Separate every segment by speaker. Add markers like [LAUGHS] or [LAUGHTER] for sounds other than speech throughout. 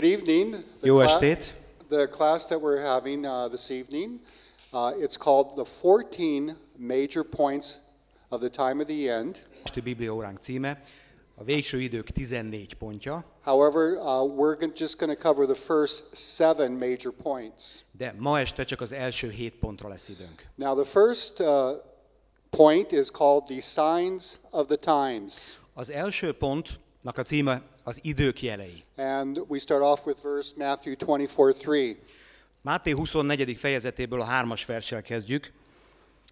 Speaker 1: Good evening. The
Speaker 2: Jó estét!
Speaker 1: The class that we're having uh, this evening, uh, it's called the 14 Major Points of the Time of the End.
Speaker 2: Esti Biblia óránk címe a végső idők 14 pontja,
Speaker 1: However, uh, we're just going to cover the first seven major points.
Speaker 2: de ma este csak az első 7 pontra lesz időnk.
Speaker 1: Now, the first uh, point is called the Signs of the Times.
Speaker 2: Az első pontnak a címe az idők jelei.
Speaker 1: And we start off with verse Matthew 24 3.
Speaker 2: Máté 24. fejezetéből a hármas verssel kezdjük,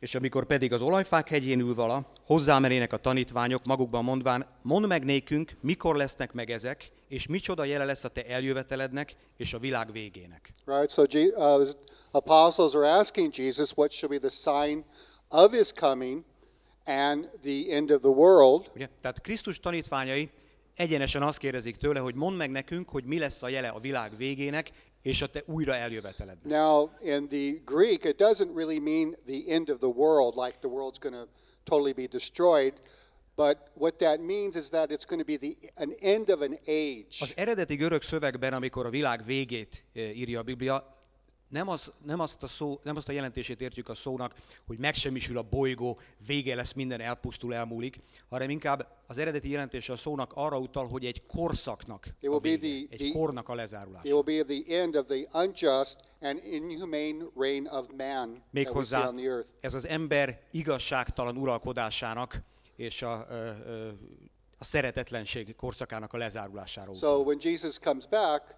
Speaker 2: és amikor pedig az olajfák hegyén ül vala, hozzámerének a tanítványok magukban mondván, mondd meg nékünk, mikor lesznek meg ezek, és micsoda jele lesz a te eljövetelednek és a világ végének.
Speaker 1: Right? So, uh, apostles are asking Jesus what should be the sign of his coming and the end of the world.
Speaker 2: Ugye? Tehát Krisztus tanítványai egyenesen azt kérdezik tőle, hogy mondd meg nekünk, hogy mi lesz a jele a világ végének és a te újra eljövetelednek.
Speaker 1: Now, in the Greek, it doesn't really mean the end of the world, like the world's going to totally be destroyed. But what that means is that it's going to be the, an end of an age.
Speaker 2: Az eredeti görög szövegben, amikor a világ végét e, írja a Biblia, nem, az, nem, azt a szó, nem azt a jelentését értjük a szónak, hogy megsemmisül a bolygó, vége lesz, minden elpusztul, elmúlik, hanem inkább az eredeti jelentése a szónak arra utal, hogy egy korszaknak
Speaker 1: It
Speaker 2: a vége, egy kornak a
Speaker 1: It
Speaker 2: lezárulása.
Speaker 1: will be the end of the unjust and inhumane reign of man
Speaker 2: Méghozzá
Speaker 1: on the earth.
Speaker 2: ez az ember igazságtalan uralkodásának és a, ö, a szeretetlenség korszakának a lezárulására utal.
Speaker 1: So when Jesus comes back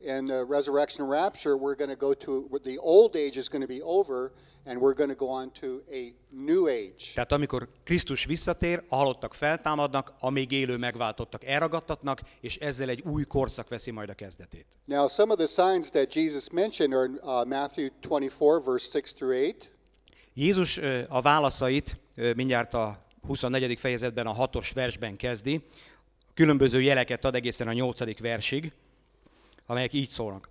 Speaker 1: in the resurrection and rapture, we're going to go to the old age is going to be over, and we're going to go on to a new age.
Speaker 2: Tehát amikor Krisztus visszatér, a halottak feltámadnak, a még élő megváltottak elragadtatnak, és ezzel egy új korszak veszi majd a kezdetét.
Speaker 1: Now, some of the signs that Jesus mentioned are in uh, Matthew 24, verse 6 through 8.
Speaker 2: Jézus ö, a válaszait ö, mindjárt a 24. fejezetben a 6-os versben kezdi, különböző jeleket ad egészen a 8. versig, amelyek így szólnak.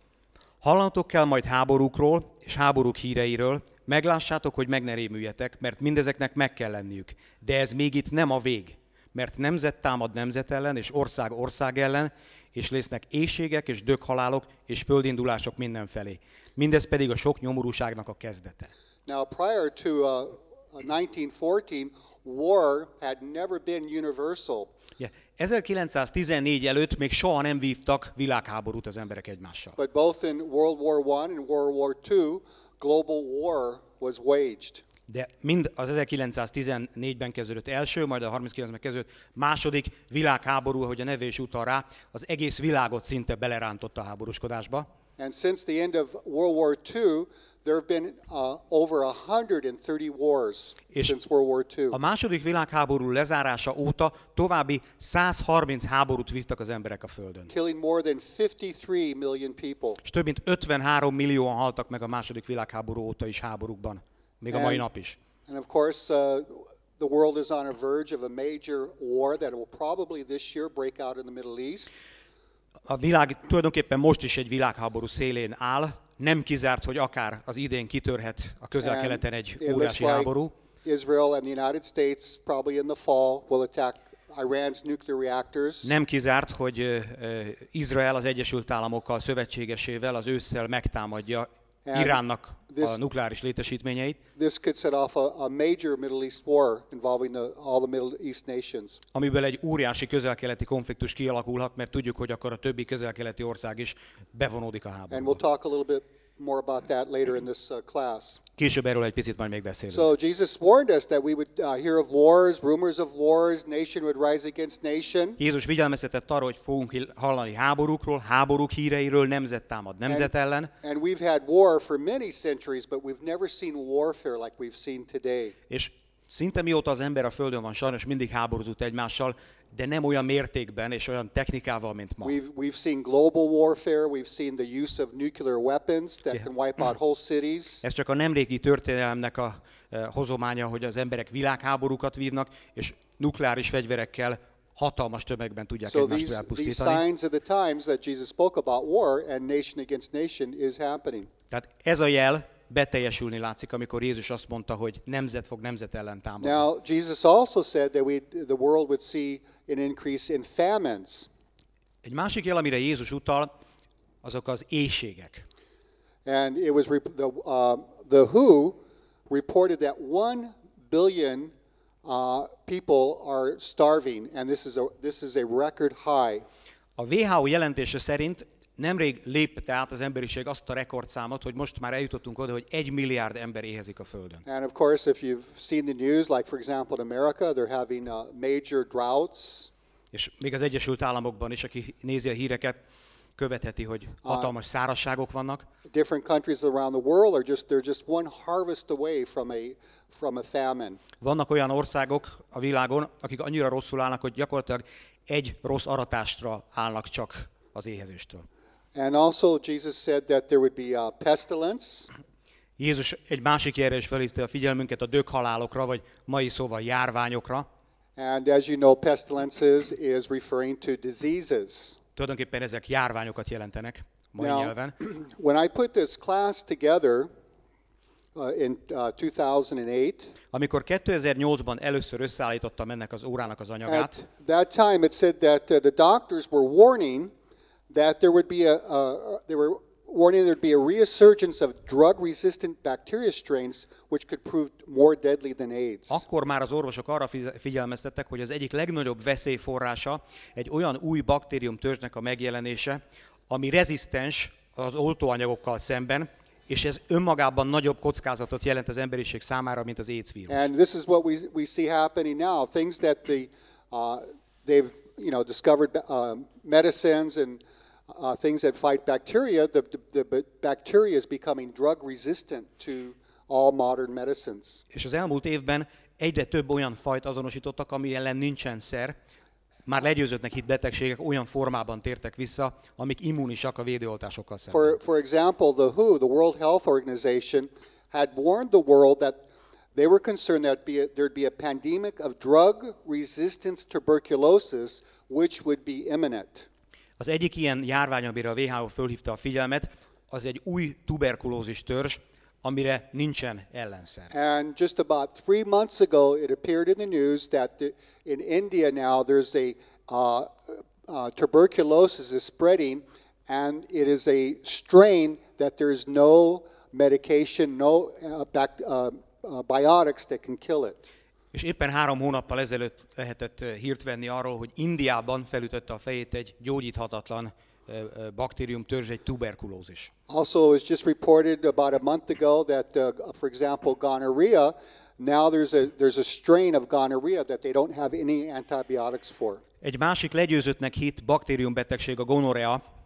Speaker 2: Hallanatok kell majd háborúkról és háborúk híreiről, meglássátok, hogy meg ne rémüljetek, mert mindezeknek meg kell lenniük. De ez még itt nem a vég, mert nemzet támad nemzet ellen, és ország ország ellen, és lesznek éjségek és döghalálok és földindulások mindenfelé. Mindez pedig a sok nyomorúságnak a kezdete.
Speaker 1: Now, prior to uh, 1914, war had never been universal.
Speaker 2: Ugye, 1914 előtt még soha nem vívtak világháborút az emberek egymással.
Speaker 1: But both in World War I and World War II, global war was waged.
Speaker 2: De mind az 1914-ben kezdődött első, majd a 39-ben kezdődött második világháború, ahogy a neve is utal rá, az egész világot szinte belerántott a háborúskodásba.
Speaker 1: And since the end of World War II, there have been uh, over 130 wars
Speaker 2: És
Speaker 1: since World War II.
Speaker 2: A második világháború lezárása óta további 130 háborút vívtak az emberek a Földön.
Speaker 1: killing more than 53 million people.
Speaker 2: És több mint 53 millióan haltak meg a második világháború óta is háborúkban. Még a mai
Speaker 1: And-
Speaker 2: nap is.
Speaker 1: And of course, uh, the world is on a verge of a major war that will probably this year break out in the Middle East.
Speaker 2: A világ tulajdonképpen most is egy világháború szélén áll. Nem kizárt, hogy akár az idén kitörhet a közel-keleten egy óriási háború.
Speaker 1: Israel and the United States probably in the fall will attack Iran's nuclear reactors.
Speaker 2: Nem kizárt, hogy Izrael az Egyesült Államokkal szövetségesével az ősszel megtámadja Iránnak a nukleáris létesítményeit,
Speaker 1: This could set off a, a major Middle East war involving the, all the Middle East nations.
Speaker 2: amiből egy óriási közel-keleti konfliktus kialakulhat, mert tudjuk, hogy akkor a többi közel-keleti ország is bevonódik a
Speaker 1: And
Speaker 2: háborúba.
Speaker 1: we'll talk a little bit more about that later in this uh, class.
Speaker 2: Később erről egy picit majd még beszélünk.
Speaker 1: So Jesus warned us that we would uh, hear of wars, rumors of wars, nation would rise against nation.
Speaker 2: Jézus figyelmeztetett arra, hogy fogunk hallani háborúkról, háborúk híreiről, nemzet támad nemzet ellen,
Speaker 1: And we've had war for many centuries, but we've never seen warfare like we've seen today.
Speaker 2: és szinte mióta az ember a Földön van, sajnos mindig háborúzott egymással, de nem olyan mértékben és olyan technikával, mint ma.
Speaker 1: We've, we've seen global warfare, we've seen the use of nuclear weapons that
Speaker 2: Yeah.
Speaker 1: can wipe out whole cities.
Speaker 2: Ez csak a nemrégi történelemnek a eh, hozománya, hogy az emberek világháborúkat vívnak, és nukleáris fegyverekkel hatalmas tömegben tudják
Speaker 1: So
Speaker 2: egymást
Speaker 1: these, these
Speaker 2: elpusztítani.
Speaker 1: signs of the times that Jesus spoke about war and nation against nation is happening.
Speaker 2: Tehát ez a jel beteljesülni látszik, amikor Jézus azt mondta, hogy nemzet fog nemzet ellen támadni.
Speaker 1: Now, Jesus also said that we, the world would see an increase in famines.
Speaker 2: Egy másik jel, amire Jézus utal, azok az éjségek.
Speaker 1: And it was the, uh, the WHO reported that 1 billion uh, people are starving, and this is, a, this is a record high.
Speaker 2: A WHO jelentése szerint nemrég lépte át az emberiség azt a rekordszámot, hogy most már eljutottunk oda, hogy egy milliárd ember éhezik a Földön.
Speaker 1: And of course, if you've seen the news, like for example in America, they're having uh, major droughts.
Speaker 2: És még az Egyesült Államokban is, aki nézi a híreket, követheti, hogy hatalmas szárazságok vannak.
Speaker 1: Different countries around the world are just they're just one harvest away from a from a famine.
Speaker 2: Vannak olyan országok a világon, akik annyira rosszul állnak, hogy gyakorlatilag egy rossz aratástra állnak csak az éhezéstől.
Speaker 1: And also, Jesus said that there would be uh, pestilence,
Speaker 2: Jézus egy másik jelre is felhívta a figyelmünket a döghalálokra, vagy mai szóval járványokra.
Speaker 1: and as you know, pestilences is referring to diseases.
Speaker 2: Tulajdonképpen ezek járványokat jelentenek mai
Speaker 1: Now,
Speaker 2: nyelven. [CLEARS THROAT]
Speaker 1: when I put this class together uh, in uh, 2008,
Speaker 2: Amikor 2008-ban először összeállítottam ennek az órának az anyagát,
Speaker 1: at that time it said that uh, the doctors were warning that there would be a, a they were warning there'd be a resurgence of drug-resistant bacteria strains which could prove more deadly than AIDS.
Speaker 2: akkor már az orvosok arra figyelmeztettek, hogy az egyik legnagyobb veszélyforrása egy olyan új baktérium törzsnek a megjelenése, ami rezisztens az oltóanyagokkal szemben, és ez önmagában nagyobb kockázatot jelent az emberiség számára, mint az AIDS vírus.
Speaker 1: And this is what we, we see happening now. Things that the uh, they've you know discovered uh, medicines and uh, things that fight bacteria. The, the, the bacteria is becoming drug resistant to all modern medicines.
Speaker 2: És az elmúlt évben egyre több olyan fajt azonosítottak, ami ellen nincsen szer, már legyőzöttnek hit betegségek olyan formában tértek vissza, amik immunisak a védőoltásokkal szemben.
Speaker 1: For for example, the WHO, the World Health Organization, had warned the world that they were concerned that be a, there'd be a pandemic of drug resistance tuberculosis, which would be imminent.
Speaker 2: Az egyik ilyen járvány, amire a WHO fölhívta a figyelmet, az egy új tuberkulózis törzs, amire nincsen ellenszer.
Speaker 1: And just about three months ago, it appeared in the news that the, in India now there's a uh, uh, tuberculosis is spreading, and it is a strain that there's no medication, no uh, uh, uh, biotics that can kill it.
Speaker 2: És éppen három hónappal ezelőtt lehetett eh, hírt venni arról, hogy Indiában felütötte a fejét egy gyógyíthatatlan eh, eh, baktérium törzs, egy tuberkulózis.
Speaker 1: Also, it was just reported about a month ago that, uh, for example, gonorrhea. Now there's a there's a strain of gonorrhea that they don't have any antibiotics for.
Speaker 2: Egy másik legyőzöttnek hit baktériumbetegség, a gonorea, ö,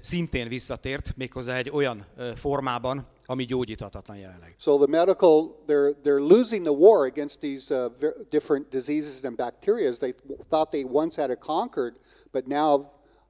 Speaker 2: szintén visszatért, méghozzá egy olyan formában, ami gyógyíthatatlan jelenleg.
Speaker 1: So the medical, they're, they're losing the war against these uh, different diseases and bacteria. They thought they once had it conquered, but now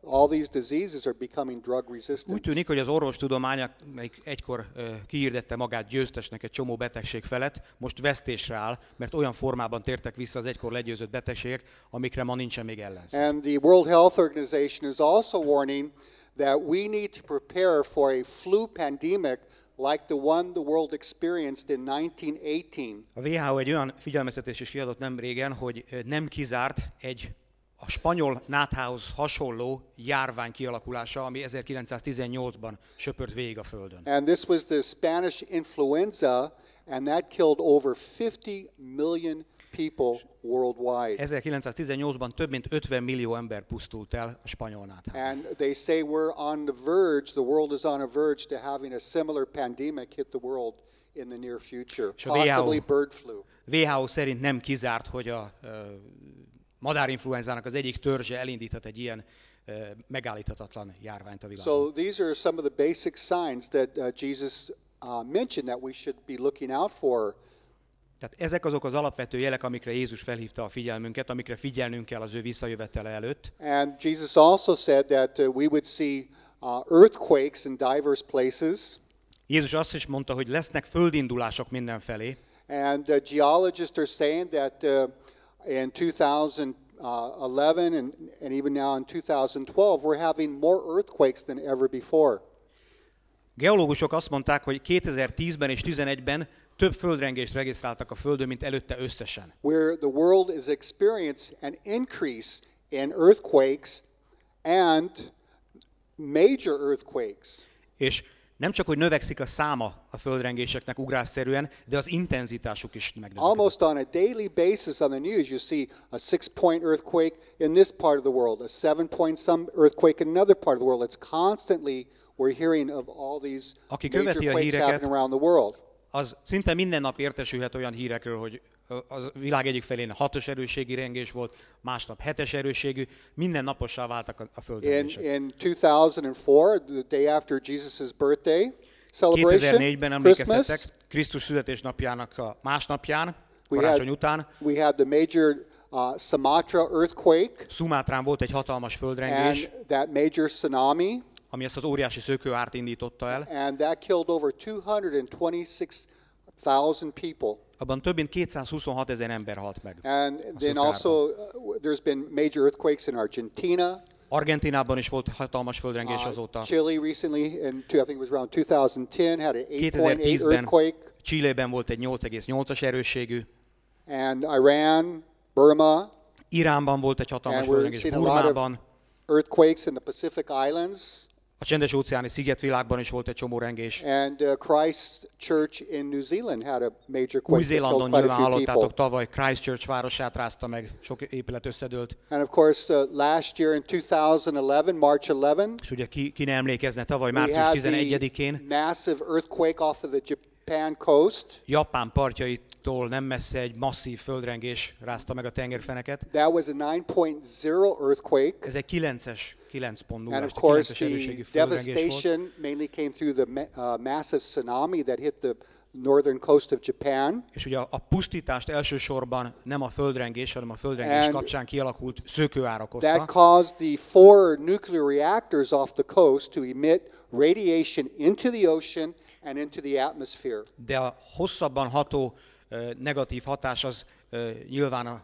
Speaker 1: all these diseases are becoming drug
Speaker 2: Úgy
Speaker 1: resistant.
Speaker 2: tűnik, hogy az orvostudomány, melyik egykor ö, kihirdette magát győztesnek egy csomó betegség felett, most vesztésre áll, mert olyan formában tértek vissza az egykor legyőzött betegségek, amikre ma nincsen még ellenszer.
Speaker 1: And the World Health Organization is also warning that we need to prepare for a flu pandemic like the one the world experienced in 1918.
Speaker 2: A WHO egy olyan figyelmeztetés is kiadott nem régen, hogy nem kizárt egy a spanyol náthához hasonló járvány kialakulása, ami 1918-ban söpört végig a Földön.
Speaker 1: And this was the Spanish influenza, and that killed over 50 million people worldwide.
Speaker 2: 1918-ban több mint 50 millió ember pusztult el a spanyol.
Speaker 1: And they say we're on the verge, the world is on a verge to having a similar pandemic hit the world in the near future, possibly bird flu.
Speaker 2: WHO szerint nem kizárt, hogy a ö, madárinfluenzának az egyik törzse elindíthat egy ilyen ö, megállíthatatlan járványt a világon.
Speaker 1: So these are some of the basic signs that uh, Jesus uh, mentioned that we should be looking out for.
Speaker 2: Tehát ezek azok az alapvető jelek, amikre Jézus felhívta a figyelmünket, amikre figyelnünk kell az ő visszajövetele előtt.
Speaker 1: And Jesus also said that uh, we would see uh, earthquakes in diverse places.
Speaker 2: Jézus azt is mondta, hogy lesznek földindulások mindenfelé,
Speaker 1: And uh, geologists are saying that uh, in 2011 and, and even now in 2012, we're having more earthquakes than ever before.
Speaker 2: Geológusok azt mondták, hogy 2010-ben és 2011-ben több földrengést regisztráltak a Földön, mint előtte összesen.
Speaker 1: Where the world is experiencing an increase in earthquakes and major earthquakes.
Speaker 2: És nem csak, hogy növekszik a száma a földrengéseknek ugrásszerűen, de az intenzitásuk is megnövekszik.
Speaker 1: Almost on a daily basis on the news, you see a six point earthquake in this part of the world, a seven point some earthquake in another part of the world. It's constantly, we're hearing of all these
Speaker 2: Aki
Speaker 1: major quakes
Speaker 2: híreket-
Speaker 1: happening around the world.
Speaker 2: Az szinte minden nap értesülhet olyan hírekről, hogy a világ egyik felén hatos erősségi rengés volt, másnap hetes erősségű, minden napossá váltak a, a
Speaker 1: In,
Speaker 2: földrengések.
Speaker 1: in 2004, the day after Jesus' birthday celebration,
Speaker 2: 2004-ben emlékezhetek, Krisztus születésnapjának a másnapján, karácsony után,
Speaker 1: we had the major uh, Sumatra earthquake.
Speaker 2: Szumátrán volt egy hatalmas földrengés,
Speaker 1: and that major tsunami,
Speaker 2: ami ezt az óriási szökőárt indította el.
Speaker 1: and that killed over 226,000 people.
Speaker 2: Abban több mint 226 ezer ember halt meg.
Speaker 1: And then also, uh, there's been major earthquakes in Argentina,
Speaker 2: Argentinában is volt hatalmas földrengés
Speaker 1: uh,
Speaker 2: azóta.
Speaker 1: Chile recently, in two, I think it was around 2010, had an 8.8
Speaker 2: 2010-ben
Speaker 1: earthquake,
Speaker 2: Chilében volt egy 8,8-as erősségű,
Speaker 1: and Iran, Burma,
Speaker 2: Iránban volt egy hatalmas földrengés, Burmában,
Speaker 1: earthquakes in the Pacific Islands,
Speaker 2: a csendes óceáni szigetvilágban is volt egy csomó rengés.
Speaker 1: and uh, Christchurch in New Zealand had a major quake
Speaker 2: Új-Zélandon nyilván hallottátok, tavaly Christchurch városát rázta meg, sok épület összedőlt.
Speaker 1: And of course, uh, last year in 2011, March 11,
Speaker 2: És ugye ki, ki ne emlékezne, tavaly március
Speaker 1: had the
Speaker 2: 11-én
Speaker 1: massive earthquake off of the Japan coast.
Speaker 2: Japán partjaitól nem messze egy masszív földrengés rázta meg a tengerfeneket.
Speaker 1: That was a 9.0 earthquake.
Speaker 2: Ez egy 9-es, 9.0-as,
Speaker 1: And of
Speaker 2: 9-es
Speaker 1: course,
Speaker 2: erősségű
Speaker 1: the
Speaker 2: földrengés volt.
Speaker 1: mainly came through the uh, massive tsunami that hit the northern coast of Japan.
Speaker 2: És ugye a, a pusztítást elsősorban nem a földrengés, hanem a földrengés
Speaker 1: And
Speaker 2: kapcsán kialakult szökőár
Speaker 1: That
Speaker 2: okozta.
Speaker 1: caused the four nuclear reactors off the coast to emit radiation into the ocean and into the atmosphere.
Speaker 2: De a hosszabban ható negatív hatás az nyilván a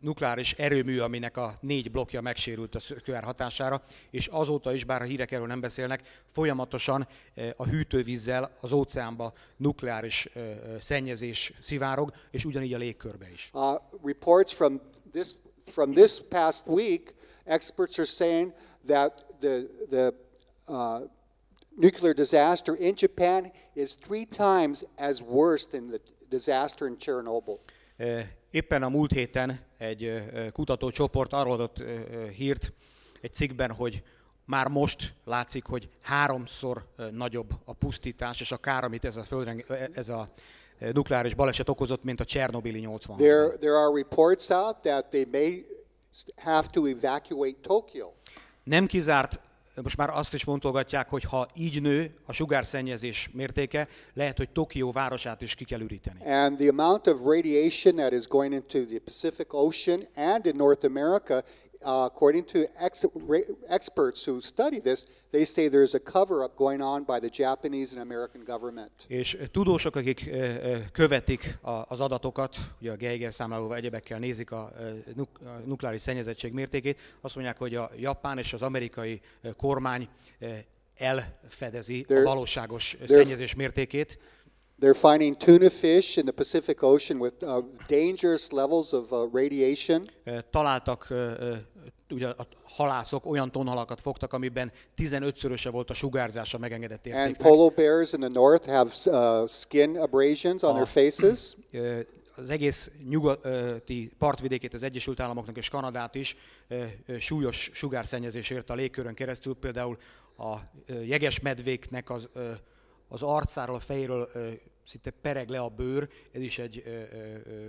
Speaker 2: nukleáris erőmű, aminek a négy blokkja megsérült a szökőár hatására, és azóta is, bár a hírek erről nem beszélnek, folyamatosan a hűtővízzel az óceánba nukleáris szennyezés szivárog, és ugyanígy a légkörbe is.
Speaker 1: Uh, reports from this from this past week, experts are saying that the the uh, nuclear disaster in Japan is three times as worse than the disaster in Chernobyl.
Speaker 2: Ö, Éppen a múlt héten egy ö, ö, kutatócsoport arról adott hírt egy cikkben, hogy már most látszik, hogy háromszor nagyobb a pusztítás és a kár, amit ez a, földreng, ez a nukleáris baleset okozott, mint a Csernobili 80
Speaker 1: There there are reports out that they may have to evacuate Tokyo.
Speaker 2: Nem kizárt, most már azt is fontolgatják, hogy ha így nő a sugárszennyezés mértéke, lehet, hogy Tokió városát is ki kell üríteni.
Speaker 1: And the amount of radiation that is going into the Pacific Ocean and in North America, uh, according to ex- experts who study this, they say there's a cover up going on by the Japanese and American government.
Speaker 2: És ö, tudósok, akik ö, ö, követik a- az adatokat, ugye a Geiger számlálóval egyebekkel nézik a, a nukleáris szennyezettség mértékét, azt mondják, hogy a japán és az amerikai kormány elfedezi a
Speaker 1: They're-
Speaker 2: valóságos
Speaker 1: they're-
Speaker 2: szennyezés mértékét,
Speaker 1: They're finding tuna fish in the Pacific Ocean with uh, dangerous levels of uh, radiation.
Speaker 2: Találtak, ö, ugye a halászok olyan tonhalakat fogtak, amiben 15-szöröse volt a sugárzása megengedett
Speaker 1: And
Speaker 2: értéknek.
Speaker 1: polo bears in the north have uh, skin abrasions on their faces. [CLEARS THROAT]
Speaker 2: Az egész nyugati partvidékét, az Egyesült Államoknak és Kanadát is súlyos sugárszennyezés érte a légkörön keresztül, például a jegesmedvéknek az, az arcáról, a fejéről szinte pereg le a bőr, ez is egy ö, ö,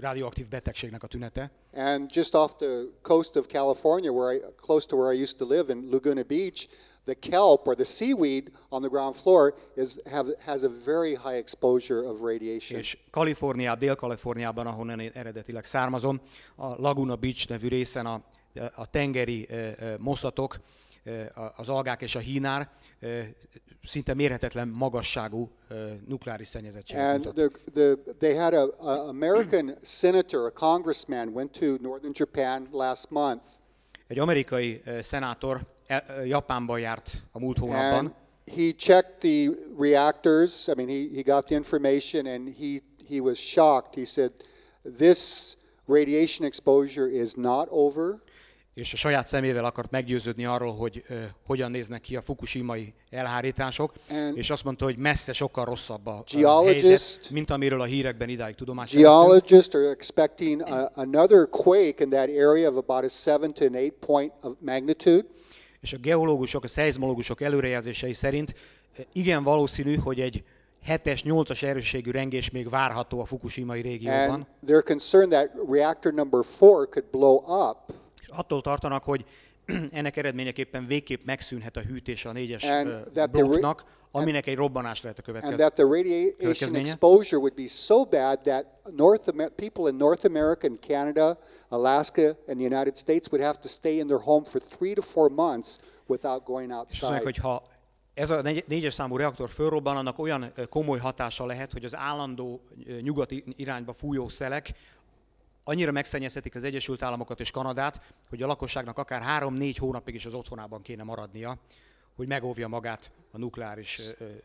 Speaker 2: radioaktív betegségnek a tünete.
Speaker 1: And just off the coast of California, where I, close to where I used to live in Laguna Beach, the kelp or the seaweed on the ground floor is have, has a very high exposure of radiation.
Speaker 2: És Kaliforniában, Dél-Kaliforniában, ahonnan én eredetileg származom, a Laguna Beach nevű részen a, a tengeri ö, moszatok, az algák és a hínár szinte mérhetetlen magasságú nukleáris szennyezettséget
Speaker 1: And
Speaker 2: mutat.
Speaker 1: the, the, they had a, a American senator, a congressman, went to northern Japan last month,
Speaker 2: Egy amerikai szenátor ö, Japánban járt a múlt
Speaker 1: and
Speaker 2: hónapban,
Speaker 1: he checked the reactors. I mean, he, he got the information, and he he was shocked. He said, "This radiation exposure is not over."
Speaker 2: És a saját szemével akart meggyőződni arról, hogy ö, hogyan néznek ki a fukushimai elhárítások,
Speaker 1: And-
Speaker 2: és azt mondta, hogy messze sokkal rosszabb a, helyzet, mint amiről a hírekben idáig tudomást.
Speaker 1: Geologists are expecting a, another quake in that area of about a seven to an eight point of magnitude.
Speaker 2: És a geológusok, a szeizmológusok előrejelzései szerint igen valószínű, hogy egy 7-es, 8-as erősségű rengés még várható a fukushimai régióban.
Speaker 1: And they're concerned that reactor number four could blow up.
Speaker 2: És attól tartanak, hogy [CLEARS THROAT] ennek eredményeképpen végképp megszűnhet a hűtés a négyes blokknak, aminek egy robbanás lehet a
Speaker 1: And
Speaker 2: következő.
Speaker 1: that the radiation exposure would be so bad that North Amer- people in North America and Canada, Alaska, and the United States would have to stay in their home for three to four months without going
Speaker 2: És azt mondják,
Speaker 1: outside.
Speaker 2: hogy ha ez a négy- négyes számú reaktor fölrobban, annak olyan komoly hatása lehet, hogy az állandó nyugati irányba fújó szelek annyira megszennyezhetik az Egyesült Államokat és Kanadát, hogy a lakosságnak akár 3-4 hónapig is az otthonában kéne maradnia, hogy megóvja magát a nukleáris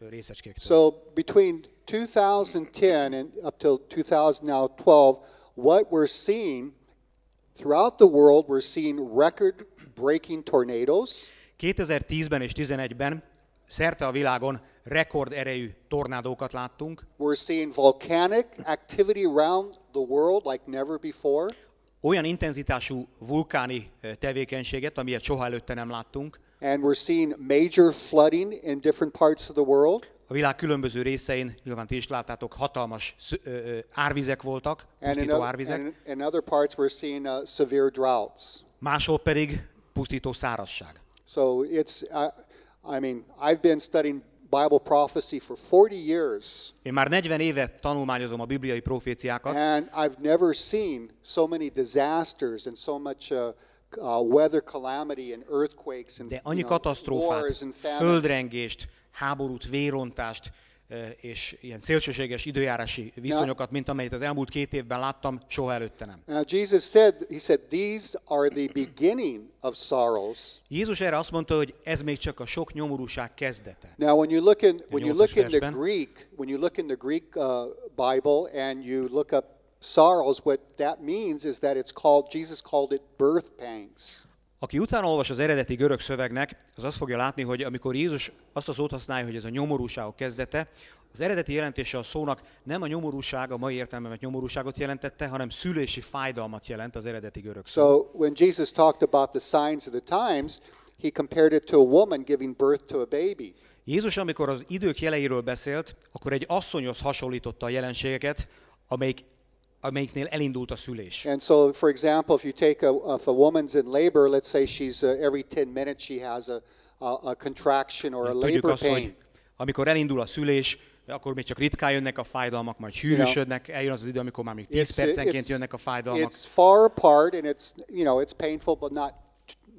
Speaker 2: részecskéktől.
Speaker 1: So between 2010 and up till 2012, what we're seeing throughout the world, we're seeing record-breaking tornadoes.
Speaker 2: 2010-ben és 2011-ben szerte a világon rekord erejű tornádókat láttunk,
Speaker 1: We're seeing volcanic activity around the world like never before.
Speaker 2: olyan intenzitású vulkáni tevékenységet, amilyet soha előtte nem láttunk.
Speaker 1: And we're seeing major flooding in different parts of the world.
Speaker 2: A világ különböző részein, nyilván ti is láttátok, hatalmas ö, ö, árvizek voltak, pusztító árvizek,
Speaker 1: and in other parts, we're seeing uh, severe droughts.
Speaker 2: máshol pedig pusztító szárazság.
Speaker 1: So it's, I I mean, I've been studying Bible prophecy for 40 years,
Speaker 2: Én már 40 éve tanulmányozom a bibliai proféciákat,
Speaker 1: and I've never seen so many disasters and so much uh, uh, weather calamity and earthquakes and
Speaker 2: de annyi
Speaker 1: you know,
Speaker 2: katasztrófát,
Speaker 1: and
Speaker 2: földrengést, háborút, vérontást és ilyen szélsőséges időjárási viszonyokat, mint amelyet az elmúlt két évben láttam, soha előtte nem.
Speaker 1: Now Jesus said, He said, these are the beginning of sorrows.
Speaker 2: Jézus erre azt mondta, hogy ez még csak a sok nyomorúság kezdete.
Speaker 1: Now, when you look in when you look in the. Greek, when you look in the Greek uh, Bible and you look up sorrows, what that means is that it's called Jesus called it birth pangs.
Speaker 2: Aki utána olvas az eredeti görög szövegnek, az azt fogja látni, hogy amikor Jézus azt a szót használja, hogy ez a nyomorúságok kezdete, az eredeti jelentése a szónak nem a nyomorúság, a mai értelmemet nyomorúságot jelentette, hanem szülési fájdalmat jelent az eredeti görög szó.
Speaker 1: So when Jesus talked about the signs of the times, he compared it to a woman giving birth to a baby.
Speaker 2: Jézus, amikor az idők jeleiről beszélt, akkor egy asszonyhoz hasonlította a jelenségeket, amelyik, amelyiknél elindult a szülés.
Speaker 1: And so, for example, if you take a, if a woman's in labor, let's say she's uh, every 10 minutes she has a, a, a contraction or a
Speaker 2: Tudjuk
Speaker 1: labor
Speaker 2: azt, hogy
Speaker 1: pain.
Speaker 2: amikor elindul a szülés, akkor még csak ritkán jönnek a fájdalmak, majd sűrűsödnek, eljön az az idő, amikor már még 10
Speaker 1: It's-
Speaker 2: percenként
Speaker 1: it's-
Speaker 2: jönnek a fájdalmak.
Speaker 1: It's far apart, and it's you know it's painful, but not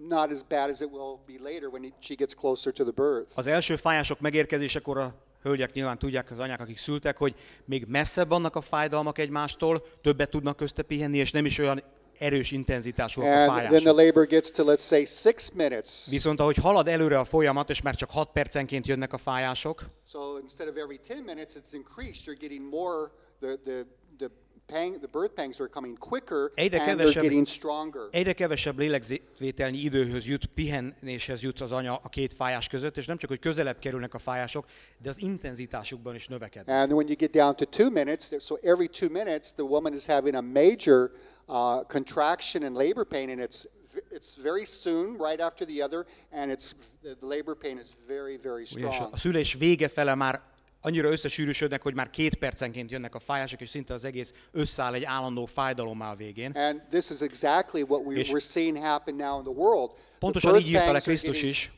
Speaker 1: not as bad as it will be later when he, she gets closer to the birth.
Speaker 2: Az első fájások megérkezésekor a hölgyek nyilván tudják, az anyák, akik szültek, hogy még messzebb vannak a fájdalmak egymástól, többet tudnak közte pihenni, és nem is olyan erős intenzitásúak a
Speaker 1: And then the
Speaker 2: fájások.
Speaker 1: labor gets to let's say six minutes.
Speaker 2: Viszont ahogy halad előre a folyamat, és már csak 6 percenként jönnek a fájások,
Speaker 1: So instead of every 10 minutes, it's increased. You're getting more. The the the pang, the birth pangs are coming quicker,
Speaker 2: Egyre
Speaker 1: and they're
Speaker 2: kevesebb-
Speaker 1: getting stronger.
Speaker 2: egyre kevesebb lélegzetvételnyi időhöz jut, pihenéshez jut az anya a két fájás között, és nem csak, hogy közelebb kerülnek a fájások, de az intenzitásukban is növekednek.
Speaker 1: And when you get down to two minutes, so every two minutes, the woman is having a major uh, contraction and labor pain, and it's it's very soon, right after the other, and it's the labor pain is very very
Speaker 2: Ugyanis
Speaker 1: strong.
Speaker 2: a szülés vége fele már annyira összesűrűsödnek, hogy már két percenként jönnek a fájások, és szinte az egész összeáll egy állandó fájdalommá a végén.
Speaker 1: And this is exactly what we,
Speaker 2: És-
Speaker 1: we're seeing happen now in the world.
Speaker 2: Pontosan így írta le Krisztus is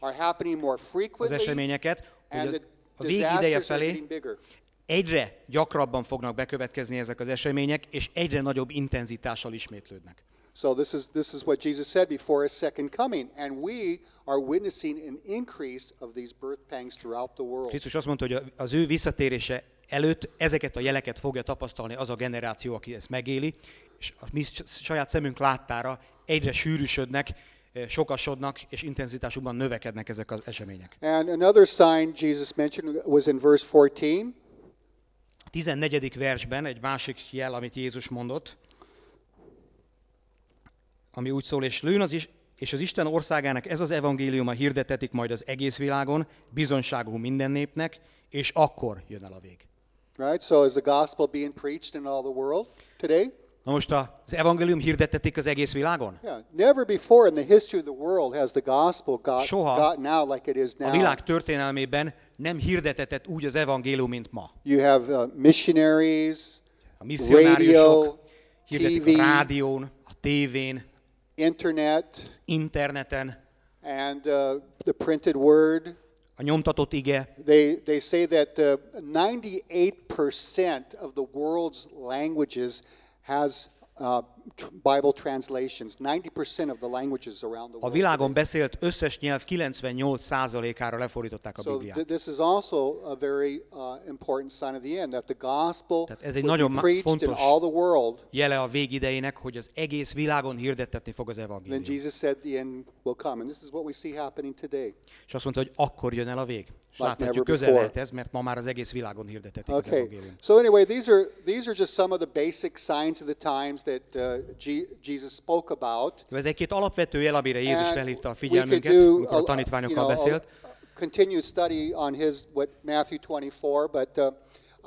Speaker 2: Az eseményeket, hogy az, a vég ideje felé egyre gyakrabban fognak bekövetkezni ezek az események, és egyre nagyobb intenzitással ismétlődnek.
Speaker 1: So this is this is what Jesus said before his second coming, and we are witnessing an increase of these birth pangs throughout the world.
Speaker 2: Krisztus azt mondta, hogy az ő visszatérése előtt ezeket a jeleket fogja tapasztalni az a generáció, aki ezt megéli, és a mi saját szemünk láttára egyre sűrűsödnek, eh, sokasodnak, és intenzitásukban növekednek ezek az események.
Speaker 1: And another sign Jesus mentioned was in verse 14.
Speaker 2: A 14. versben egy másik jel, amit Jézus mondott, ami úgy szól, és lőn az, is, és az Isten országának ez az evangéliuma hirdetetik majd az egész világon, bizonságú minden népnek, és akkor jön el a vég.
Speaker 1: Right? So is the gospel being preached in all the world today?
Speaker 2: Na most az evangélium hirdetetik az egész világon?
Speaker 1: Yeah. Never before in the history of the world has the gospel got,
Speaker 2: Soha.
Speaker 1: gotten out like it is
Speaker 2: A
Speaker 1: now.
Speaker 2: világ történelmében nem hirdetetett úgy az evangélium, mint ma.
Speaker 1: You have uh, missionaries,
Speaker 2: A misszionáriusok
Speaker 1: Radio,
Speaker 2: hirdetik
Speaker 1: TV.
Speaker 2: a rádión, a tévén,
Speaker 1: internet,
Speaker 2: interneten,
Speaker 1: and uh, the printed word.
Speaker 2: a nyomtatott ige.
Speaker 1: They, they say that uh, 98% of the world's languages has uh, tr- Bible translations. 90% of the languages around the
Speaker 2: A világon beszélt összes nyelv 98%-ára lefordították a Bibliát.
Speaker 1: th- this is also a very important sign of the end, that the gospel
Speaker 2: Tehát ez egy nagyon fontos
Speaker 1: all the world.
Speaker 2: Jele a végidejének, hogy az egész világon hirdettetni fog az
Speaker 1: Then
Speaker 2: evangélium.
Speaker 1: Jesus said the end will come. And this is what we see happening today.
Speaker 2: És azt mondta, hogy akkor jön el a vég. És láthatjuk, közel lehet ez, mert ma már az egész világon hirdetetik az
Speaker 1: Okay.
Speaker 2: evangélium.
Speaker 1: So anyway, these are these are just some of the basic signs of the times that uh, Jesus spoke about.
Speaker 2: Jó, Ez egy-két alapvető jel, amire Jézus felhívta a figyelmünket, amikor a tanítványokkal beszélt.
Speaker 1: a continued study on his what Matthew 24, but uh,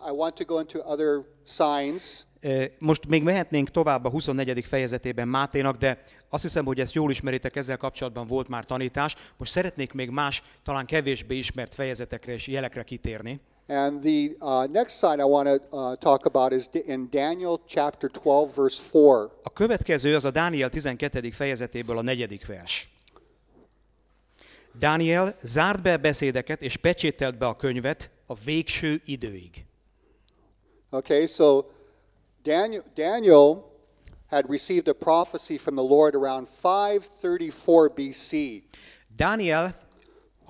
Speaker 1: I want to go into other signs.
Speaker 2: Ö, Most még mehetnénk tovább a 24. fejezetében Máténak, de azt hiszem, hogy ezt jól ismeritek, ezzel kapcsolatban volt már tanítás. Most szeretnék még más, talán kevésbé ismert fejezetekre és jelekre kitérni.
Speaker 1: And the uh, next sign I want to uh, talk about is in Daniel chapter 12, verse 4.
Speaker 2: A következő az a Dániel 12. fejezetéből a negyedik vers. Dániel zárt be a beszédeket és pecsételt be a könyvet a végső időig.
Speaker 1: Okay, so Daniel, Daniel had received a prophecy from the Lord around 534 BC.
Speaker 2: Dániel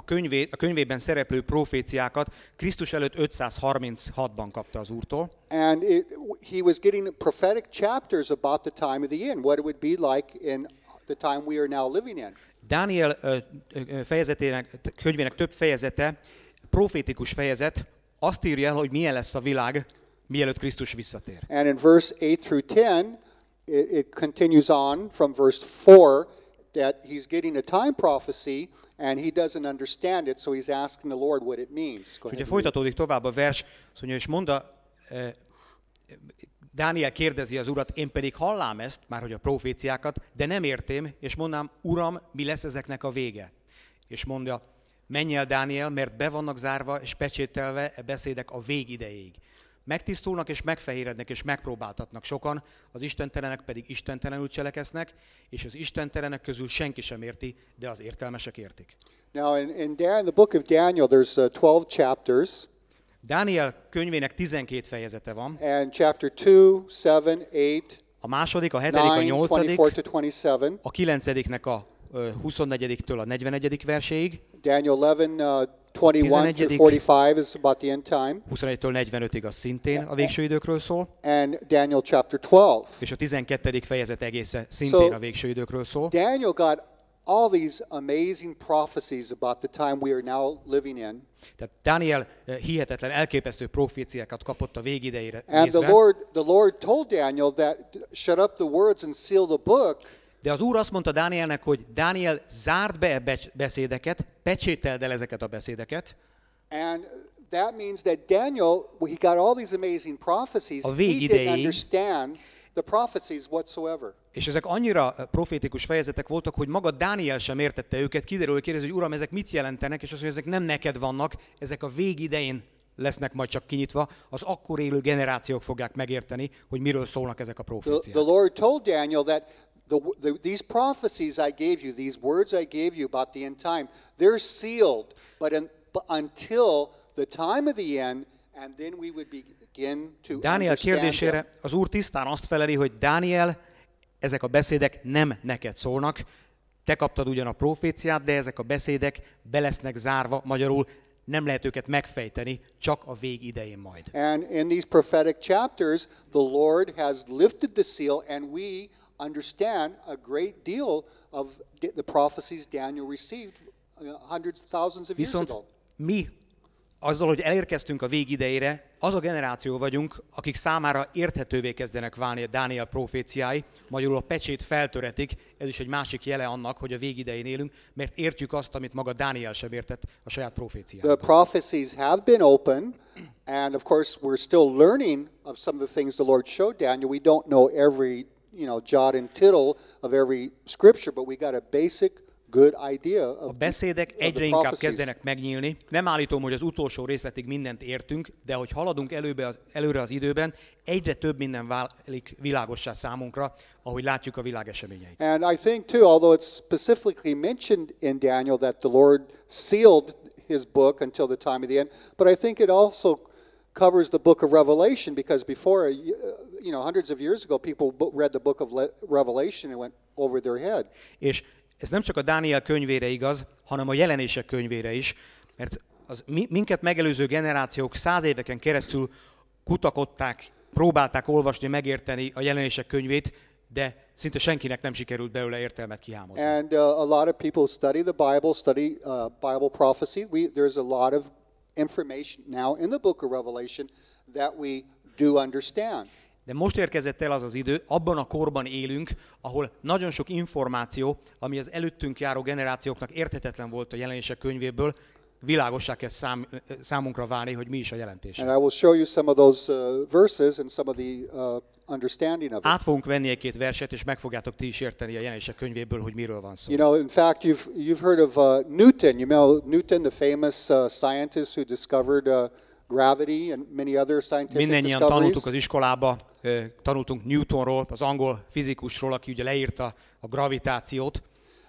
Speaker 2: a, könyvé, a könyvében szereplő proféciákat Krisztus előtt 536-ban kapta az Úrtól,
Speaker 1: And it, he was getting prophetic chapters about the time of the end, what it would be like in the time we are now living in.
Speaker 2: Dániel ö, fejezetének, könyvének több fejezete, profétikus fejezet, azt írja el, hogy milyen lesz a világ, mielőtt Krisztus visszatér.
Speaker 1: And in verse 8 through 10, it, it continues on from verse 4 that he's getting a time prophecy and he doesn't understand it, so he's asking the Lord what it means. Go
Speaker 2: És ugye folytatódik tovább a vers, azt mondja, és mondta, eh, Dániel kérdezi az urat, én pedig hallám ezt, már hogy a proféciákat, de nem értém, és mondám, uram, mi lesz ezeknek a vége? És mondja, menj el Dániel, mert be vannak zárva és pecsételve e beszédek a végidejéig. Megtisztulnak és megfehérednek és megpróbáltatnak sokan, az istentelenek pedig istentelenül cselekesznek, és az istentelenek közül senki sem érti, de az értelmesek értik.
Speaker 1: Now, in, in Dan, the book of Daniel, there's uh, 12 chapters,
Speaker 2: Dániel könyvének 12 fejezete van,
Speaker 1: and chapter 2, 7, 8,
Speaker 2: A második, a hetedik, a
Speaker 1: 9,
Speaker 2: nyolcadik,
Speaker 1: 24 to 27,
Speaker 2: a kilencediknek a 24-től a 41. verséig,
Speaker 1: Daniel 11, uh, 21 through 45 is about the end time,
Speaker 2: 21-től 45-ig az szintén a végső időkről szól,
Speaker 1: and Daniel chapter 12.
Speaker 2: és a 12. fejezet egésze szintén
Speaker 1: So-
Speaker 2: a végső időkről szól.
Speaker 1: Daniel got all these amazing prophecies about the time we are now living in.
Speaker 2: Tehát Dániel ö, hihetetlen, elképesztő proféciákat kapott a végidejére
Speaker 1: And the
Speaker 2: nézve,
Speaker 1: Lord, the Lord told Daniel that shut up the words and seal the book.
Speaker 2: De az Úr azt mondta Dánielnek, hogy Dániel zárd be beszédeket, pecsételd el ezeket a beszédeket,
Speaker 1: And that means that Daniel, he got all these amazing prophecies.
Speaker 2: A
Speaker 1: He didn't understand the prophecies whatsoever.
Speaker 2: És ezek annyira eh, profétikus fejezetek voltak, hogy maga Dániel sem értette őket. Kiderül, hogy kérdezi, hogy uram, ezek mit jelentenek, és azt mondja, ezek nem neked vannak, ezek a végidején lesznek majd csak kinyitva, az akkor élő generációk fogják megérteni, hogy miről szólnak ezek a
Speaker 1: The,
Speaker 2: proféciák.
Speaker 1: the Lord told Daniel that the, the, these prophecies I gave you, these words I gave you about the end time, they're sealed, but, in, but until the time of the end, and then we would begin to
Speaker 2: Dániel kérdésére az Úr tisztán azt feleli, hogy Dániel, ezek a beszédek nem neked szólnak, te kaptad ugyan a proféciát, de ezek a beszédek be lesznek zárva, magyarul. Nem lehet őket megfejteni, csak a vég idején majd.
Speaker 1: And in these prophetic chapters, the Lord has lifted the seal, and we understand a great deal of the prophecies Daniel received uh, hundreds, thousands of years ago.
Speaker 2: mi azzal, hogy elérkeztünk a vég idejére, az a generáció vagyunk, akik számára érthetővé kezdenek válni a Dániel proféciái, magyarul a pecsét feltöretik, ez is egy másik jele annak, hogy a végidején élünk, mert értjük azt, amit maga Dániel sem értett a saját proféciájában.
Speaker 1: The prophecies have been open, and of course, we're still learning of some of the things the Lord showed Daniel. We don't know every, you know, jot and tittle of every scripture, but we got a basic, good idea
Speaker 2: A
Speaker 1: of,
Speaker 2: beszédek
Speaker 1: of the
Speaker 2: egyre inkább kezdenek megnyílni. Nem állítom, hogy az utolsó részletig mindent értünk, de hogy haladunk előbe az, előre az időben, egyre több minden válik világossá számunkra, ahogy látjuk a világ eseményeit.
Speaker 1: And I think, too, although it's specifically mentioned in Daniel that the Lord sealed his book until the time of the end, but I think it also covers the book of Revelation because before, uh, you know, hundreds of years ago, people read the book of Revelation and went over their head.
Speaker 2: És ez nem csak a Dániel könyvére igaz, hanem a jelenések könyvére is, mert az mi, minket megelőző generációk száz éveken keresztül kutakodták, próbálták olvasni, megérteni a jelenések könyvét, de szinte senkinek nem sikerült belőle értelmet kihámozni.
Speaker 1: And uh, a lot of people study the Bible, study uh, Bible prophecy. We, there's a lot of information now in the book of Revelation that we do understand.
Speaker 2: De most érkezett el az az idő, abban a korban élünk, ahol nagyon sok információ, ami az előttünk járó generációknak érthetetlen volt a jelenések könyvéből, világossá kezd szám, számunkra válni, hogy mi is a jelentése.
Speaker 1: And I will show you some of those uh, verses and some of the uh, understanding of it.
Speaker 2: Át fogunk venni egy-két verset, és meg fogjátok ti is érteni a jelenések könyvéből, hogy miről van szó.
Speaker 1: You know, in fact, you've, you've heard of uh, Newton. You know Newton, the famous uh, scientist who discovered uh, gravity and many other scientific
Speaker 2: Mindennyian tanultuk az iskolába, tanultunk Newtonról, az angol fizikusról, aki ugye leírta a gravitációt,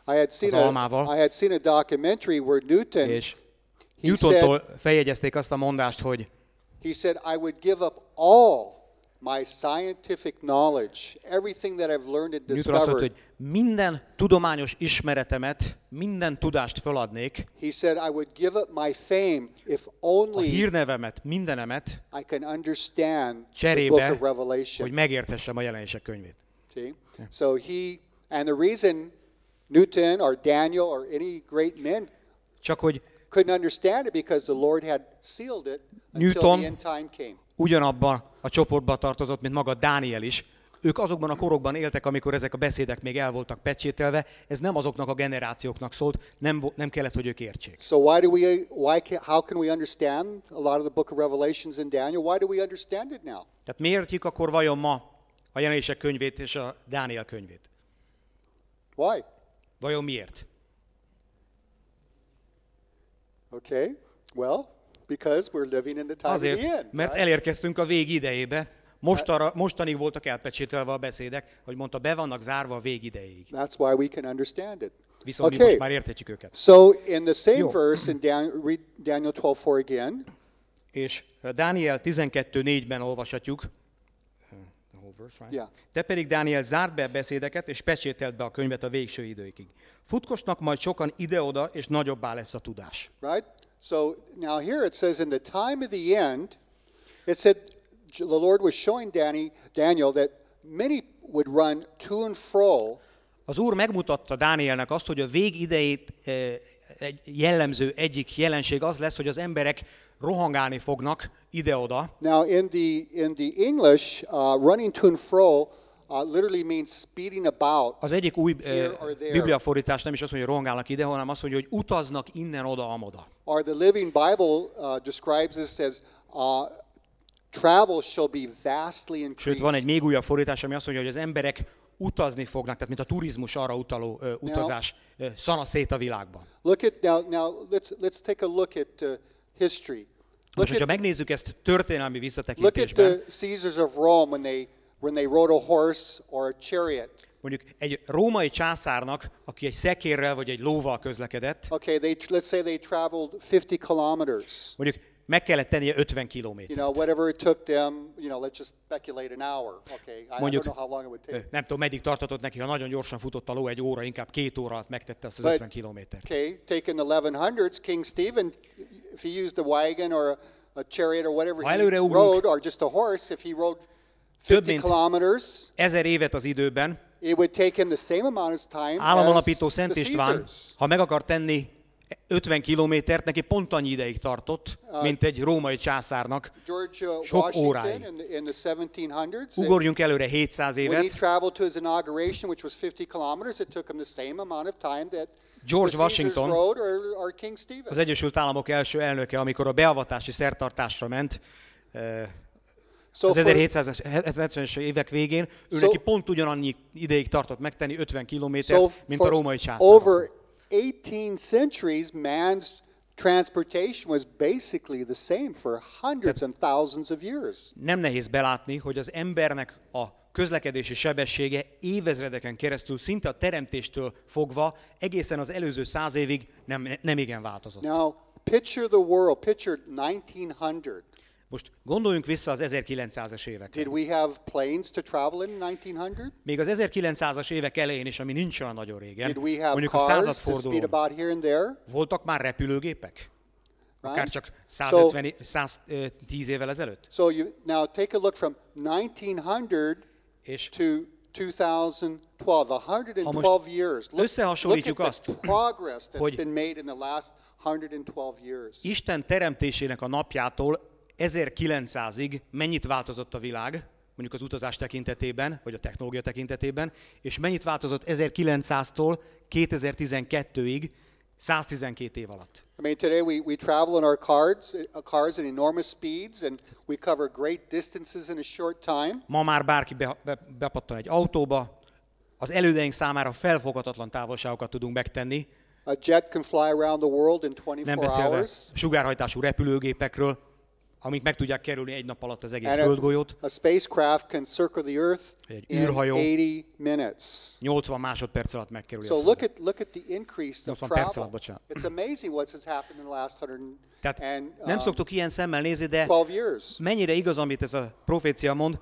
Speaker 1: I had seen
Speaker 2: az
Speaker 1: a,
Speaker 2: almával.
Speaker 1: I had seen a documentary where Newton
Speaker 2: és Newtontól feljegyezték azt a mondást, hogy
Speaker 1: He said, I would give up all my scientific knowledge, everything that I've learned and
Speaker 2: Newton azt mondta,
Speaker 1: discovered.
Speaker 2: hogy minden tudományos ismeretemet, minden tudást feladnék,
Speaker 1: He said, I would give up my fame if
Speaker 2: a
Speaker 1: only
Speaker 2: hírnevemet, mindenemet
Speaker 1: I can understand the book
Speaker 2: cserébe,
Speaker 1: of Revelation.
Speaker 2: hogy megértessem a jelenések könyvét.
Speaker 1: See? So he, and the reason Newton or Daniel or any great men
Speaker 2: Csak hogy
Speaker 1: couldn't understand it because the Lord had sealed it until
Speaker 2: Newton-
Speaker 1: the end time came.
Speaker 2: ugyanabban a csoportba tartozott, mint maga Dániel is. Ők azokban a korokban éltek, amikor ezek a beszédek még el voltak pecsételve. Ez nem azoknak a generációknak szólt, nem, nem kellett, hogy ők értsék.
Speaker 1: So why do we, why how can we understand a lot of the book of Revelations and Daniel? Why do we understand it now?
Speaker 2: Tehát miért értjük akkor vajon ma a jelenések könyvét és a Dániel könyvét?
Speaker 1: Why?
Speaker 2: Vajon miért?
Speaker 1: Okay. Well, because we're living in the time of the
Speaker 2: Azért,
Speaker 1: end.
Speaker 2: mert
Speaker 1: right?
Speaker 2: elérkeztünk a vég idejébe. Mostanra, mostanig voltak elpecsételve a beszédek, hogy mondta, be vannak zárva a vég idejéig.
Speaker 1: That's why we can understand it.
Speaker 2: Viszont mi
Speaker 1: Okay.
Speaker 2: most már érthetjük őket.
Speaker 1: So in the same
Speaker 2: Jó.
Speaker 1: verse in Dan, read Daniel 12:4 again.
Speaker 2: És Dániel 12.4-ben olvashatjuk, uh, verse, right?
Speaker 1: Yeah.
Speaker 2: Te pedig, Dániel, zárd be a beszédeket, és pecsételd be a könyvet a végső időkig. Futkosnak majd sokan ide-oda, és nagyobbá lesz a tudás.
Speaker 1: Right? So now here it says in the time of the end, it said the Lord was showing Danny, Daniel that many would run to and fro
Speaker 2: Az Úr megmutatta Dánielnek azt, hogy a vég idejét eh, egy jellemző egyik jelenség az lesz, hogy az emberek rohangálni fognak ide-oda.
Speaker 1: Now, in the in the English, uh, running to and fro uh, literally means speeding about.
Speaker 2: Az egyik új eh, bibliafordítás nem is az, hogy rohangálnak ide, hanem azt mondja, hogy utaznak innen-oda, amoda.
Speaker 1: Or the Living Bible uh, describes this as uh, travel shall be vastly
Speaker 2: Sőt,
Speaker 1: increased.
Speaker 2: van egy még újabb fordítás, ami azt mondja, hogy az emberek utazni fognak, tehát mint a turizmus arra utaló ö, utazás ö, szana szét a világban.
Speaker 1: Look at now. Now let's let's take a look at uh, history. Look
Speaker 2: Most, hogyha
Speaker 1: at,
Speaker 2: megnézzük ezt történelmi
Speaker 1: look at
Speaker 2: visszatekintésben,
Speaker 1: the Caesars of Rome when they when they rode a horse or a chariot.
Speaker 2: mondjuk egy római császárnak, aki egy szekérrel vagy egy lóval közlekedett,
Speaker 1: Okay, they let's say they traveled 50 kilometers.
Speaker 2: mondjuk meg kellett tennie 50
Speaker 1: You
Speaker 2: kilométert.
Speaker 1: know, whatever it took them. You know, let's just speculate an hour. Okay, I,
Speaker 2: Mondjuk,
Speaker 1: don't know how long it would take.
Speaker 2: Nem tudom, meddig tartatott neki, ha nagyon gyorsan futott a ló egy óra, inkább két óra alatt megtette azt az
Speaker 1: But-
Speaker 2: 50 kilométert.
Speaker 1: Okay, taken the 1100s, King Stephen, if he used a wagon or a, a chariot or whatever
Speaker 2: Ha
Speaker 1: he rode, or just a horse, if he rode
Speaker 2: Több
Speaker 1: 50
Speaker 2: mint- Ezer évet az időben
Speaker 1: it would take him the same amount of time
Speaker 2: államalapító Szent István, ha meg akar tenni 50 kilométert neki pont annyi ideig tartott, mint egy római császárnak.
Speaker 1: Uh,
Speaker 2: Sok óráig.
Speaker 1: in the, in the 1700s.
Speaker 2: Ugorjunk előre 700
Speaker 1: When he
Speaker 2: évet.
Speaker 1: traveled to his inauguration, which was 50 kilometers, it took him the same amount of time that
Speaker 2: George Washington-. Az Egyesült Államok első elnöke, amikor a beavatási szertartásra ment, eh,
Speaker 1: So
Speaker 2: az
Speaker 1: for-
Speaker 2: 1770-es évek végén, ő
Speaker 1: So-
Speaker 2: neki pont ugyanannyi ideig tartott megtenni 50 kilométert,
Speaker 1: So
Speaker 2: mint a római császár.
Speaker 1: over 18 centuries, man's transportation was basically the same for hundreds and thousands of years.
Speaker 2: Nem nehéz belátni, hogy az embernek a közlekedési sebessége évezredeken keresztül, szinte a teremtéstől fogva, egészen az előző száz évig nem, nem igen változott.
Speaker 1: Now, picture the world, picture 1900.
Speaker 2: Most gondoljunk vissza az 1900-es évekre.
Speaker 1: Did we have planes to travel in 1900?
Speaker 2: Még az 1900-as évek elején is, ami nincs olyan nagyon régen,
Speaker 1: Did we have
Speaker 2: mondjuk a századfordulón, voltak már repülőgépek? Akár
Speaker 1: Right?
Speaker 2: csak
Speaker 1: So,
Speaker 2: 150, é- 110 évvel ezelőtt?
Speaker 1: so you now take a look from 1900
Speaker 2: És
Speaker 1: to 2012, 112 years. Look,
Speaker 2: összehasonlítjuk
Speaker 1: look at
Speaker 2: azt,
Speaker 1: the progress that's
Speaker 2: hogy-
Speaker 1: been made in the last 112 years.
Speaker 2: Isten teremtésének a napjától 1900-ig mennyit változott a világ, mondjuk az utazás tekintetében, vagy a technológia tekintetében, és mennyit változott 1900-tól 2012-ig, 112 év alatt.
Speaker 1: I mean, today we, we travel in our cars, uh, cars at enormous speeds, and we cover great distances in a short time.
Speaker 2: Ma már bárki be, be, bepattan egy autóba, az elődeink számára felfoghatatlan távolságokat tudunk megtenni,
Speaker 1: A jet can fly around the world in
Speaker 2: nem
Speaker 1: 24
Speaker 2: beszélve
Speaker 1: hours.
Speaker 2: sugárhajtású repülőgépekről, amik meg tudják kerülni egy nap alatt az egész
Speaker 1: And
Speaker 2: földgolyót.
Speaker 1: a, a spacecraft can circle the Earth
Speaker 2: Egy űrhajó.
Speaker 1: 80 minutes.
Speaker 2: 80 másodperc alatt megkerüli
Speaker 1: So
Speaker 2: a
Speaker 1: look at look at the increase of
Speaker 2: 80 perc
Speaker 1: travel.
Speaker 2: alatt, bocsánat.
Speaker 1: It's amazing what has happened in the last 100
Speaker 2: Tehát
Speaker 1: and
Speaker 2: nem
Speaker 1: um,
Speaker 2: szoktuk ilyen szemmel nézni, de
Speaker 1: 12 years.
Speaker 2: mennyire igaz, amit ez a profécia mond,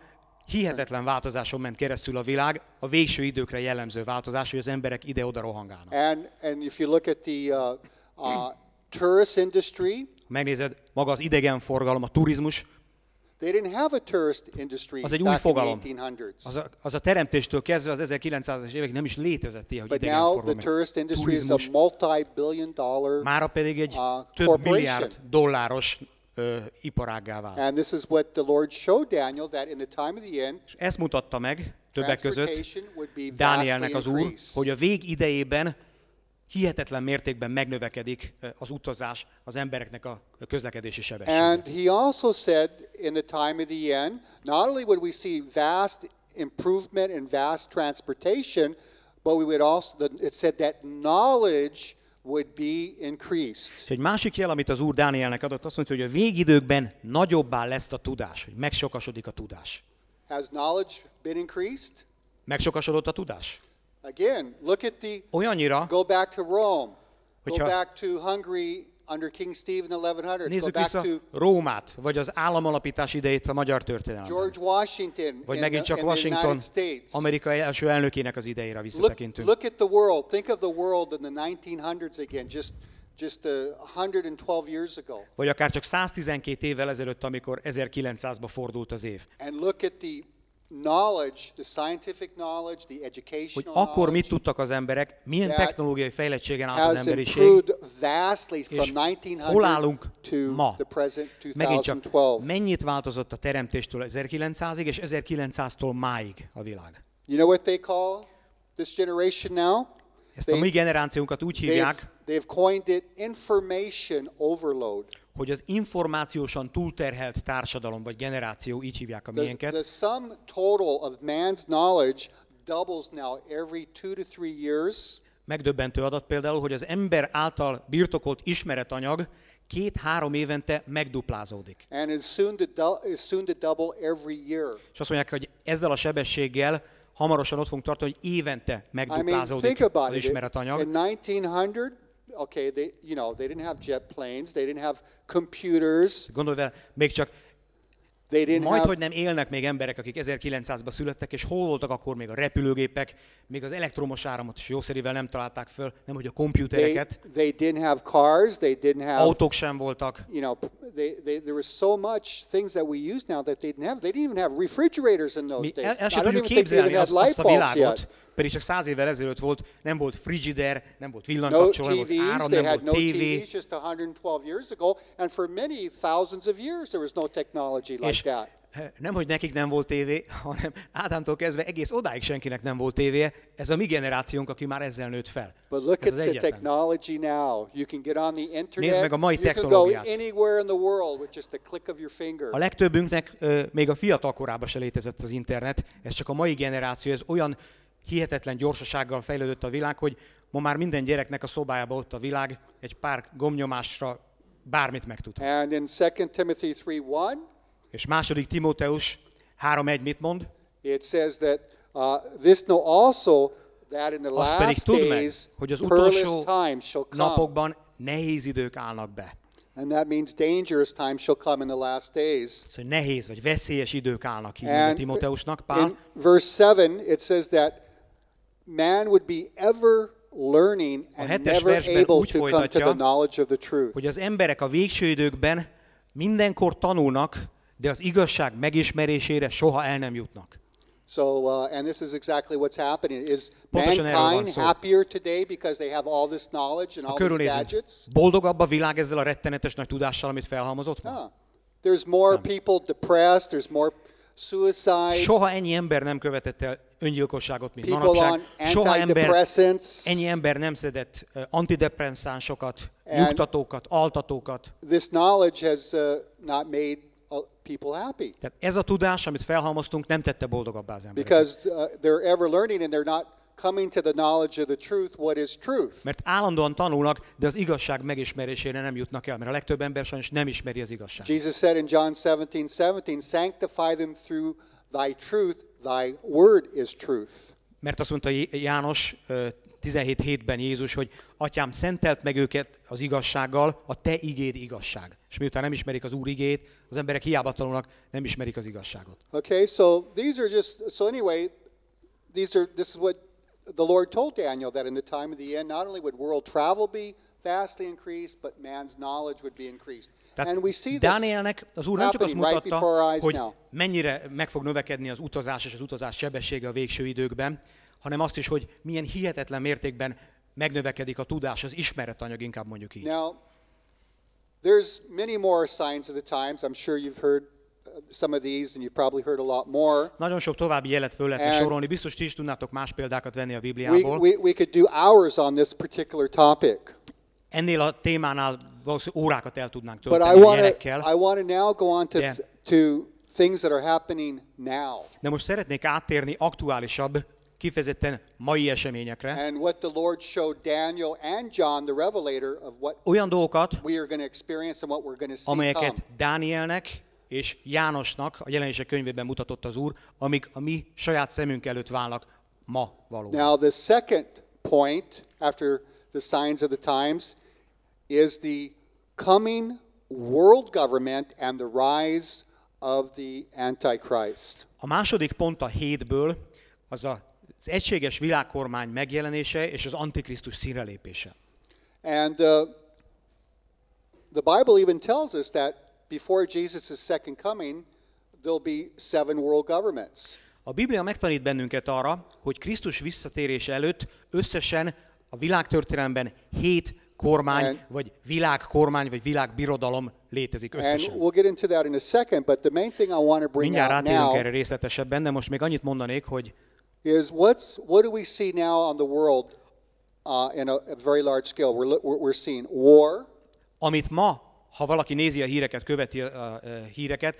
Speaker 2: hihetetlen változáson ment keresztül a világ, a végső időkre jellemző változás, hogy az emberek ide-oda rohangálnak.
Speaker 1: And and if you look at the uh, uh, tourist industry,
Speaker 2: megnézed, maga az idegenforgalom, a turizmus,
Speaker 1: they didn't have a tourist industry
Speaker 2: Az egy új fogalom.
Speaker 1: 1800s.
Speaker 2: az a, az a teremtéstől kezdve az 1900-as évek nem is létezett ilyen, hogy
Speaker 1: But now the tourist industry is a multi-billion dollar,
Speaker 2: Mára pedig egy
Speaker 1: uh,
Speaker 2: több milliárd dolláros ö, iparággá vált.
Speaker 1: and this is what the Lord showed Daniel that in the time of the end,
Speaker 2: És ezt mutatta meg többek között Dánielnek az úr, hogy a vég idejében hihetetlen mértékben megnövekedik az utazás, az embereknek a közlekedési sebessége.
Speaker 1: And he also said in the time of the end, not only would we see vast improvement and vast transportation, but we would also, it said that knowledge would be increased.
Speaker 2: És egy másik jel, amit az úr Dánielnek adott, azt mondja, hogy a végidőkben nagyobbá lesz a tudás, hogy megsokasodik a tudás.
Speaker 1: Has knowledge been increased?
Speaker 2: Megsokasodott a tudás?
Speaker 1: Again, look at the,
Speaker 2: Olyannyira,
Speaker 1: go back to Rome, go
Speaker 2: Hogyha-
Speaker 1: back to Hungary under King Stephen 1100, go
Speaker 2: nézzük
Speaker 1: back
Speaker 2: vissza
Speaker 1: to
Speaker 2: Rómát, vagy az államalapítás idejét a magyar történelemben.
Speaker 1: George Washington
Speaker 2: Vagy
Speaker 1: in
Speaker 2: megint csak Washington. Amerika első elnökének az idejére
Speaker 1: Look,
Speaker 2: visszatekintünk.
Speaker 1: look at the world. Think of the world in the 1900s again, just just uh, 112 years ago.
Speaker 2: Vagy akár csak 112 évvel ezelőtt, amikor 1900-ba fordult az év.
Speaker 1: And look at the
Speaker 2: Hogy akkor mit tudtak az emberek, milyen technológiai fejlettségen állt az emberiség, és hol
Speaker 1: 1900
Speaker 2: állunk
Speaker 1: to
Speaker 2: ma.
Speaker 1: the present
Speaker 2: Megint csak
Speaker 1: 2012.
Speaker 2: mennyit változott a teremtéstől 1900-ig, és 1900-tól máig a világ.
Speaker 1: You know what they call this generation now?
Speaker 2: Ezt a mi generációnkat úgy hívják,
Speaker 1: they've coined it information overload.
Speaker 2: Hogy az információsan túlterhelt társadalom vagy generáció, így hívják a miénket,
Speaker 1: the sum total of man's knowledge doubles now every two to three years.
Speaker 2: megdöbbentő adat például, hogy az ember által birtokolt ismeretanyag két-három évente megduplázódik.
Speaker 1: and is soon to is soon to double every year.
Speaker 2: És azt mondják, hogy ezzel a sebességgel hamarosan ott fogunk tartani, hogy évente
Speaker 1: I mean,
Speaker 2: megduplázódik
Speaker 1: think about
Speaker 2: az ismeretanyag.
Speaker 1: In 1900, okay, they you know they didn't have jet planes, they didn't have computers,
Speaker 2: Gondolj vele, még csak
Speaker 1: they didn't
Speaker 2: majd,
Speaker 1: have
Speaker 2: hogy nem élnek még emberek, akik 1900-ban születtek, és hol voltak akkor még a repülőgépek, még az elektromos áramot is jószerivel nem találták föl, nem hogy a
Speaker 1: they,
Speaker 2: kompjútereket,
Speaker 1: they didn't have cars, they didn't have
Speaker 2: autók sem voltak,
Speaker 1: you know they, they, there was so much things that we use now that they didn't have. They didn't even have refrigerators in those
Speaker 2: Mi
Speaker 1: days.
Speaker 2: el, el sem tudjuk
Speaker 1: they
Speaker 2: képzelni
Speaker 1: had
Speaker 2: az,
Speaker 1: light
Speaker 2: azt a világot,
Speaker 1: yet.
Speaker 2: Pedig csak száz évvel ezelőtt volt, nem volt frigider, nem volt villanykapcsoló,
Speaker 1: No
Speaker 2: nem volt áram, nem volt
Speaker 1: no
Speaker 2: tévé,
Speaker 1: TVs just 112 years ago, and for many thousands of years there was no technology like
Speaker 2: és
Speaker 1: that.
Speaker 2: eh, nem, hogy nekik nem volt tévé, [LAUGHS] hanem Ádámtól kezdve egész odáig senkinek nem volt tévéje. Ez a mi generációnk, aki már ezzel nőtt fel.
Speaker 1: But look
Speaker 2: Ez
Speaker 1: at the technology now. You can get on the internet.
Speaker 2: meg a mai technológiát.
Speaker 1: a
Speaker 2: legtöbbünknek ö, még a fiatal korában se létezett az internet, ez csak a mai generáció, ez olyan hihetetlen gyorsasággal fejlődött a világ, hogy ma már minden gyereknek a szobájába ott a világ, egy pár gomnyomásra bármit megtudhat.
Speaker 1: And in 2 Timothy 3:1,
Speaker 2: És második Timóteus 3.1 mit mond?
Speaker 1: it says that uh, this know also that in the
Speaker 2: Azt pedig tudd meg, hogy az utolsó napokban nehéz idők állnak be.
Speaker 1: And that means dangerous times shall come in the last days.
Speaker 2: Szóval nehéz vagy veszélyes idők állnak ki Timóteusnak,
Speaker 1: in
Speaker 2: Pál.
Speaker 1: verse 7, it says that man would be ever learning and
Speaker 2: hetes
Speaker 1: never
Speaker 2: versben
Speaker 1: able
Speaker 2: úgy
Speaker 1: to come to the knowledge of the truth.
Speaker 2: hogy az emberek a végső időkben mindenkor tanulnak, de az igazság megismerésére soha el nem jutnak.
Speaker 1: So, uh, and this is exactly what's happening. Is
Speaker 2: Pontosan
Speaker 1: mankind happier today because they have all this knowledge and all these gadgets?
Speaker 2: boldogabb a világ ezzel a rettenetes nagy tudással, amit felhalmozott ma?
Speaker 1: No. There's more people depressed. There's more suicides.
Speaker 2: Soha ennyi ember nem követett el öngyilkosságot, mint
Speaker 1: People
Speaker 2: manapság. Soha ember, ennyi ember nem szedett antidepresszánsokat, nyugtatókat, altatókat.
Speaker 1: This knowledge has uh, not made uh, people happy
Speaker 2: Tehát ez a tudás, amit felhalmoztunk, nem tette boldogabbá az embereket.
Speaker 1: because uh, they're ever learning and they're not coming to the knowledge of the truth. What is truth?
Speaker 2: Mert állandóan tanulnak, de az igazság megismerésére nem jutnak el, mert a legtöbb ember sajnos nem ismeri az igazságot.
Speaker 1: Jesus said in John 17, 17, sanctify them through thy truth. Thy word is truth.
Speaker 2: Mert azt mondta János ö, 17.7-ben Jézus, hogy Atyám, szentelt meg őket az igazsággal, a te igéd igazság. És miután nem ismerik az Úr igét, az emberek hiába tanulnak, nem ismerik az igazságot.
Speaker 1: Okay, so these are just so anyway, these are this is what the Lord told Daniel that in the time of the end, not only would world travel be vastly increased, but man's knowledge would be increased.
Speaker 2: Tehát
Speaker 1: we
Speaker 2: Dánielnek az Úr nem csak azt mutatta, hogy mennyire meg fog növekedni az utazás és az utazás sebessége a végső időkben, hanem azt is, hogy milyen hihetetlen mértékben megnövekedik a tudás, az ismeretanyag, inkább mondjuk így.
Speaker 1: Now, there's many more signs of the times. I'm sure you've heard uh, some of these, and you've probably heard a lot more.
Speaker 2: Nagyon sok további jelet föl lehetne sorolni, biztos ti is tudnátok más példákat venni a
Speaker 1: We,
Speaker 2: Bibliából.
Speaker 1: we, we could do hours on this particular topic.
Speaker 2: Ennél a témánál valószínűleg órákat el tudnánk
Speaker 1: But I
Speaker 2: tölteni
Speaker 1: want to
Speaker 2: jelekkel,
Speaker 1: I want to now go on to,
Speaker 2: Yeah.
Speaker 1: to things that are happening now.
Speaker 2: de most szeretnék áttérni aktuálisabb, kifejezetten mai eseményekre,
Speaker 1: And what the Lord showed Daniel and John, the revelator, of what
Speaker 2: olyan dolgokat,
Speaker 1: we are going to experience and what we're going to see come.
Speaker 2: amelyeket Dánielnek és Jánosnak a jelenések könyvében mutatott az Úr, amik a mi saját szemünk előtt válnak ma valóban.
Speaker 1: Now, the second point after the signs of the times is the coming world government and the rise of the Antichrist.
Speaker 2: A második pont a hétből az a, az egységes világkormány megjelenése és az Antikrisztus színrelépése.
Speaker 1: And uh, the Bible even tells us that before Jesus' second coming, there'll be seven world governments.
Speaker 2: A Biblia megtanít bennünket arra, hogy Krisztus visszatérése előtt összesen a világtörténelemben hét kormány,
Speaker 1: And-
Speaker 2: vagy világkormány, vagy világbirodalom létezik
Speaker 1: And
Speaker 2: összesen.
Speaker 1: we'll get into that in a second, but the main thing I want to bring
Speaker 2: Mindjárt
Speaker 1: out now
Speaker 2: erre részletesebben, de most még annyit mondanék, hogy
Speaker 1: is what's what do we see now on the world uh, in a, a very large scale? We're, we're, seeing war,
Speaker 2: amit ma, ha valaki nézi a híreket, követi a, a, a híreket,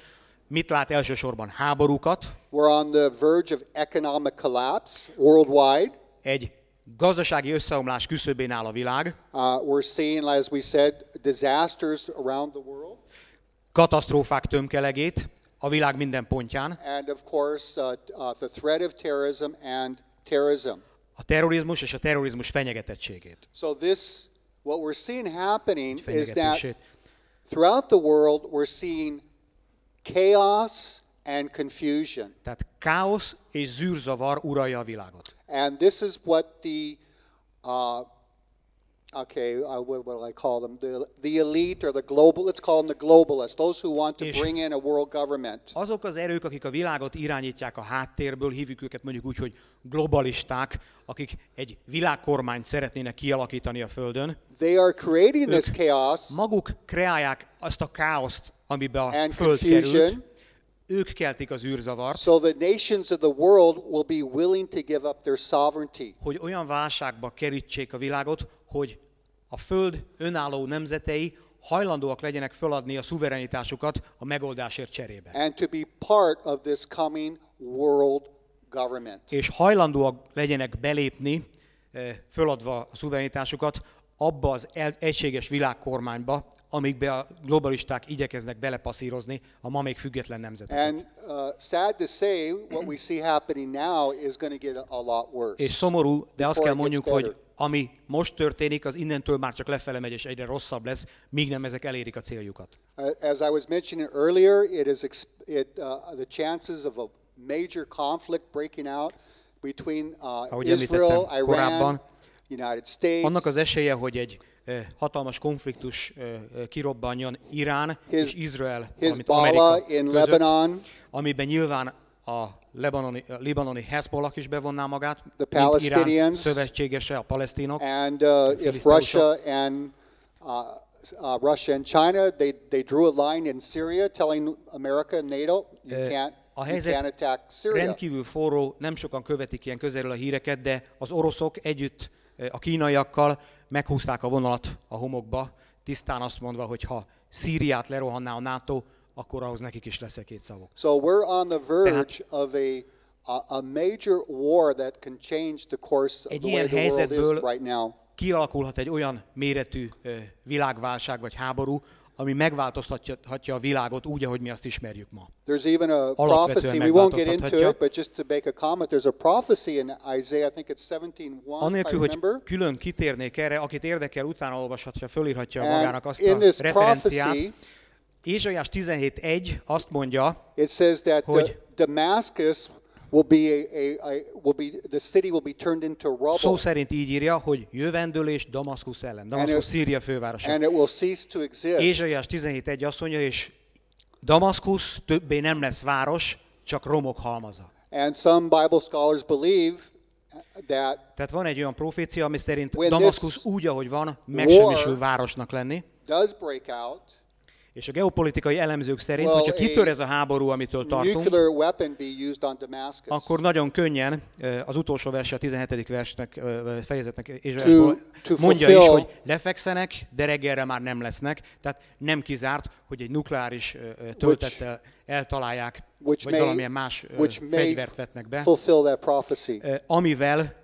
Speaker 2: mit lát elsősorban? Háborúkat,
Speaker 1: we're on the verge of economic collapse worldwide.
Speaker 2: egy gazdasági összeomlás küszöbén áll a világ,
Speaker 1: Uh, we're seeing, as we said, disasters around the world,
Speaker 2: katasztrófák tömkelegét a világ minden pontján,
Speaker 1: and of course, uh, uh, the threat of terrorism and terrorism.
Speaker 2: a terrorizmus és a terrorizmus fenyegetettségét.
Speaker 1: So this, what we're seeing happening is that throughout the world, we're seeing chaos and confusion.
Speaker 2: Tehát káosz és zűrzavar uralja a világot.
Speaker 1: And this is what the uh, okay, uh, what, what do I call them? The, the elite or the global, let's call them the globalists, those who want to
Speaker 2: És-
Speaker 1: bring in a world government.
Speaker 2: Azok az erők, akik a világot irányítják a háttérből, hívjuk őket mondjuk úgy, hogy globalisták, akik egy világkormányt szeretnének kialakítani a Földön,
Speaker 1: They are creating this chaos
Speaker 2: maguk kreálják azt a káoszt, amiben a
Speaker 1: And
Speaker 2: Föld
Speaker 1: confusion.
Speaker 2: került, ők keltik az űrzavart,
Speaker 1: so the nations of the world will be willing to give up their sovereignty.
Speaker 2: hogy olyan válságba kerítsék a világot, hogy a Föld önálló nemzetei hajlandóak legyenek feladni a szuverenitásukat a megoldásért cserébe.
Speaker 1: and to be part of this coming world government.
Speaker 2: És hajlandóak legyenek belépni, eh, föladva a szuverenitásukat, abba az egységes világkormányba, amikbe a globalisták igyekeznek belepasszírozni a ma még független nemzeteket.
Speaker 1: And uh, sad to say, what we see happening now is going to get a, lot worse.
Speaker 2: És szomorú, de azt kell mondjuk, hogy ami most történik, az innentől már csak lefele megy, és egyre rosszabb lesz, míg nem ezek elérik a céljukat.
Speaker 1: Uh, as I was mentioning earlier, it is it, uh, the chances of a major conflict breaking out between uh,
Speaker 2: Ahogy
Speaker 1: Israel, Iran,
Speaker 2: korábban,
Speaker 1: United States,
Speaker 2: Annak az esélye, hogy egy hatalmas konfliktus kirobbanjon Irán
Speaker 1: His-
Speaker 2: és Izrael, amit Amerika
Speaker 1: in
Speaker 2: között,
Speaker 1: Lebanon,
Speaker 2: amiben nyilván a libanoni, a libanoni Hezbollah is bevonná magát,
Speaker 1: The
Speaker 2: mint Irán szövetségese, a palesztinok,
Speaker 1: and uh, if. Russia and uh, uh, Russia and China, they, they drew a line in Syria, telling America and NATO, you can't,
Speaker 2: a helyzet rendkívül forró, nem sokan követik ilyen közelről a híreket, de az oroszok együtt a kínaiakkal meghúzták a vonalat a homokba, tisztán azt mondva, hogy ha Szíriát lerohanná a NATO, akkor ahhoz nekik is lesz két szavuk.
Speaker 1: So we're on the verge of a, a, a major war that can change the course of the way the world is right now.
Speaker 2: kialakulhat egy olyan méretű világválság vagy háború, ami megváltoztathatja a világot úgy, ahogy mi azt ismerjük ma.
Speaker 1: There's even a prophecy, we won't get into it, but just to make a comment, there's a prophecy in Isaiah, I think it's 17.1, if I
Speaker 2: Anélkül, hogy külön kitérnék erre, akit érdekel, utána olvashatja, fölírhatja
Speaker 1: And
Speaker 2: magának azt a referenciát. Ézsaiás 17.1 azt mondja,
Speaker 1: It says that
Speaker 2: Hogy-
Speaker 1: Damascus will be a, a, will be the city will be turned into rubble,
Speaker 2: szó szerint így írja, hogy jövendőlés Damaszkusz ellen. Damaszkusz Szíria fővárosa.
Speaker 1: and it will cease to exist.
Speaker 2: Ézsaiás 17.1 azt mondja, és Damaszkusz többé nem lesz város, csak romok halmaza.
Speaker 1: And some Bible scholars believe that
Speaker 2: Tehát van egy olyan profécia, ami szerint Damaszkusz úgy, ahogy van, megsemmisül városnak lenni.
Speaker 1: does break out,
Speaker 2: És a geopolitikai elemzők szerint,
Speaker 1: Well,
Speaker 2: hogyha kitör ez a háború, amitől tartunk, akkor nagyon könnyen ö, az utolsó verse, a 17. versnek, ö, fejezetnek
Speaker 1: To- to
Speaker 2: mondja is, hogy lefekszenek, de reggelre már nem lesznek. Tehát nem kizárt, hogy egy nukleáris töltettel eltalálják,
Speaker 1: which
Speaker 2: vagy
Speaker 1: may,
Speaker 2: valamilyen más fegyvert vetnek be. amivel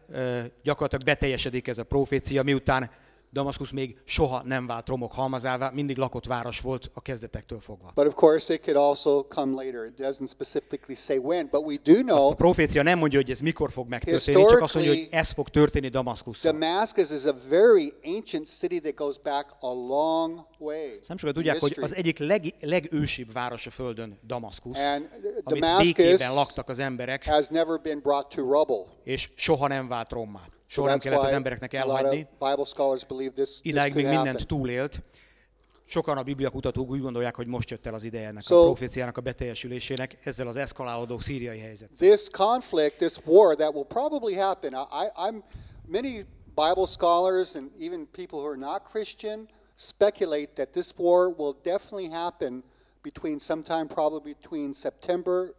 Speaker 2: gyakorlatilag beteljesedik ez a profécia, miután Damaszkusz még soha nem vált romok halmazává, mindig lakott város volt a kezdetektől fogva.
Speaker 1: But of course, it could also come later. It doesn't specifically say when, but we do
Speaker 2: Azt
Speaker 1: know
Speaker 2: a profécia nem mondja, hogy ez mikor fog megtörténni, csak azt mondja, hogy ez fog történni Damaszkusszal.
Speaker 1: Damascus is a very ancient city that goes back a long way.
Speaker 2: Nem sokan tudják, hogy az egyik leg, legősibb város a Földön Damaszkusz,
Speaker 1: And
Speaker 2: amit békében laktak az emberek,
Speaker 1: has never been brought to rubble.
Speaker 2: és soha nem vált rommá. Soha
Speaker 1: So
Speaker 2: nem
Speaker 1: that's
Speaker 2: kellett az embereknek elhagyni. Idáig még mindent túlélt. Sokan a Biblia kutatók úgy gondolják, hogy most jött el az ideje ennek
Speaker 1: So-
Speaker 2: a proféciának a beteljesülésének, ezzel az eszkalálódó szíriai helyzet.
Speaker 1: This conflict, this war that will probably happen. I, I'm many Bible scholars and even people who are not Christian speculate that this war will definitely happen between sometime probably between September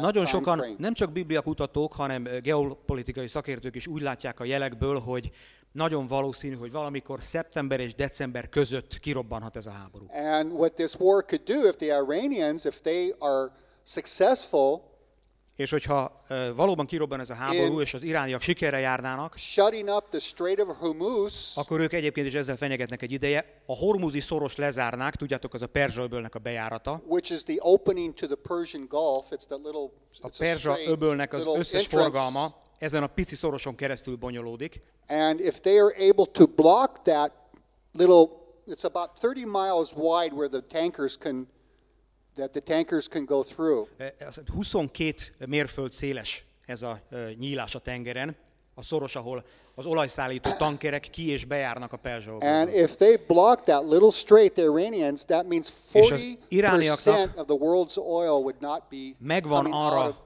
Speaker 2: Nagyon sokan, nem csak Biblia kutatók, hanem ö, geopolitikai szakértők is úgy látják a jelekből, hogy nagyon valószínű, hogy valamikor szeptember és december között kirobbanhat ez a háború.
Speaker 1: And what this war could do if the Iranians, if they are successful
Speaker 2: És hogyha ö, valóban kirobban ez a háború, és az irániak sikerre járnának,
Speaker 1: shutting up the Strait of Hormuz,
Speaker 2: akkor ők egyébként is ezzel fenyegetnek egy ideje. A hormuzi szoros lezárnák, tudjátok, az a Perzsa öbölnek a bejárata.
Speaker 1: which is the opening to the Persian Gulf. It's that little, it's a
Speaker 2: Perzsa
Speaker 1: strait,
Speaker 2: öbölnek az összes forgalma ezen a pici szoroson keresztül bonyolódik.
Speaker 1: And if they are able to block that little, it's about 30 miles wide where the tankers can, that the tankers can go through.
Speaker 2: Ez 22 mérföld széles ez a nyílás a tengeren, a szoros, ahol az olajszállító tankerek ki és bejárnak a
Speaker 1: And
Speaker 2: perzsa
Speaker 1: if they block that little strait, the Iranians, that means
Speaker 2: És az
Speaker 1: 40%
Speaker 2: irániaknak
Speaker 1: of the world's oil would not be
Speaker 2: megvan arra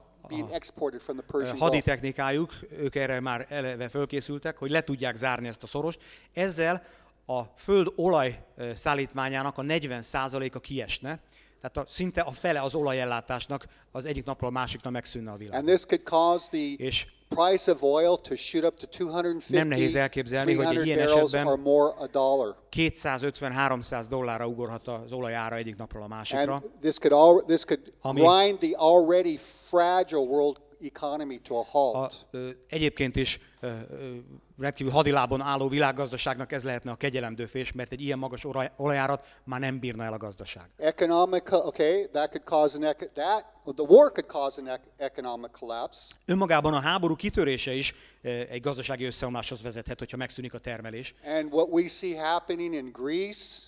Speaker 1: Persian Gulf.
Speaker 2: haditechnikájuk, ők erre már eleve fölkészültek, hogy le tudják zárni ezt a szorost. Ezzel a föld olaj ö, szállítmányának a 40%-a kiesne, tehát a, szinte a fele az olajellátásnak az egyik napról a másikra megszűnne a világ.
Speaker 1: And this could cause the
Speaker 2: És
Speaker 1: price of oil to shoot up to 250,
Speaker 2: Nem nehéz elképzelni, hogy egy
Speaker 1: 300
Speaker 2: ilyen esetben-
Speaker 1: or more a dollar.
Speaker 2: 250-300 dollárra ugorhat az olaj ára egyik napról a másikra.
Speaker 1: And this could all this could
Speaker 2: Ami-
Speaker 1: grind the already fragile world economy to a
Speaker 2: A,
Speaker 1: halt.
Speaker 2: ö, egyébként is ö, ö, rendkívül hadilábon álló világgazdaságnak ez lehetne a kegyelemdőfés, mert egy ilyen magas olaj, olajárat már nem bírna el a gazdaság.
Speaker 1: Economic, okay, that could cause an ec- that the war could cause an ec- economic collapse.
Speaker 2: Önmagában a háború kitörése is egy gazdasági összeomláshoz vezethet, hogyha megszűnik a termelés.
Speaker 1: And what we see happening in Greece,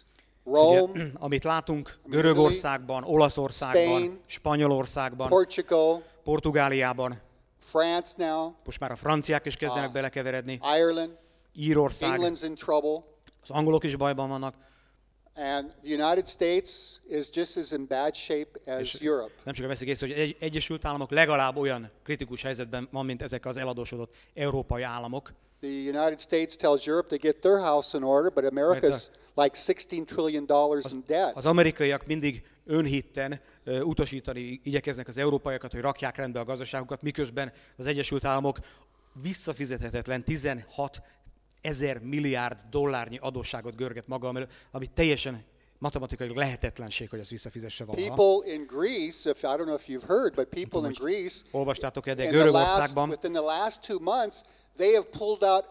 Speaker 2: Ugye,
Speaker 1: Rome, [CLEARS THROAT]
Speaker 2: amit látunk Görögországban, Olaszországban,
Speaker 1: Spain,
Speaker 2: Spanyolországban,
Speaker 1: Portugal,
Speaker 2: Portugáliában,
Speaker 1: France now,
Speaker 2: most már a franciák is kezdenek
Speaker 1: Ah.
Speaker 2: belekeveredni,
Speaker 1: Ireland,
Speaker 2: Írország,
Speaker 1: England's in trouble,
Speaker 2: az angolok is bajban vannak,
Speaker 1: and the United States is just as in bad shape as Europe.
Speaker 2: nem csak veszik észre, hogy egy Egyesült Államok legalább olyan kritikus helyzetben van, mint ezek az eladósodott európai államok.
Speaker 1: The United States tells Europe to get their house in order, but America's like 16 trillion dollars in debt.
Speaker 2: Az amerikaiak mindig önhitten ö, utasítani igyekeznek az európaiakat, hogy rakják rendbe a gazdaságukat, miközben az Egyesült Államok visszafizethetetlen 16 ezer milliárd dollárnyi adósságot görget maga mellett, ami teljesen matematikailag lehetetlenség, hogy ezt visszafizesse valaha.
Speaker 1: People in Greece, if I don't know if you've heard, but people in Greece,
Speaker 2: Olvastátok-e, de Görögországban
Speaker 1: within the last two months, they have pulled out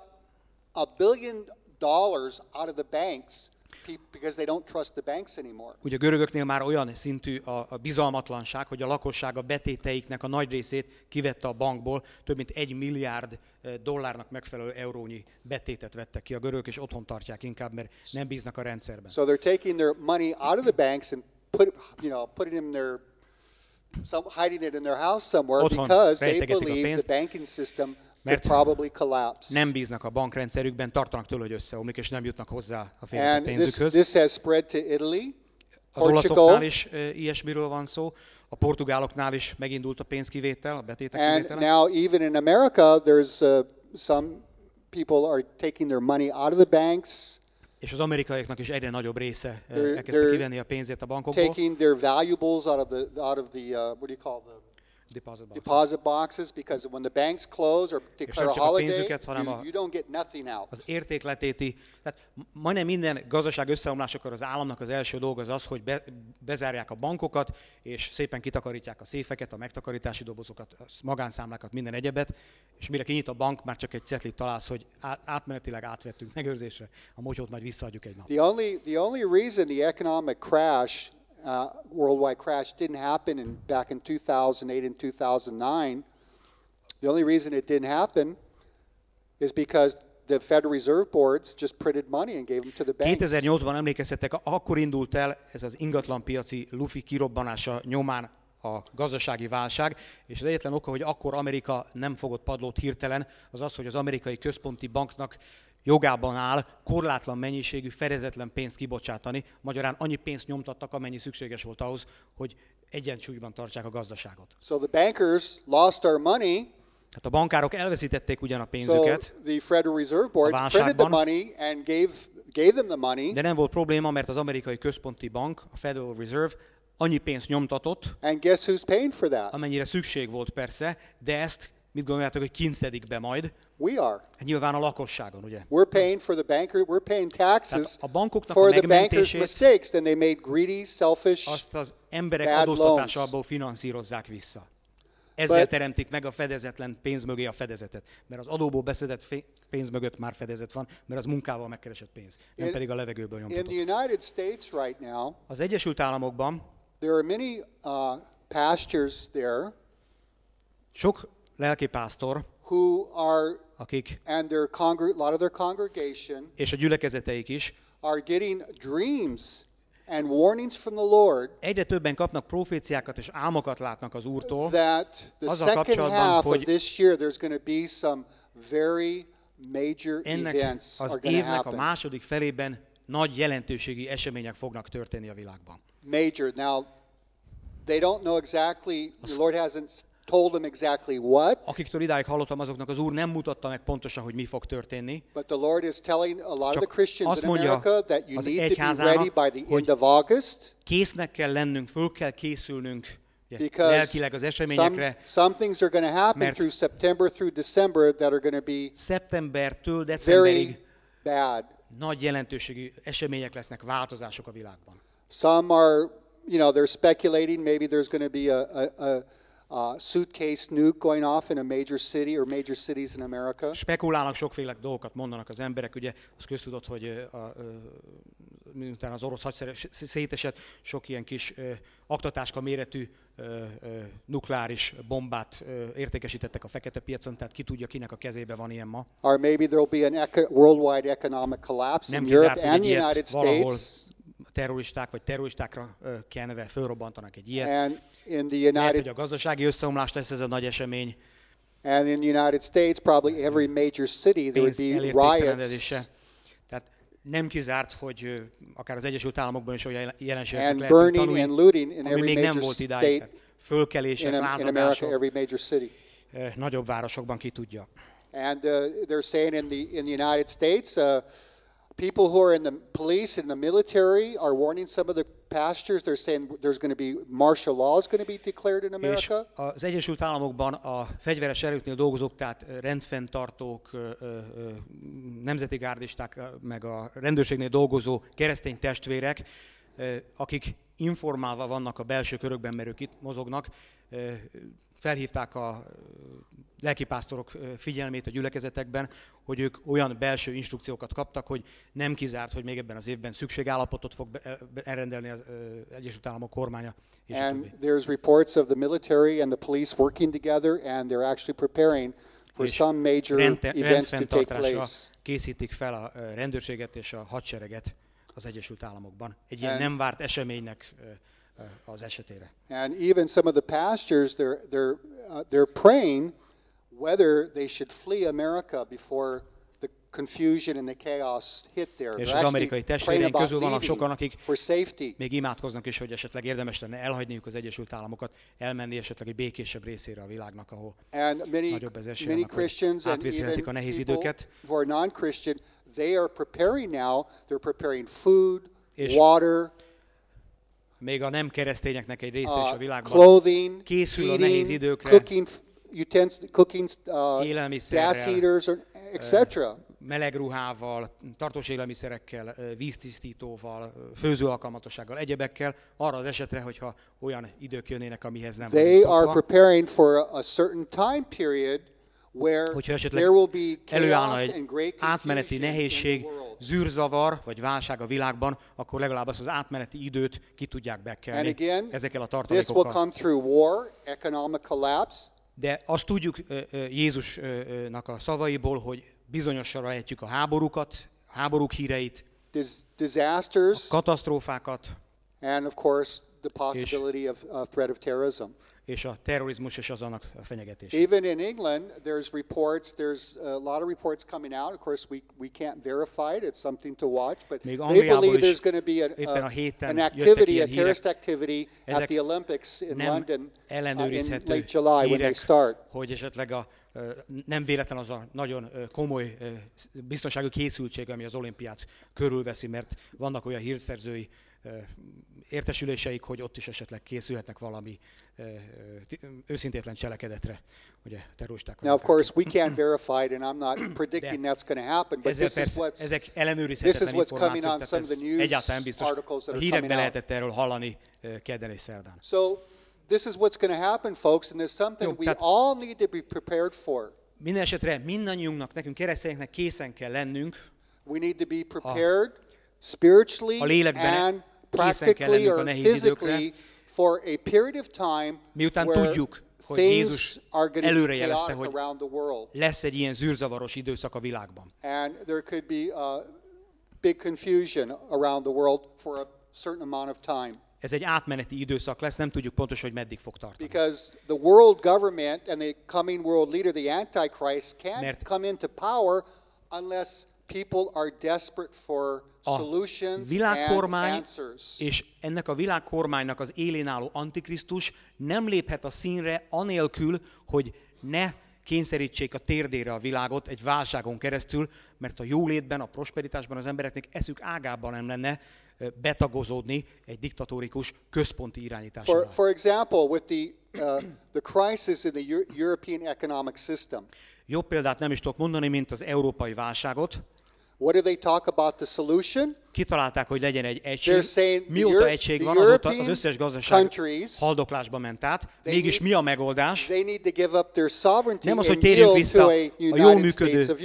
Speaker 1: a billion dollars out of the banks because they don't trust the banks anymore.
Speaker 2: Ugye a görögöknél már olyan szintű a, a bizalmatlanság, hogy a lakosság a betéteiknek a nagy részét kivette a bankból, több mint egy milliárd eh, dollárnak megfelelő eurónyi betétet vettek ki a görögök, és otthon tartják inkább, mert nem bíznak a rendszerben.
Speaker 1: So they're taking their money out of the banks and put, you know, putting it in their, some, hiding it in their house somewhere
Speaker 2: Otthon
Speaker 1: because they believe the banking system
Speaker 2: mert
Speaker 1: probably collapse.
Speaker 2: Nem bíznak a bankrendszerükben, tartanak tőle, hogy összeomlik, és nem jutnak hozzá a félretett
Speaker 1: And this,
Speaker 2: pénzükhöz.
Speaker 1: this has spread to Italy,
Speaker 2: Az olaszoknál
Speaker 1: Portugal,
Speaker 2: is e, ilyesmiről van szó, a portugáloknál is megindult a pénzkivétel, a betétek
Speaker 1: and
Speaker 2: kivétele.
Speaker 1: now even in America, there's uh, some people are taking their money out of the banks,
Speaker 2: És az amerikaiaknak is egyre nagyobb része elkezdte kivenni a pénzét a bankokból.
Speaker 1: taking their valuables out of the out of the uh, what do you call the
Speaker 2: Deposit box.
Speaker 1: deposit boxes because when the banks close or declare a holiday,
Speaker 2: pénzüket, hanem
Speaker 1: you, you don't get nothing out.
Speaker 2: az értékletéti, tehát majdnem minden gazdaság összeomlásakor az államnak az első dolga az az, hogy be, bezárják a bankokat, és szépen kitakarítják a széfeket, a megtakarítási dobozokat, a magánszámlákat, minden egyebet, és mire kinyit a bank, már csak egy cetlit találsz, hogy át, átmenetileg átvettünk megőrzésre, a motyót majd visszaadjuk egy nap.
Speaker 1: The only the only reason the economic crash, uh, worldwide crash, didn't happen in back in 2008 and 2009, the only reason it didn't happen is because the Federal Reserve boards just printed money and gave them to the banks.
Speaker 2: 2008-ban emlékeztetek, akkor indult el ez az ingatlanpiaci lufi kirobbanása nyomán a gazdasági válság, és az egyetlen oka, hogy akkor Amerika nem fogott padlót hirtelen, az az, hogy az amerikai központi banknak jogában áll korlátlan mennyiségű, fedezetlen pénzt kibocsátani, magyarán annyi pénzt nyomtattak, amennyi szükséges volt ahhoz, hogy egyensúlyban tartsák a gazdaságot.
Speaker 1: So the bankers lost our money.
Speaker 2: Tehát a bankárok elveszítették ugyan a
Speaker 1: So
Speaker 2: pénzüket,
Speaker 1: the Federal Reserve boards printed the money and gave gave them the money.
Speaker 2: de nem volt probléma, mert az amerikai központi bank, a Federal Reserve annyi pénzt nyomtatott,
Speaker 1: And guess who's paying for that?
Speaker 2: amennyire szükség volt persze, de ezt mit gondoljátok, hogy kinszedik be majd?
Speaker 1: We are.
Speaker 2: Hát nyilván a lakosságon, ugye?
Speaker 1: We're paying for the banker. We're paying taxes
Speaker 2: Tehát a bankoknak
Speaker 1: for
Speaker 2: a
Speaker 1: the bankers' mistakes. Then they made greedy, selfish.
Speaker 2: azt az emberek adóztatásából finanszírozzák vissza. Ezzel
Speaker 1: But-
Speaker 2: teremtik meg a fedezetlen pénz mögé a fedezetet. Mert az adóból beszedett pénz mögött már fedezet van, mert az munkával megkeresett pénz, nem
Speaker 1: In-
Speaker 2: pedig a levegőből
Speaker 1: In
Speaker 2: nyomtatott.
Speaker 1: the United States right now,
Speaker 2: Az Egyesült Államokban
Speaker 1: there are many uh, pastors there
Speaker 2: sok lelkipásztor,
Speaker 1: who are,
Speaker 2: akik,
Speaker 1: and their congr- a lot of their congregation
Speaker 2: és a gyülekezeteik is,
Speaker 1: are getting dreams and warnings from the Lord
Speaker 2: egyre többen kapnak proféciákat és álmokat látnak az Úrtól,
Speaker 1: that the
Speaker 2: Azzal
Speaker 1: second
Speaker 2: kapcsolatban,
Speaker 1: half of
Speaker 2: hogy-
Speaker 1: this year there's going to be some very major
Speaker 2: Ennek
Speaker 1: events
Speaker 2: az
Speaker 1: are going to
Speaker 2: évnek a
Speaker 1: happen.
Speaker 2: második felében nagy jelentőségi események fognak történni a világban.
Speaker 1: Major. Now, they don't know exactly, the Lord hasn't told them exactly what,
Speaker 2: Akiktől idáig hallottam, azoknak az Úr nem mutatta meg pontosan, hogy mi fog történni.
Speaker 1: but the Lord is telling a lot of the Christians
Speaker 2: azt
Speaker 1: in
Speaker 2: mondja
Speaker 1: America that you need to be ready by the end of August
Speaker 2: Késznek kell lennünk, föl kell készülnünk
Speaker 1: because
Speaker 2: lelkileg az
Speaker 1: some,
Speaker 2: eseményekre.
Speaker 1: some things are going to happen through September through December that are going to be
Speaker 2: Szeptembertől decemberig
Speaker 1: bad.
Speaker 2: nagy jelentőségű események lesznek, változások a világban.
Speaker 1: Some are, you know, they're speculating maybe there's going to be a, a, a, a suitcase nuke going off in a major city or major cities in America.
Speaker 2: Spekulálnak, sokféle dolgokat mondanak az emberek, ugye az köztudott, hogy a, ö, miután az orosz hadsereg s- szétesett, sok ilyen kis ö, aktatáska méretű ö, ö, nukleáris bombát ö, értékesítettek a fekete piacon, tehát ki tudja, kinek a kezébe van ilyen ma.
Speaker 1: Or maybe there'll be an eco- worldwide economic collapse
Speaker 2: Nem
Speaker 1: in Europe and the United States.
Speaker 2: Terroristák vagy terroristákra kenve fölrobbantanak egy ilyet.
Speaker 1: And in the
Speaker 2: Lehet,
Speaker 1: United
Speaker 2: hogy a gazdasági összeomlás lesz ez a nagy esemény,
Speaker 1: and in the United States, probably every major city there would be riots
Speaker 2: Tehát nem kizárt, hogy akár az Egyesült Államokban is olyan jelenségek
Speaker 1: burning
Speaker 2: tanulni,
Speaker 1: and looting in
Speaker 2: ami még nem volt idáig. Tehát fölkelések,
Speaker 1: in, Am- in America,
Speaker 2: lázadások,
Speaker 1: every major city.
Speaker 2: ö, nagyobb városokban ki tudja.
Speaker 1: And uh, they're saying in the in the United States, uh, people who are in the police and the military are warning some of the pastors. They're saying there's going to be martial law is going to be declared in
Speaker 2: És
Speaker 1: America.
Speaker 2: az Egyesült Államokban a fegyveres erőknél dolgozók, tehát rendfenntartók, nemzeti gárdisták, meg a rendőrségnél dolgozó keresztény testvérek, akik informálva vannak a belső körökben, mert ők itt mozognak, felhívták a lelkipásztorok figyelmét a gyülekezetekben, hogy ők olyan belső instrukciókat kaptak, hogy nem kizárt, hogy még ebben az évben szükségállapotot fog elrendelni az Egyesült Államok kormánya. És
Speaker 1: And there's reports of the military and the police working together, and they're actually preparing for some major
Speaker 2: rend-
Speaker 1: events to take place.
Speaker 2: készítik fel a rendőrséget és a hadsereget az Egyesült Államokban. Egy ilyen
Speaker 1: And-
Speaker 2: nem várt eseménynek ö, az esetére.
Speaker 1: And even some of the pastors, they're, they're, uh, they're praying whether they should flee America before the confusion and the chaos hit there.
Speaker 2: És az amerikai testvéreink közül vannak sokan, akik
Speaker 1: for safety.
Speaker 2: még imádkoznak is, hogy esetleg érdemes lenne elhagyniuk az Egyesült Államokat, elmenni esetleg egy békésebb részére a világnak, ahol
Speaker 1: And many,
Speaker 2: Nagyobb az esély
Speaker 1: many
Speaker 2: annak, hogy
Speaker 1: Christians and
Speaker 2: átvészheletik
Speaker 1: even
Speaker 2: a nehéz
Speaker 1: people
Speaker 2: időket.
Speaker 1: who are non-Christian, they are preparing now. They're preparing food,
Speaker 2: És
Speaker 1: water,
Speaker 2: még a nem keresztényeknek egy része is a
Speaker 1: uh,
Speaker 2: világban
Speaker 1: clothing,
Speaker 2: készül a nehéz időkre.
Speaker 1: cooking, utens- cooking uh,
Speaker 2: Élelmiszerrel,
Speaker 1: gas heaters, or etc.
Speaker 2: meleg ruhával, tartós élelmiszerekkel, víztisztítóval, főzőalkalmatossággal, egyebekkel, arra az esetre, hogyha olyan idők jönnének, amihez nem
Speaker 1: They are preparing for a, a certain time period
Speaker 2: Hogyha esetleg
Speaker 1: there will be
Speaker 2: előállna egy átmeneti nehézség, zűrzavar vagy válság a világban, akkor legalább azt az átmeneti időt ki tudják
Speaker 1: And
Speaker 2: bekelni
Speaker 1: again,
Speaker 2: ezekkel a tartalékokkal. De azt tudjuk Jézusnak a szavaiból, hogy bizonyosra lehetjük a háborúkat, a háborúk híreit,
Speaker 1: disasters,
Speaker 2: katasztrófákat,
Speaker 1: and of course the possibility of uh, threat of terrorism.
Speaker 2: és a terrorizmus és az annak fenyegetés.
Speaker 1: Even in England, there's reports. There's a lot of reports coming out. Of course, we, we can't verify it. It's something to watch. But
Speaker 2: Még
Speaker 1: they believe there's going to be a,
Speaker 2: éppen a
Speaker 1: a, an activity, a terrorist activity at the Olympics in London uh, in late July when they start.
Speaker 2: hogy esetleg a, ö, nem véletlen az a nagyon ö, komoly ö, biztonsági készültség, ami az olimpiát körülveszi, mert vannak olyan hírszerzői értesüléseik, hogy ott is esetleg készülhetnek valami őszintétlen cselekedetre, ugye terroristák.
Speaker 1: Now, of course, we can't verify it, and I'm not predicting that's going to happen. But this is what's
Speaker 2: ezek ellenőrizhetetlen
Speaker 1: this is what's coming
Speaker 2: információk,
Speaker 1: on
Speaker 2: tehát ez
Speaker 1: the news
Speaker 2: egyáltalán biztos. A hírekben lehetett erről hallani kedden és szerdán.
Speaker 1: So this is what's going to happen, folks, and there's something we all need to be prepared for.
Speaker 2: Minden esetre mindannyiunknak, nekünk keresztényeknek készen kell lennünk,
Speaker 1: We need to be prepared spiritually and
Speaker 2: készen kell
Speaker 1: practically
Speaker 2: lennünk a
Speaker 1: or
Speaker 2: nehéz időkre.
Speaker 1: physically for a period of time
Speaker 2: Miután tudjuk, hogy Jézus előrejelezte, hogy lesz egy ilyen zűrzavaros időszak a világban.
Speaker 1: And there could be uh, big confusion around the world for a certain amount of time.
Speaker 2: Ez egy átmeneti időszak lesz, nem tudjuk pontosan, hogy meddig fog tartani.
Speaker 1: Because the world government and the coming world leader, the Antichrist, can't
Speaker 2: Mert-
Speaker 1: come into power unless people are desperate for
Speaker 2: A
Speaker 1: solutions and
Speaker 2: világkormány
Speaker 1: answers.
Speaker 2: és ennek a világkormánynak az élén álló antikrisztus nem léphet a színre anélkül, hogy ne kényszerítsék a térdére a világot egy válságon keresztül, mert a jólétben, a prosperitásban az embereknek eszük ágában nem lenne betagozódni egy diktatórikus központi irányítás
Speaker 1: For, for example, with the, uh, the crisis in the Eu- European economic system,
Speaker 2: Jobb példát nem is tudok mondani, mint az európai válságot.
Speaker 1: What do they talk about the solution?
Speaker 2: Kitalálták, hogy legyen egy egység.
Speaker 1: Saying
Speaker 2: Mióta egység van, azóta az összes gazdaság haldoklásba ment át. Mégis
Speaker 1: need-
Speaker 2: mi a megoldás? Nem az, hogy térjünk vissza
Speaker 1: a
Speaker 2: a jól működő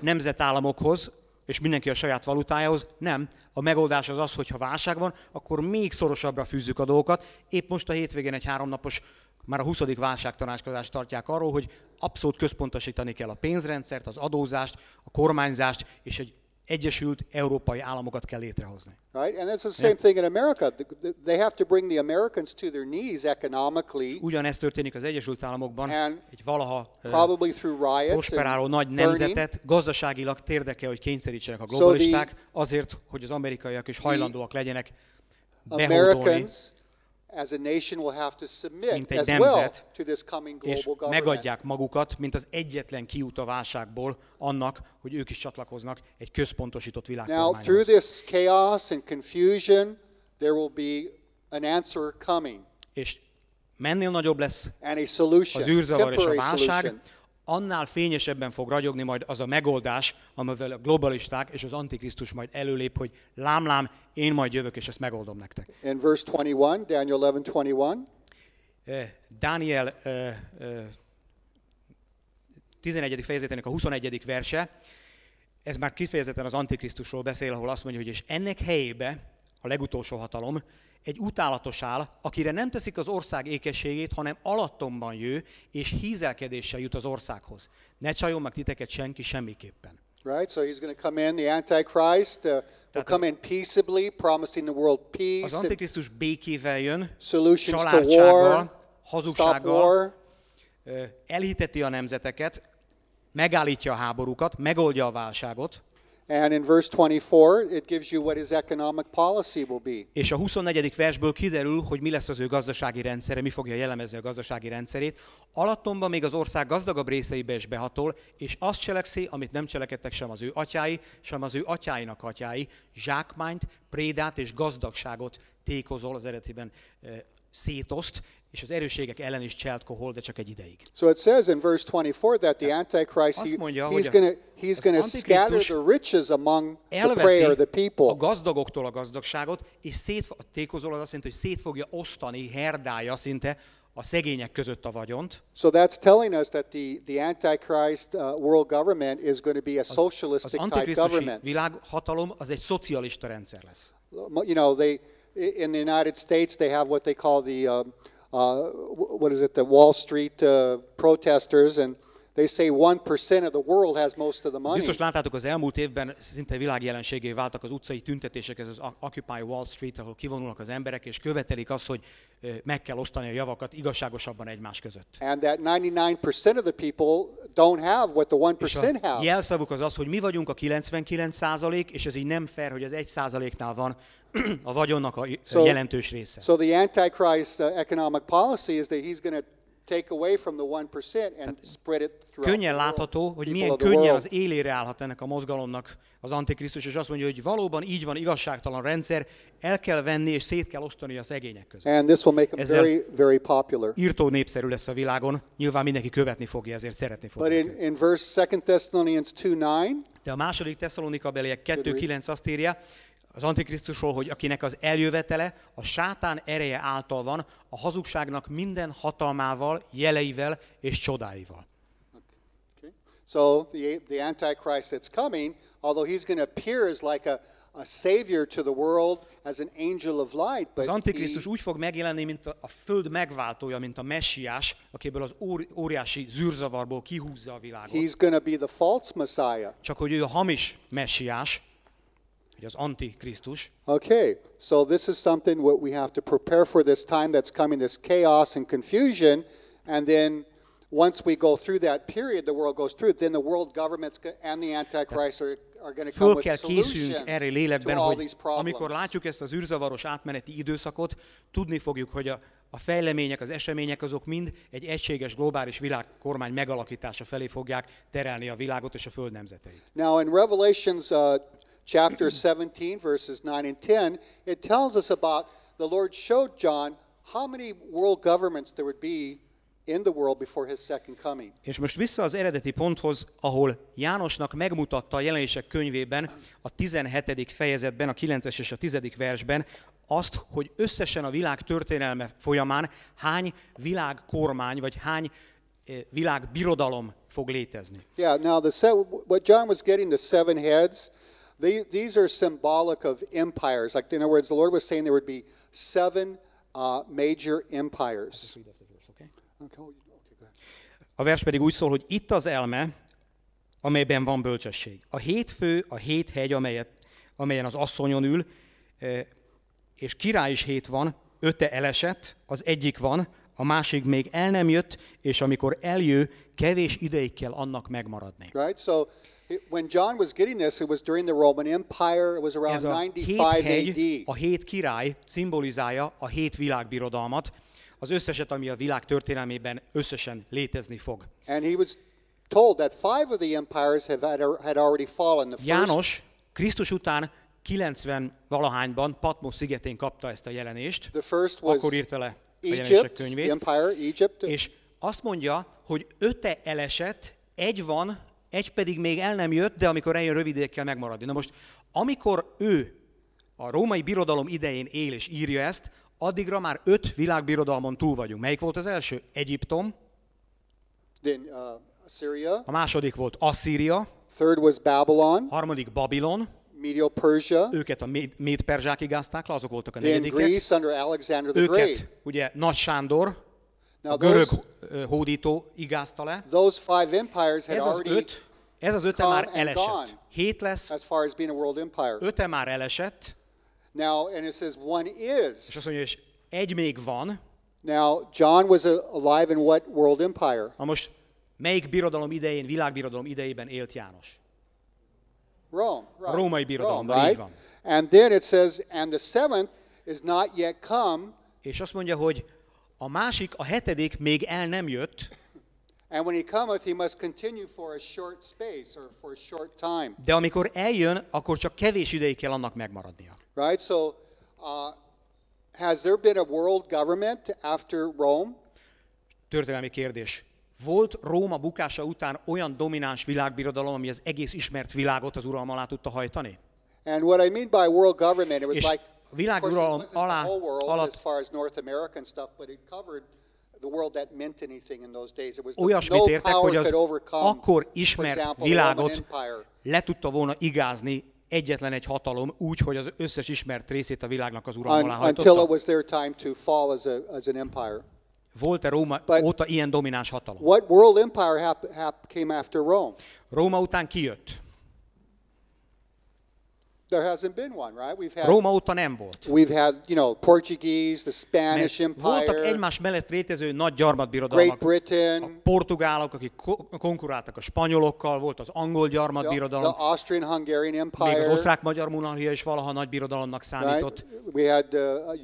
Speaker 2: nemzetállamokhoz, és mindenki a saját valutájához. Nem. A megoldás az az, hogy ha válság van, akkor még szorosabbra fűzzük a dolgokat. Épp most a hétvégén egy háromnapos, már a 20. válságtanácskozást tartják arról, hogy abszolút központosítani kell a pénzrendszert, az adózást, a kormányzást, és egy egyesült európai államokat kell létrehozni.
Speaker 1: Right? And that's the same thing in America. The- the- They have to bring the Americans to their knees economically,
Speaker 2: Ugyanezt történik az Egyesült Államokban, egy valaha
Speaker 1: probably through riots
Speaker 2: prosperáló nagy nemzetet gazdaságilag térdeke, hogy kényszerítsenek a globalisták, azért, hogy az amerikaiak is hajlandóak legyenek behódolni,
Speaker 1: as a nation will have to submit as well to this coming global government.
Speaker 2: megadják magukat, mint az egyetlen kiút a válságból annak, hogy ők is csatlakoznak egy központosított
Speaker 1: Now, through
Speaker 2: világkormányhoz.
Speaker 1: this chaos and confusion, there will be an answer coming
Speaker 2: És mennél nagyobb lesz
Speaker 1: and a solution,
Speaker 2: az űrzavar és a válság,
Speaker 1: solution.
Speaker 2: Annál fényesebben fog ragyogni majd az a megoldás, amivel a globalisták és az antikrisztus majd előlép, hogy lám-lám, én majd jövök, és ezt megoldom nektek.
Speaker 1: In verse 21, Daniel 11, 21,
Speaker 2: Eh, Dániel eh, eh, 11. fejezetének a 21. verse, ez már kifejezetten az Antikrisztusról beszél, ahol azt mondja, hogy és ennek helyébe, a legutolsó hatalom, egy utálatos áll, akire nem teszik az ország ékességét, hanem alattomban jő, és hízelkedéssel jut az országhoz. Ne csaljon meg titeket senki semmiképpen.
Speaker 1: right? So he's going to come in, the Antichrist uh, will come in peaceably, promising the world
Speaker 2: Az
Speaker 1: peace and
Speaker 2: Antikrisztus békével jön, családsággal, hazugsággal, elhiteti a nemzeteket, megállítja a háborúkat, megoldja a válságot,
Speaker 1: and in verse 24, it gives you what his economic policy will be.
Speaker 2: és a 24. versből kiderül, hogy mi lesz az ő gazdasági rendszere, mi fogja jellemezni a gazdasági rendszerét. Alattomban még az ország gazdagabb részeibe is behatol, és azt cselekszi, amit nem cselekedtek sem az ő atyái, sem az ő atyáinak atyái, zsákmányt, prédát és gazdagságot tékozol az eredetiben e, szétoszt, és az erősségek ellen is cseltkohol, de csak egy ideig.
Speaker 1: So it says in verse 24 that the Antichrist, he, he's
Speaker 2: a-
Speaker 1: going to he's
Speaker 2: az
Speaker 1: going to scatter the riches among the prey or the
Speaker 2: a
Speaker 1: people.
Speaker 2: gazdagoktól a gazdagságot, és szét, a tékozol az azt jelenti, hogy szét fogja osztani, herdálja szinte a szegények között a vagyont.
Speaker 1: So that's telling us that the, the Antichrist uh, world government is going to be a
Speaker 2: Az
Speaker 1: socialistic type government.
Speaker 2: világhatalom az egy szocialista rendszer lesz.
Speaker 1: You know, they in the United States they have what they call the um, uh, what is it, the Wall Street uh, protesters, and they say one percent of the world has most of the money.
Speaker 2: Biztos láttátok, az elmúlt évben szinte világjelenségé váltak az utcai tüntetések, ez az Occupy Wall Street, ahol kivonulnak az emberek, és követelik azt, hogy meg kell osztani a javakat igazságosabban egymás között.
Speaker 1: And that 99% of the people don't have what the 1%
Speaker 2: És a
Speaker 1: have.
Speaker 2: jelszavuk az az, hogy mi vagyunk a 99 százalék, és ez így nem fair, hogy az 1 százaléknál van a vagyonnak a
Speaker 1: So-
Speaker 2: jelentős része.
Speaker 1: So the Antichrist uh, economic policy is that he's going to take away from the 1% and spread it throughout
Speaker 2: Könnyen látható, hogy milyen könnyen az élére állhat ennek a mozgalomnak az Antikrisztus, és azt mondja, hogy valóban így van igazságtalan rendszer, el kell venni és szét kell osztani a szegények között.
Speaker 1: And this will make
Speaker 2: Ezzel-
Speaker 1: very, very popular.
Speaker 2: Írtó népszerű lesz a világon, nyilván mindenki követni fogja, ezért szeretni
Speaker 1: But
Speaker 2: fogja.
Speaker 1: in,
Speaker 2: őt.
Speaker 1: in verse 2 Thessalonians 2.9,
Speaker 2: De a második Tesszalonika beliek
Speaker 1: read.
Speaker 2: 2.9 azt írja, az Antikrisztusról, hogy akinek az eljövetele a sátán ereje által van, a hazugságnak minden hatalmával, jeleivel és csodáival.
Speaker 1: okay, so the, the Antichrist that's coming, although he's going to appear as like a, a savior to the world, as an angel of light, but
Speaker 2: Az Antikrisztus
Speaker 1: he,
Speaker 2: úgy fog megjelenni, mint a, a föld megváltója, mint a messiás, akiből az óri, óriási zűrzavarból kihúzza a világot.
Speaker 1: he's going to be the false Messiah.
Speaker 2: Csak hogy ő a hamis messiás, vagy az antikrisztus.
Speaker 1: Okay, so this is something what we have to prepare for this time that's coming, this chaos and confusion, and then once we go through that period, the world goes through, then the world governments go- and the Antichrist are, are going to come
Speaker 2: Föl
Speaker 1: with
Speaker 2: kell készülnünk erre lélekben, hogy amikor látjuk ezt az űrzavaros átmeneti időszakot, tudni fogjuk, hogy a, a fejlemények, az események azok mind egy egységes globális világkormány megalakítása felé fogják terelni a világot és a föld nemzeteit.
Speaker 1: Now, in Revelations uh, chapter 17, verses 9 and 10, it tells us about the Lord showed John how many world governments there would be in the world before his second coming.
Speaker 2: És most vissza az eredeti ponthoz, ahol Jánosnak megmutatta a jelenések könyvében, a 17. fejezetben, a 9-es és a 10. versben azt, hogy összesen a világ történelme folyamán hány világkormány, vagy hány eh, világbirodalom fog létezni.
Speaker 1: Yeah, now the what John was getting, the seven heads, they, these are symbolic of empires. Like, in other words, the Lord was saying there would be seven uh, major empires.
Speaker 2: A vers pedig úgy szól, hogy itt az elme, amelyben van bölcsesség. A hét fő, a hét hegy, amelyet, amelyen az asszonyon ül, és király is hét van, öte elesett, az egyik van, a másik még el nem jött, és amikor eljő, kevés ideig kell annak megmaradni.
Speaker 1: Right? So when John was getting this, it was during the Roman Empire. It was around
Speaker 2: Ez a hét
Speaker 1: 95
Speaker 2: hegy,
Speaker 1: AD.
Speaker 2: a hét király szimbolizálja a hét világbirodalmat, az összeset, ami a világ történelmében összesen létezni fog.
Speaker 1: And he was told that five of the empires have had, already fallen. The first,
Speaker 2: János Krisztus után 90 valahányban Patmos szigetén kapta ezt a jelenést,
Speaker 1: the first was
Speaker 2: akkor írta le a jelenések könyvét,
Speaker 1: Empire, Egypt.
Speaker 2: és azt mondja, hogy öte elesett, egy van, egy pedig még el nem jött, de amikor eljön, rövid kell megmaradni. Na most, amikor ő a római birodalom idején él és írja ezt, addigra már öt világbirodalmon túl vagyunk. Melyik volt az első? Egyiptom,
Speaker 1: Then uh, Syria.
Speaker 2: a második volt Asszíria,
Speaker 1: Third was Babylon,
Speaker 2: harmadik Babilon,
Speaker 1: Medo-Persia.
Speaker 2: őket a méd- méd-perzsák igázták le, azok voltak a
Speaker 1: Then
Speaker 2: negyedikek.
Speaker 1: Greece under Alexander the Great.
Speaker 2: Őket ugye Nagy Sándor,
Speaker 1: Now
Speaker 2: a görög
Speaker 1: those,
Speaker 2: ö, hódító igázta le.
Speaker 1: those five empires had
Speaker 2: Ez az öt, ez az öte már elesett. Hét lesz,
Speaker 1: as far as being a world empire.
Speaker 2: öte már elesett,
Speaker 1: Now, and it says one
Speaker 2: és
Speaker 1: is.
Speaker 2: azt mondja, és egy még van.
Speaker 1: Now, John was alive in what world empire?
Speaker 2: Na most melyik birodalom idején, világbirodalom idejében élt János?
Speaker 1: Rome. Right.
Speaker 2: római birodalomban,
Speaker 1: Rome,
Speaker 2: így
Speaker 1: right?
Speaker 2: van.
Speaker 1: And then it says, and the seventh is not yet come,
Speaker 2: És azt mondja, hogy a másik, a hetedik még el nem jött,
Speaker 1: and when he cometh, he must continue for a short space or for a short time.
Speaker 2: de amikor eljön, akkor csak kevés ideig kell annak megmaradnia.
Speaker 1: Right? So, uh, has there been a world government after Rome?
Speaker 2: Történelmi kérdés. Volt Róma bukása után olyan domináns világbirodalom, ami az egész ismert világot az uralma alá tudta hajtani?
Speaker 1: And what I mean by world government, it was
Speaker 2: És
Speaker 1: like,
Speaker 2: világuralom alá- alatt- Olyasmit értek, hogy az akkor ismert világot le tudta volna igázni egyetlen egy hatalom úgy, hogy az összes ismert részét a világnak az uralma alá hajtotta? Volt-e Róma
Speaker 1: But-
Speaker 2: óta ilyen domináns hatalom?
Speaker 1: What world empire hap, hap, came after Rome?
Speaker 2: Róma után ki jött?
Speaker 1: There hasn't been one, right? We've had
Speaker 2: Róma óta nem volt.
Speaker 1: we've had you know Portuguese, the Spanish
Speaker 2: Mert voltak
Speaker 1: Empire,
Speaker 2: egymás mellett létező nagy
Speaker 1: Great
Speaker 2: gyarmatbirodalmak. A
Speaker 1: Britain,
Speaker 2: portugálok, akik ko- konkuráltak a spanyolokkal, volt az angol
Speaker 1: the, the
Speaker 2: gyarmatbirodalom,
Speaker 1: Austrian-Hungarian
Speaker 2: még
Speaker 1: Empire.
Speaker 2: az osztrák-magyar monarchia is valaha nagy birodalomnak
Speaker 1: right?
Speaker 2: számított.
Speaker 1: We had uh,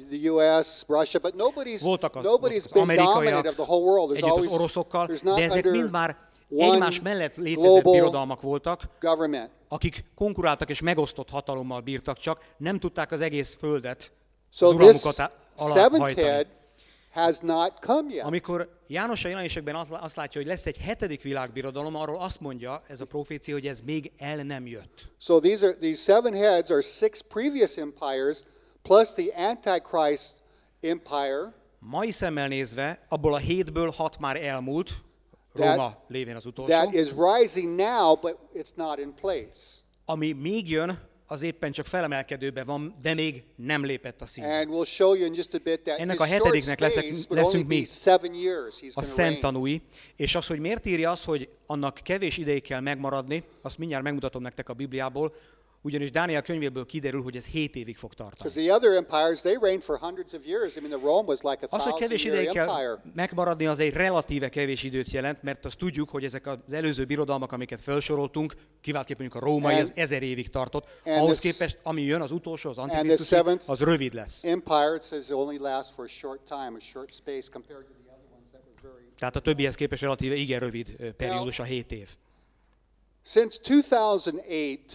Speaker 1: the U.S., Russia, but nobody's
Speaker 2: Voltak a-
Speaker 1: nobody's
Speaker 2: az
Speaker 1: been dominant of the whole world. There's always
Speaker 2: az oroszokkal, de ezek mind már egymás mellett
Speaker 1: global
Speaker 2: birodalmak voltak,
Speaker 1: government.
Speaker 2: Akik konkuráltak és megosztott hatalommal bírtak, csak nem tudták az egész földet
Speaker 1: So
Speaker 2: az uralmukat
Speaker 1: has not come yet.
Speaker 2: Amikor János a jelenésekben azt azt látja, hogy lesz egy hetedik világbirodalom, arról azt mondja ez a profécia, hogy ez még el nem jött.
Speaker 1: So these are these seven heads are six previous empires plus the Antichrist empire
Speaker 2: Mai szemmel nézve, abból a hétből hat már elmúlt,
Speaker 1: That-
Speaker 2: Róma lévén az utolsó,
Speaker 1: that is rising now, but it's not in place.
Speaker 2: ami még jön, az éppen csak felemelkedőben van, de még nem lépett a színre.
Speaker 1: We'll
Speaker 2: Ennek a hetediknek leszek- leszünk mi. A
Speaker 1: going to
Speaker 2: szent
Speaker 1: reign.
Speaker 2: tanúi, és az, hogy miért írja azt, hogy annak kevés ideig kell megmaradni, azt mindjárt megmutatom nektek a Bibliából, Ugyanis Dániel könyvéből kiderül, hogy ez 7 évig fog tartani.
Speaker 1: The other empires, they reigned for hundreds of years. I mean, the Rome was like a
Speaker 2: Az, hogy kevés ideig kell megmaradni, az egy relatíve kevés időt jelent, mert azt tudjuk, hogy ezek az előző birodalmak, amiket felsoroltunk, kiváltképpen mondjuk a római,
Speaker 1: And-
Speaker 2: az ezer évig tartott. Ahhoz
Speaker 1: the s-
Speaker 2: képest, ami jön, az utolsó, az
Speaker 1: seventh-
Speaker 2: az rövid lesz.
Speaker 1: Empire, it says, only lasts for a short time, a short space compared to the other ones that were very.
Speaker 2: Tehát a többihez képest relatíve igen rövid periódus a 7 év.
Speaker 1: Since 2008,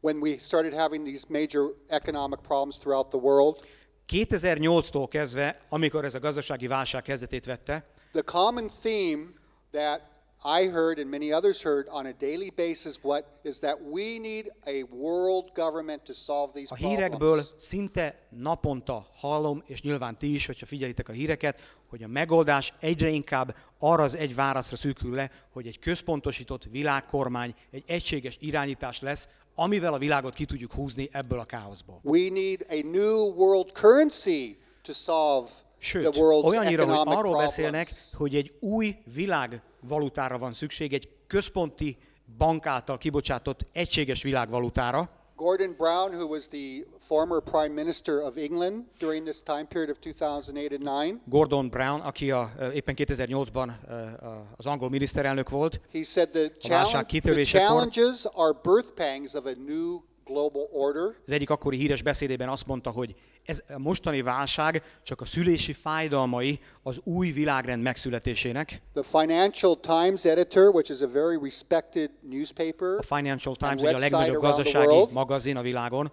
Speaker 1: when we started having these major economic problems throughout the world,
Speaker 2: 2008-tól kezdve, amikor ez a gazdasági válság kezdetét vette,
Speaker 1: the common theme that I heard and many others heard on a daily basis what is that we need a world government to solve these
Speaker 2: a hírekből
Speaker 1: problems.
Speaker 2: szinte naponta hallom, és nyilván ti is, hogyha figyelitek a híreket, hogy a megoldás egyre inkább arra az egy válaszra szűkül le, hogy egy központosított világkormány, egy egységes irányítás lesz, amivel a világot ki tudjuk húzni ebből a káoszból.
Speaker 1: We need a new world currency to solve
Speaker 2: Sőt, olyannyira, hogy arról
Speaker 1: problems.
Speaker 2: beszélnek, hogy egy új világvalutára van szükség, egy központi bank által kibocsátott egységes világvalutára,
Speaker 1: Gordon Brown, who was the former prime minister of England during this time period of 2008 and 9,
Speaker 2: Gordon Brown, aki a, éppen 2008-ban ö, a- az angol miniszterelnök volt,
Speaker 1: he said the, challenge, the challenges are birth pangs of a new global order.
Speaker 2: az egyik akkori híres beszédében azt mondta, hogy ez a mostani válság csak a szülési fájdalmai az új világrend megszületésének.
Speaker 1: The Financial Times editor, which is a very respected newspaper,
Speaker 2: A Financial Times, ugye a legnagyobb gazdasági
Speaker 1: world.
Speaker 2: magazin a világon,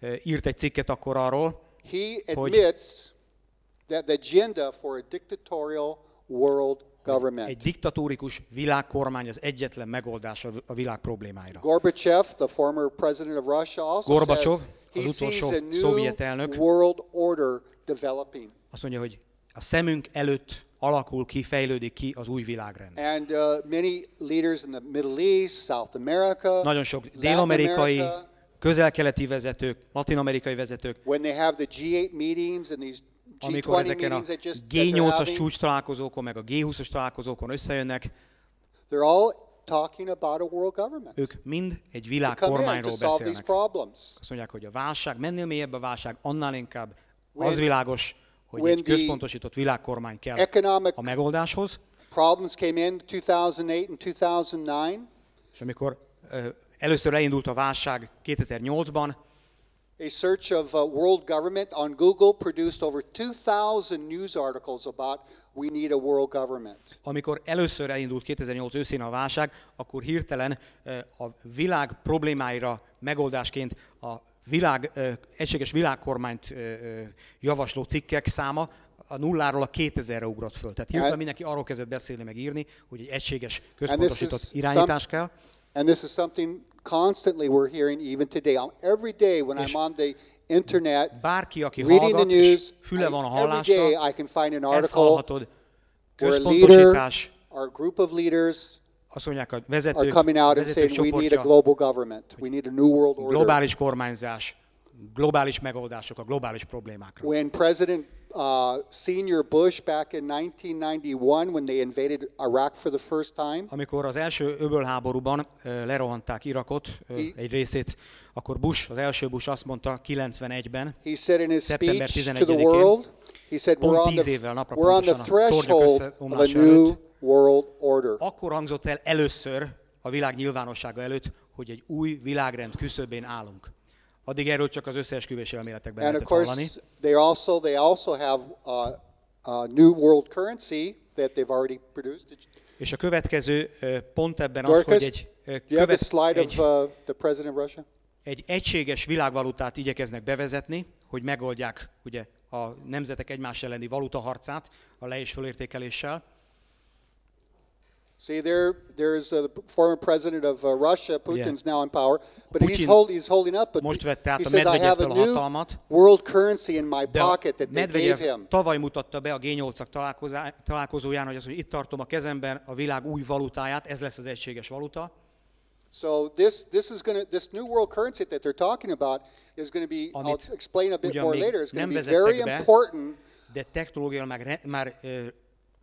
Speaker 2: ö, írt egy cikket akkor arról,
Speaker 1: he
Speaker 2: Hogy-
Speaker 1: admits that the agenda for a dictatorial world government.
Speaker 2: egy diktatórikus világkormány az egyetlen megoldás a- világ problémáira.
Speaker 1: Gorbachev, the former president of Russia, also
Speaker 2: Gorbachev, az utolsó szovjet elnök.
Speaker 1: world order developing.
Speaker 2: Azt mondja, hogy a szemünk előtt alakul ki, fejlődik ki az új világrend.
Speaker 1: And uh, many leaders in the Middle East, South America,
Speaker 2: Nagyon sok dél-amerikai, közel-keleti vezetők, latin-amerikai vezetők,
Speaker 1: when they have the G8 meetings and these
Speaker 2: amikor
Speaker 1: G20
Speaker 2: ezeken a
Speaker 1: meetings that just that they're
Speaker 2: G8-as
Speaker 1: having,
Speaker 2: csúcs találkozókon, meg a G20-as találkozókon összejönnek, ők mind egy
Speaker 1: to
Speaker 2: világkormányról beszélnek. Azt mondják, hogy a válság, mennél mélyebb a válság, annál inkább az világos, hogy egy központosított világkormány kell a megoldáshoz,
Speaker 1: problems came in 2008 and 2009.
Speaker 2: és amikor először elindult a válság 2008-ban,
Speaker 1: A search of uh, world government on Google produced over 2,000 news articles about we need a world government.
Speaker 2: amikor először elindult 2008 őszén a válság, akkor hirtelen ö, a világ problémáira megoldásként a világ, ö, egységes világkormányt ö, ö, javasló cikkek száma a nulláról a 2000-re ugrott föl. Tehát hirtelen
Speaker 1: And-
Speaker 2: mindenki arról kezdett beszélni, meg írni, hogy egy egységes, központosított irányítás kell.
Speaker 1: And this is something constantly we're hearing even today. Every day when I'm on the internet
Speaker 2: Bárki, aki
Speaker 1: reading the
Speaker 2: hallgat,
Speaker 1: news,
Speaker 2: füle van a
Speaker 1: I- every
Speaker 2: hallásra,
Speaker 1: day I can find an article where a leader or a group of leaders
Speaker 2: azt mondják a
Speaker 1: are
Speaker 2: vezetők,
Speaker 1: coming out and saying we need a global government. We need a new world order.
Speaker 2: globális kormányzás, globális megoldások a globális problémákra.
Speaker 1: When President uh, Senior Bush back in 1991, when they invaded Iraq for the first time,
Speaker 2: Amikor az első öbölháborúban ö, lerohanták Irakot, ö,
Speaker 1: I-
Speaker 2: egy részét, akkor Bush, az első Bush azt mondta 91-ben,
Speaker 1: he said in his
Speaker 2: Szeptember
Speaker 1: speech to the
Speaker 2: 11-én,
Speaker 1: world, he said we're on
Speaker 2: 10
Speaker 1: the,
Speaker 2: évvel napra
Speaker 1: we're on the threshold of a new world order.
Speaker 2: akkor hangzott el először a világ nyilvánossága előtt, hogy egy új világrend küszöbén állunk. Addig erről csak az összeesküvési elméletekben
Speaker 1: And of
Speaker 2: lehetett hallani.
Speaker 1: course, they also they also have uh, a new world currency that they've already produced.
Speaker 2: És a következő pont ebben az, hogy
Speaker 1: Dorcas,
Speaker 2: egy, követ, egy,
Speaker 1: of uh, of Russia?
Speaker 2: egy egységes világvalutát igyekeznek bevezetni, hogy megoldják ugye a nemzetek egymás elleni valutaharcát a le- és fölértékeléssel.
Speaker 1: See, there, there's uh, the former president of uh, Russia. Putin's now in power, but he's,
Speaker 2: Putin
Speaker 1: hold, he's holding up. But
Speaker 2: most vette át
Speaker 1: he
Speaker 2: a
Speaker 1: says, I have a
Speaker 2: a
Speaker 1: new
Speaker 2: hatalmat,
Speaker 1: world currency in my
Speaker 2: a
Speaker 1: pocket that they gave him.
Speaker 2: tavaly mutatta be a G8-ak találkozá- találkozóján, hogy azt mondja, itt tartom a kezemben a világ új valutáját, ez lesz az egységes valuta.
Speaker 1: So this this is going to this new world currency that they're talking about is going to be. I'll
Speaker 2: Amit
Speaker 1: explain a bit more later. It's
Speaker 2: nem
Speaker 1: going to be very
Speaker 2: be,
Speaker 1: important
Speaker 2: de technológiailag már, már
Speaker 1: because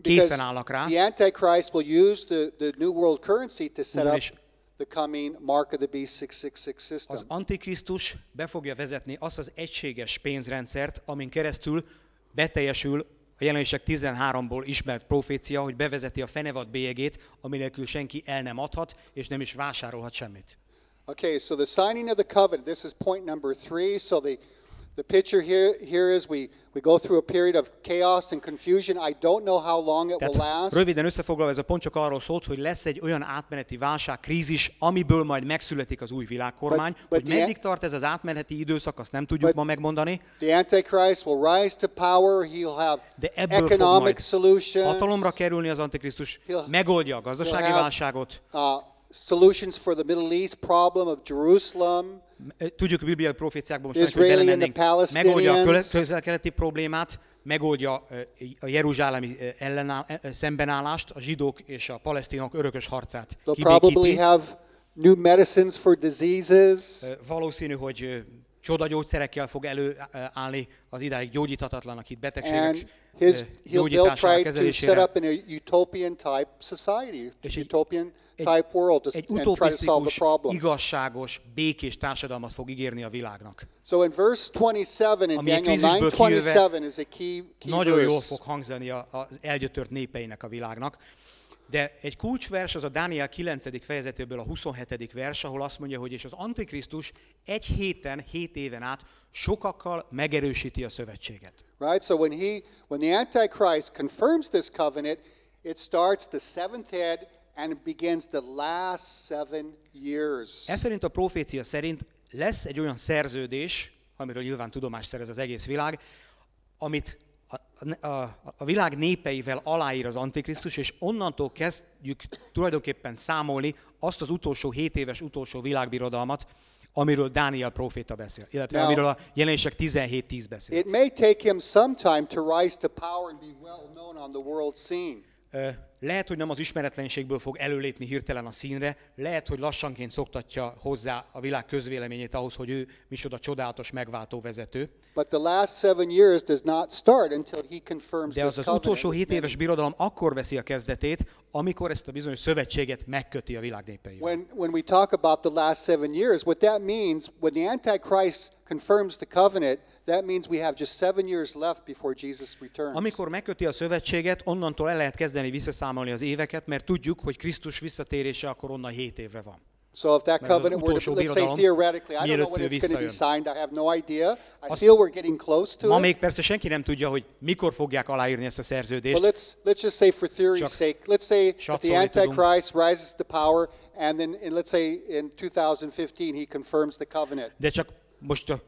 Speaker 2: készen állnak rá,
Speaker 1: the Antichrist will use the, the new world currency to set up the coming mark of the beast 666 system.
Speaker 2: Az Antikrisztus be fogja vezetni azt az egységes pénzrendszert, amin keresztül beteljesül a jelenések 13-ból ismert profécia, hogy bevezeti a fenevad bélyegét, ami nélkül senki el nem adhat, és nem is vásárolhat semmit.
Speaker 1: Okay, so the signing of the covenant, this is point number three. So the, the picture here, here is we, we go through a period of chaos and confusion. I don't know how long it will last.
Speaker 2: röviden összefoglalva ez a pont csak arról szólt, hogy lesz egy olyan átmeneti válság, krízis, amiből majd megszületik az új világkormány.
Speaker 1: But- but
Speaker 2: hogy meddig tart ez az átmeneti időszak, azt nem tudjuk ma megmondani,
Speaker 1: The Antichrist will rise to power. He'll have
Speaker 2: de ebből fog
Speaker 1: economic
Speaker 2: majd
Speaker 1: solutions,
Speaker 2: hatalomra kerülni az Antikrisztus,
Speaker 1: He'll-
Speaker 2: megoldja a gazdasági
Speaker 1: have-
Speaker 2: válságot.
Speaker 1: uh, solutions for the Middle East problem of Jerusalem.
Speaker 2: Tudjuk a bibliai proféciákban most hogy belemennénk, megoldja a közel-keleti problémát, megoldja a jeruzsálemi ellenáll, szembenállást, a zsidók és a palesztinok örökös harcát
Speaker 1: They'll probably
Speaker 2: kibékíti.
Speaker 1: have new medicines for diseases.
Speaker 2: Valószínű, hogy csodagyógyszerekkel fog előállni az idáig gyógyíthatatlanak itt betegségek
Speaker 1: his,
Speaker 2: gyógyítására, kezelésére. És egy- egy-
Speaker 1: type world, to,
Speaker 2: Egy utopisztikus, igazságos, békés társadalmat fog ígérni a világnak.
Speaker 1: So in verse 27 in
Speaker 2: Ami
Speaker 1: Daniel
Speaker 2: krízisből
Speaker 1: 9:27 is a key, key
Speaker 2: Nagyon jól
Speaker 1: verse.
Speaker 2: fog hangzani az elgyötört népeinek a világnak. De egy kulcsvers az a Dániel 9. fejezetéből a 27. vers, ahol azt mondja, hogy és az Antikrisztus egy héten, hét éven át sokakkal megerősíti a szövetséget.
Speaker 1: Right? So when he when the Antichrist confirms this covenant, it starts the seventh head and it begins the last seven years.
Speaker 2: Ez szerint a profécia szerint lesz egy olyan szerződés, amiről nyilván tudomást szerez az egész világ, amit a, a, a világ népeivel aláír az Antikrisztus, és onnantól kezdjük tulajdonképpen számolni azt az utolsó 7 éves utolsó világbirodalmat, amiről Dániel proféta beszél, illetve
Speaker 1: Now-
Speaker 2: amiről a jelenések 17.10 beszél.
Speaker 1: It may take him some time to rise to power and be well known on the world scene.
Speaker 2: Lehet, hogy nem az ismeretlenségből fog előlépni hirtelen a színre, lehet, hogy lassanként szoktatja hozzá a világ közvéleményét ahhoz, hogy ő micsoda csodálatos megváltó vezető.
Speaker 1: But the last seven years does not start until he confirms
Speaker 2: De az az utolsó hét éves birodalom akkor veszi a kezdetét, amikor ezt a bizonyos szövetséget megköti a világ népeivel.
Speaker 1: When, when we talk about the last seven years, what that means, when the Antichrist confirms the covenant, that means we have just seven years left before Jesus returns.
Speaker 2: Amikor megköti a szövetséget, onnantól el lehet kezdeni visszaszámolni az éveket, mert tudjuk, hogy Krisztus visszatérése akkor onnan 7 évre van.
Speaker 1: So if that covenant were to, let's say theoretically, I don't know when it's going to be signed, I have no idea. I
Speaker 2: Azt-
Speaker 1: feel we're getting close to
Speaker 2: Ma
Speaker 1: it.
Speaker 2: még persze senki nem tudja, hogy mikor fogják aláírni ezt a szerződést,
Speaker 1: But let's, let's just say for theory's sake, let's say if the
Speaker 2: satszolni tudunk.
Speaker 1: Antichrist rises to power and then, and let's say in 2015 he confirms the covenant.
Speaker 2: de csak most a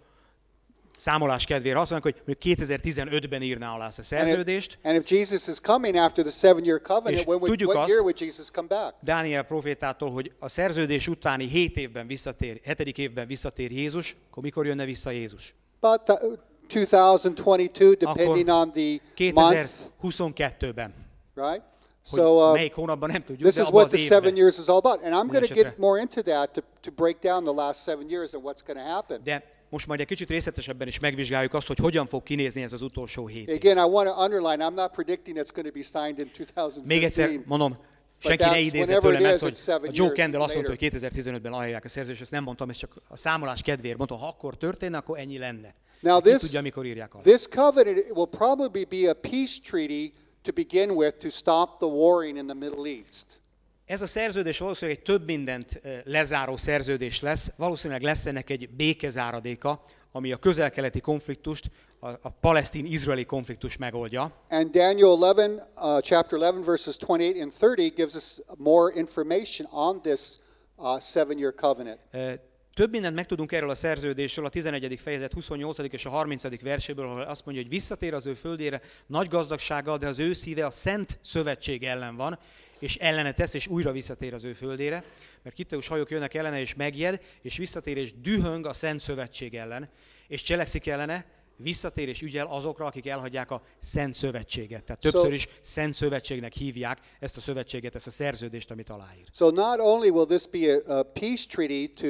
Speaker 2: számolás kedvére azt mondjuk, hogy mondjuk 2015-ben írná alá ezt a
Speaker 1: And if,
Speaker 2: szerződést,
Speaker 1: and if Jesus is coming after the seven-year covenant, when would,
Speaker 2: tudjuk
Speaker 1: what
Speaker 2: azt-
Speaker 1: year would Jesus come back?
Speaker 2: Dániel profétától, hogy a szerződés utáni 7 évben visszatér, 7. évben visszatér Jézus, akkor mikor jönne vissza Jézus?
Speaker 1: About uh, 2022, depending
Speaker 2: Akkor
Speaker 1: on the month,
Speaker 2: 2022-ben.
Speaker 1: right? So uh,
Speaker 2: melyik hónapban nem tudjuk,
Speaker 1: this is what the seven years is all about. And I'm going to get more into that to, to break down the last seven years and what's going to happen.
Speaker 2: De most majd egy kicsit részletesebben is megvizsgáljuk azt, hogy hogyan fog kinézni ez az utolsó hét év.
Speaker 1: Again, I want to underline, I'm not predicting it's going to be signed in 2015.
Speaker 2: Még egyszer mondom, senki ne idézze tőlem ezt, hogy a Joe Kendall azt mondta, hogy 2015-ben aláírják a szerződést, ezt nem mondtam, ez csak a számolás kedvéért mondtam, ha akkor történne, akkor ennyi lenne.
Speaker 1: Now this,
Speaker 2: tudja, mikor írják alá.
Speaker 1: this covenant will probably be a peace treaty to begin with to stop the warring in the Middle East.
Speaker 2: Ez a szerződés valószínűleg egy több mindent lezáró szerződés lesz, valószínűleg lesz ennek egy békezáradéka, ami a közel-keleti konfliktust, a, a palesztin-izraeli konfliktus megoldja.
Speaker 1: And Daniel 11, uh, chapter 11, verses 28 and 30 gives us more information on this uh, seven-year covenant.
Speaker 2: Több mindent megtudunk erről a szerződésről a 11. fejezet 28. és a 30. verséből, ahol azt mondja, hogy visszatér az ő földére nagy gazdagsággal, de az ő szíve a szent szövetség ellen van, és ellene tesz, és újra visszatér az ő földére, mert kitteus hajok jönnek ellene, és megjed, és visszatér, és dühöng a szent szövetség ellen, és cselekszik ellene, visszatér és ügyel azokra, akik elhagyják a Szent Szövetséget. Tehát többször is Szent Szövetségnek hívják ezt a szövetséget, ezt a szerződést, amit aláír.
Speaker 1: So not only will this be a, a peace treaty to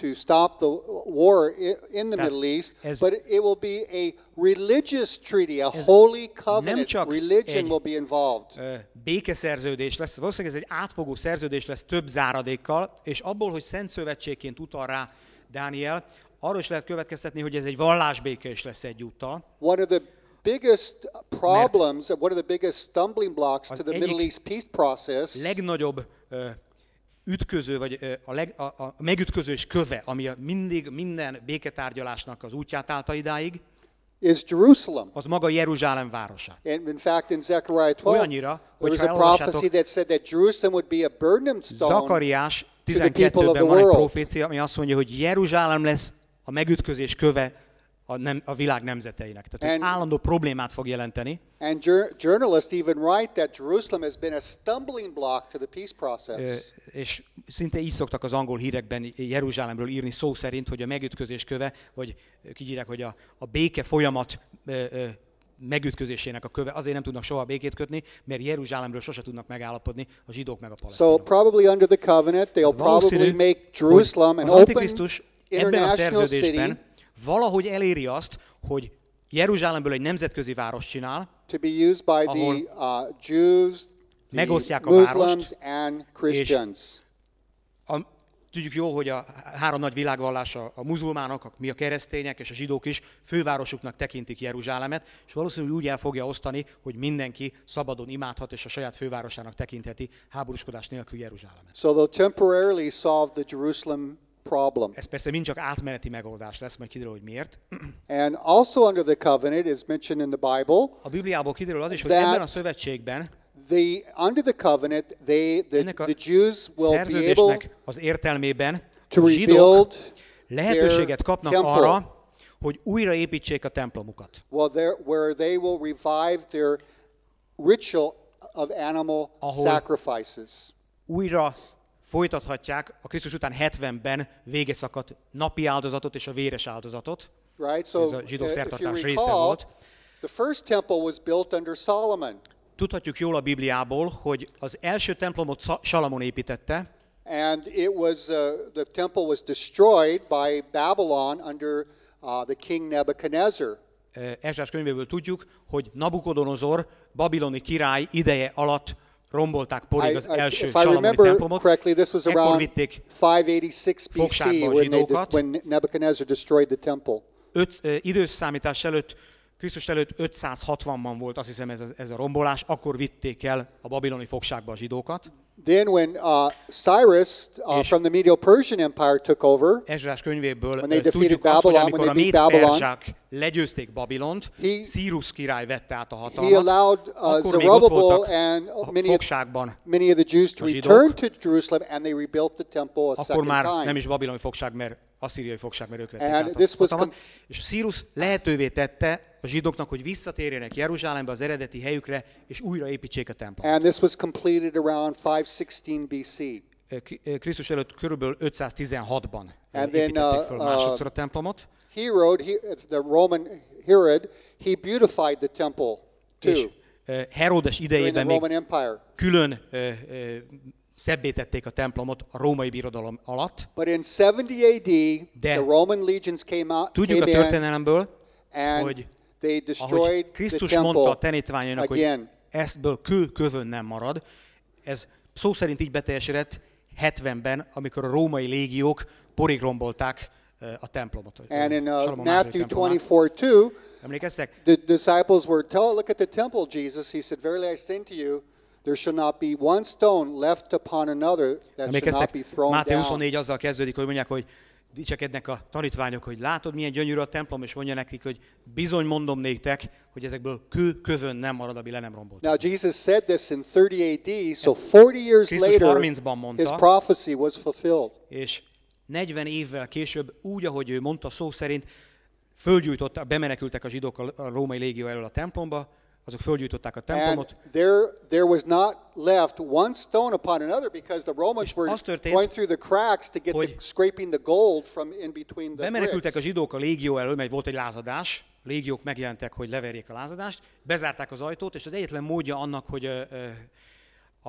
Speaker 1: to stop the war in the
Speaker 2: Tehát
Speaker 1: Middle East, but it will be a religious treaty, a holy covenant. Religion will be involved.
Speaker 2: Ö, békeszerződés lesz, valószínűleg ez egy átfogó szerződés lesz több záradékkal, és abból, hogy Szent Szövetségként utal rá Dániel, arról is lehet következtetni, hogy ez egy vallásbéke is lesz egyúttal.
Speaker 1: One of the biggest problems, one of the biggest stumbling blocks to the Middle East peace process
Speaker 2: legnagyobb ö, ütköző, vagy a, leg, a, a megütközős köve, ami mindig minden béketárgyalásnak az útját állta idáig,
Speaker 1: is Jerusalem.
Speaker 2: az maga Jeruzsálem városa.
Speaker 1: And in fact, in Zechariah 12,
Speaker 2: Olyannyira,
Speaker 1: there was a prophecy that said that Jerusalem would be a burden stone.
Speaker 2: Zakariás
Speaker 1: the people of
Speaker 2: 12-ben
Speaker 1: the
Speaker 2: van egy profécia, ami azt mondja, hogy Jeruzsálem lesz a megütközés köve a, nem, a világ nemzeteinek. Tehát
Speaker 1: And-
Speaker 2: állandó problémát fog jelenteni.
Speaker 1: And jour- journalists even write that Jerusalem has been a stumbling block to the peace
Speaker 2: Ö,
Speaker 1: process.
Speaker 2: és szinte így szoktak az angol hírekben Jeruzsálemről írni szó szerint, hogy a megütközés köve, vagy így írják, hogy a, a béke folyamat ö, ö, megütközésének a köve. Azért nem tudnak soha békét kötni, mert Jeruzsálemről sose tudnak megállapodni a zsidók meg a
Speaker 1: So
Speaker 2: palesztinok.
Speaker 1: probably under the covenant, they'll probably make Jerusalem an open
Speaker 2: ebben a szerződésben valahogy eléri azt, hogy Jeruzsálemből egy nemzetközi város csinál,
Speaker 1: to be used by the
Speaker 2: ahol
Speaker 1: uh, Jews, the
Speaker 2: megosztják a várost,
Speaker 1: and Christians.
Speaker 2: a, tudjuk jó, hogy a három nagy világvallás, a, a muzulmánok, a, mi a keresztények és a zsidók is fővárosuknak tekintik Jeruzsálemet, és valószínűleg úgy el fogja osztani, hogy mindenki szabadon imádhat és a saját fővárosának tekintheti háborúskodás nélkül Jeruzsálemet.
Speaker 1: So they'll temporarily solve the Jerusalem problem.
Speaker 2: Ez persze mind csak átmeneti megoldás lesz, majd kiderül, hogy miért.
Speaker 1: And also under the covenant is mentioned in the Bible.
Speaker 2: A Bibliából kiderül az is, hogy ebben a szövetségben
Speaker 1: The under the covenant, they the,
Speaker 2: ennek a
Speaker 1: the Jews will be able
Speaker 2: az értelmében
Speaker 1: to rebuild
Speaker 2: lehetőséget kapnak
Speaker 1: temple.
Speaker 2: arra, hogy újraépítsék a templomukat.
Speaker 1: well, there where they will revive their ritual of animal
Speaker 2: Ahol-
Speaker 1: sacrifices.
Speaker 2: Újra folytathatják a Krisztus után 70-ben vége szakadt napi áldozatot és a véres áldozatot.
Speaker 1: Right? So
Speaker 2: Ez a zsidó szertartás része volt.
Speaker 1: the first temple was built under Solomon.
Speaker 2: Tudhatjuk jól a Bibliából, hogy az első templomot Sa- Salamon építette,
Speaker 1: And it was uh, the temple was destroyed by Babylon under uh, the king Nebuchadnezzar.
Speaker 2: Ezsás könyvéből tudjuk, hogy Nabukodonozor, babiloni király ideje alatt rombolták porig az
Speaker 1: I-
Speaker 2: első
Speaker 1: I
Speaker 2: salamoni
Speaker 1: remember
Speaker 2: templomot.
Speaker 1: correctly, this was around
Speaker 2: vitték
Speaker 1: 586 BC when, they, when Nebuchadnezzar destroyed the temple.
Speaker 2: öt, ö, időszámítás előtt, Krisztus előtt 560-ban volt azt hiszem ez a, ez a rombolás, akkor vitték el a babiloni fogságba a zsidókat.
Speaker 1: Then when uh, Cyrus uh, from the Medo-Persian Empire took over,
Speaker 2: Ezrás könyvéből
Speaker 1: When they defeated
Speaker 2: tudjuk azt, hogy
Speaker 1: Babylon,
Speaker 2: amikor a
Speaker 1: when they beat
Speaker 2: méd
Speaker 1: Babylon,
Speaker 2: perzsák legyőzték Babilont,
Speaker 1: he-
Speaker 2: Cyrus király vette át a
Speaker 1: he
Speaker 2: hatalmat,
Speaker 1: allowed uh,
Speaker 2: akkor még ott voltak
Speaker 1: and
Speaker 2: a
Speaker 1: many
Speaker 2: fogságban,
Speaker 1: many of the Jews to
Speaker 2: a zsidók.
Speaker 1: return to Jerusalem, and they rebuilt the temple a
Speaker 2: akkor
Speaker 1: second
Speaker 2: már
Speaker 1: time.
Speaker 2: nem is babiloni fogság, mert asszíriai fogság, mert ők vették
Speaker 1: And
Speaker 2: át a
Speaker 1: com-
Speaker 2: És Cyrus lehetővé tette a zsidóknak, hogy visszatérjenek Jeruzsálembe az eredeti helyükre, és újraépítsék a templomot.
Speaker 1: And this was completed around 516 BC.
Speaker 2: Krisztus előtt körülbelül 516-ban
Speaker 1: And
Speaker 2: építették
Speaker 1: uh,
Speaker 2: föl
Speaker 1: uh,
Speaker 2: másodszor a templomot,
Speaker 1: Herod, he, the Roman Herod, he beautified the temple
Speaker 2: és
Speaker 1: too
Speaker 2: ö, Herodes idejében még külön szebbé tették a templomot a római birodalom alatt.
Speaker 1: But in 70 AD,
Speaker 2: De
Speaker 1: the Roman legions came out,
Speaker 2: Tudjuk a
Speaker 1: came in,
Speaker 2: történelemből,
Speaker 1: and
Speaker 2: hogy
Speaker 1: they
Speaker 2: ahogy
Speaker 1: destroyed the
Speaker 2: Krisztus mondta a tanítványainak, hogy eztből kő kövön nem marad, ez szó szerint így beteljesedett 70-ben, amikor a római légiók porig rombolták ö, a templomot.
Speaker 1: And in uh, Matthew
Speaker 2: templomát.
Speaker 1: 24 2,
Speaker 2: Emlékeztek?
Speaker 1: the disciples were told, Look at the temple, Jesus. He said, Verily I say to you, there shall not be one stone left upon another that shall not be thrown
Speaker 2: Máté
Speaker 1: down.
Speaker 2: 24 azzal kezdődik, hogy mondják, hogy dicsekednek a tanítványok, hogy látod, milyen gyönyörű a templom, és mondja nekik, hogy bizony mondom néktek, hogy ezekből kő kövön nem marad, ami le nem rombolt.
Speaker 1: Now Jesus said this in 30 AD, so 40 years later,
Speaker 2: 30-ban mondta.
Speaker 1: his prophecy was fulfilled.
Speaker 2: És 40 évvel később, úgy, ahogy ő mondta szó szerint, fölgyújtották, bemenekültek a zsidók a római légió elől a templomba, azok fölgyújtották a
Speaker 1: And
Speaker 2: templomot,
Speaker 1: there, there was not left one stone upon another because the Romans were
Speaker 2: történt,
Speaker 1: going through the cracks to get the, scraping the gold from in between the
Speaker 2: bemenekültek a
Speaker 1: bricks.
Speaker 2: zsidók a légió elől, mert volt egy lázadás, a légiók megjelentek, hogy leverjék a lázadást, bezárták az ajtót, és az egyetlen módja annak, hogy ö,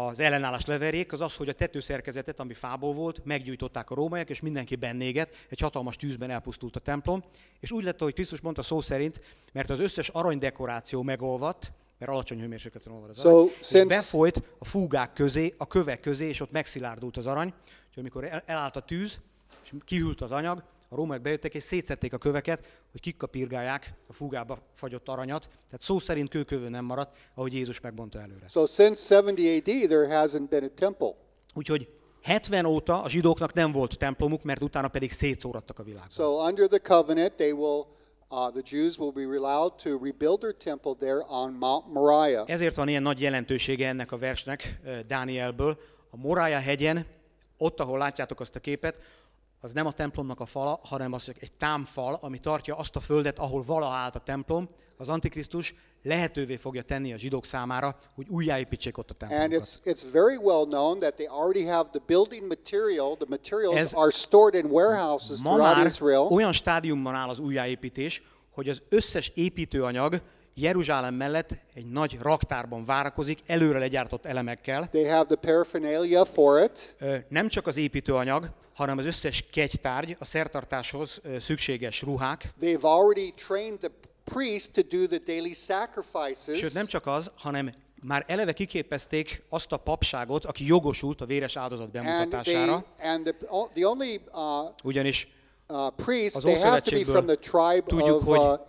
Speaker 2: az ellenállás leverjék, az az, hogy a tetőszerkezetet, ami fából volt, meggyújtották a rómaiak, és mindenki bennéget, egy hatalmas tűzben elpusztult a templom, és úgy lett, hogy Krisztus mondta szó szerint, mert az összes aranydekoráció megolvadt, mert alacsony hőmérsékleten olvad az
Speaker 1: So,
Speaker 2: arany, és
Speaker 1: since-
Speaker 2: befolyt a fúgák közé, a kövek közé, és ott megszilárdult az arany, úgyhogy amikor el- elállt a tűz, és kihűlt az anyag, a rómaiak bejöttek és szétszették a köveket, hogy kikapirgálják a fúgába fagyott aranyat. Tehát szó szerint kőkövő nem maradt, ahogy Jézus megmondta előre.
Speaker 1: So since 70 AD, there hasn't been a temple.
Speaker 2: Úgyhogy 70 óta a zsidóknak nem volt templomuk, mert utána pedig szétszórattak a világban.
Speaker 1: So under the covenant, they will, uh, the Jews will be allowed to rebuild their temple there on Mount Moriah.
Speaker 2: Ezért van ilyen nagy jelentősége ennek a versnek Dánielből. A Morája hegyen, ott, ahol látjátok azt a képet, az nem a templomnak a fala, hanem az egy támfal, ami tartja azt a földet, ahol vala állt a templom. Az Antikrisztus lehetővé fogja tenni a zsidók számára, hogy újjáépítsék ott a
Speaker 1: And
Speaker 2: templomokat.
Speaker 1: it's, it's very well known that they already have the building material. The materials
Speaker 2: Ez-
Speaker 1: are stored in warehouses
Speaker 2: Ma
Speaker 1: throughout Israel.
Speaker 2: olyan stádiumban áll az újjáépítés, hogy az összes építőanyag Jeruzsálem mellett egy nagy raktárban várakozik, előre legyártott elemekkel.
Speaker 1: They have the paraphernalia for it.
Speaker 2: Nem csak az építőanyag, hanem az összes kegytárgy, a szertartáshoz szükséges ruhák,
Speaker 1: They've already trained the priest to do the daily
Speaker 2: sőt
Speaker 1: sacrifices.
Speaker 2: nem csak az, hanem már eleve kiképezték azt a papságot, aki jogosult a véres áldozat
Speaker 1: And, they,
Speaker 2: bemutatására,
Speaker 1: and the, the only uh,
Speaker 2: ugyanis Az Ószövetségből tudjuk, hogy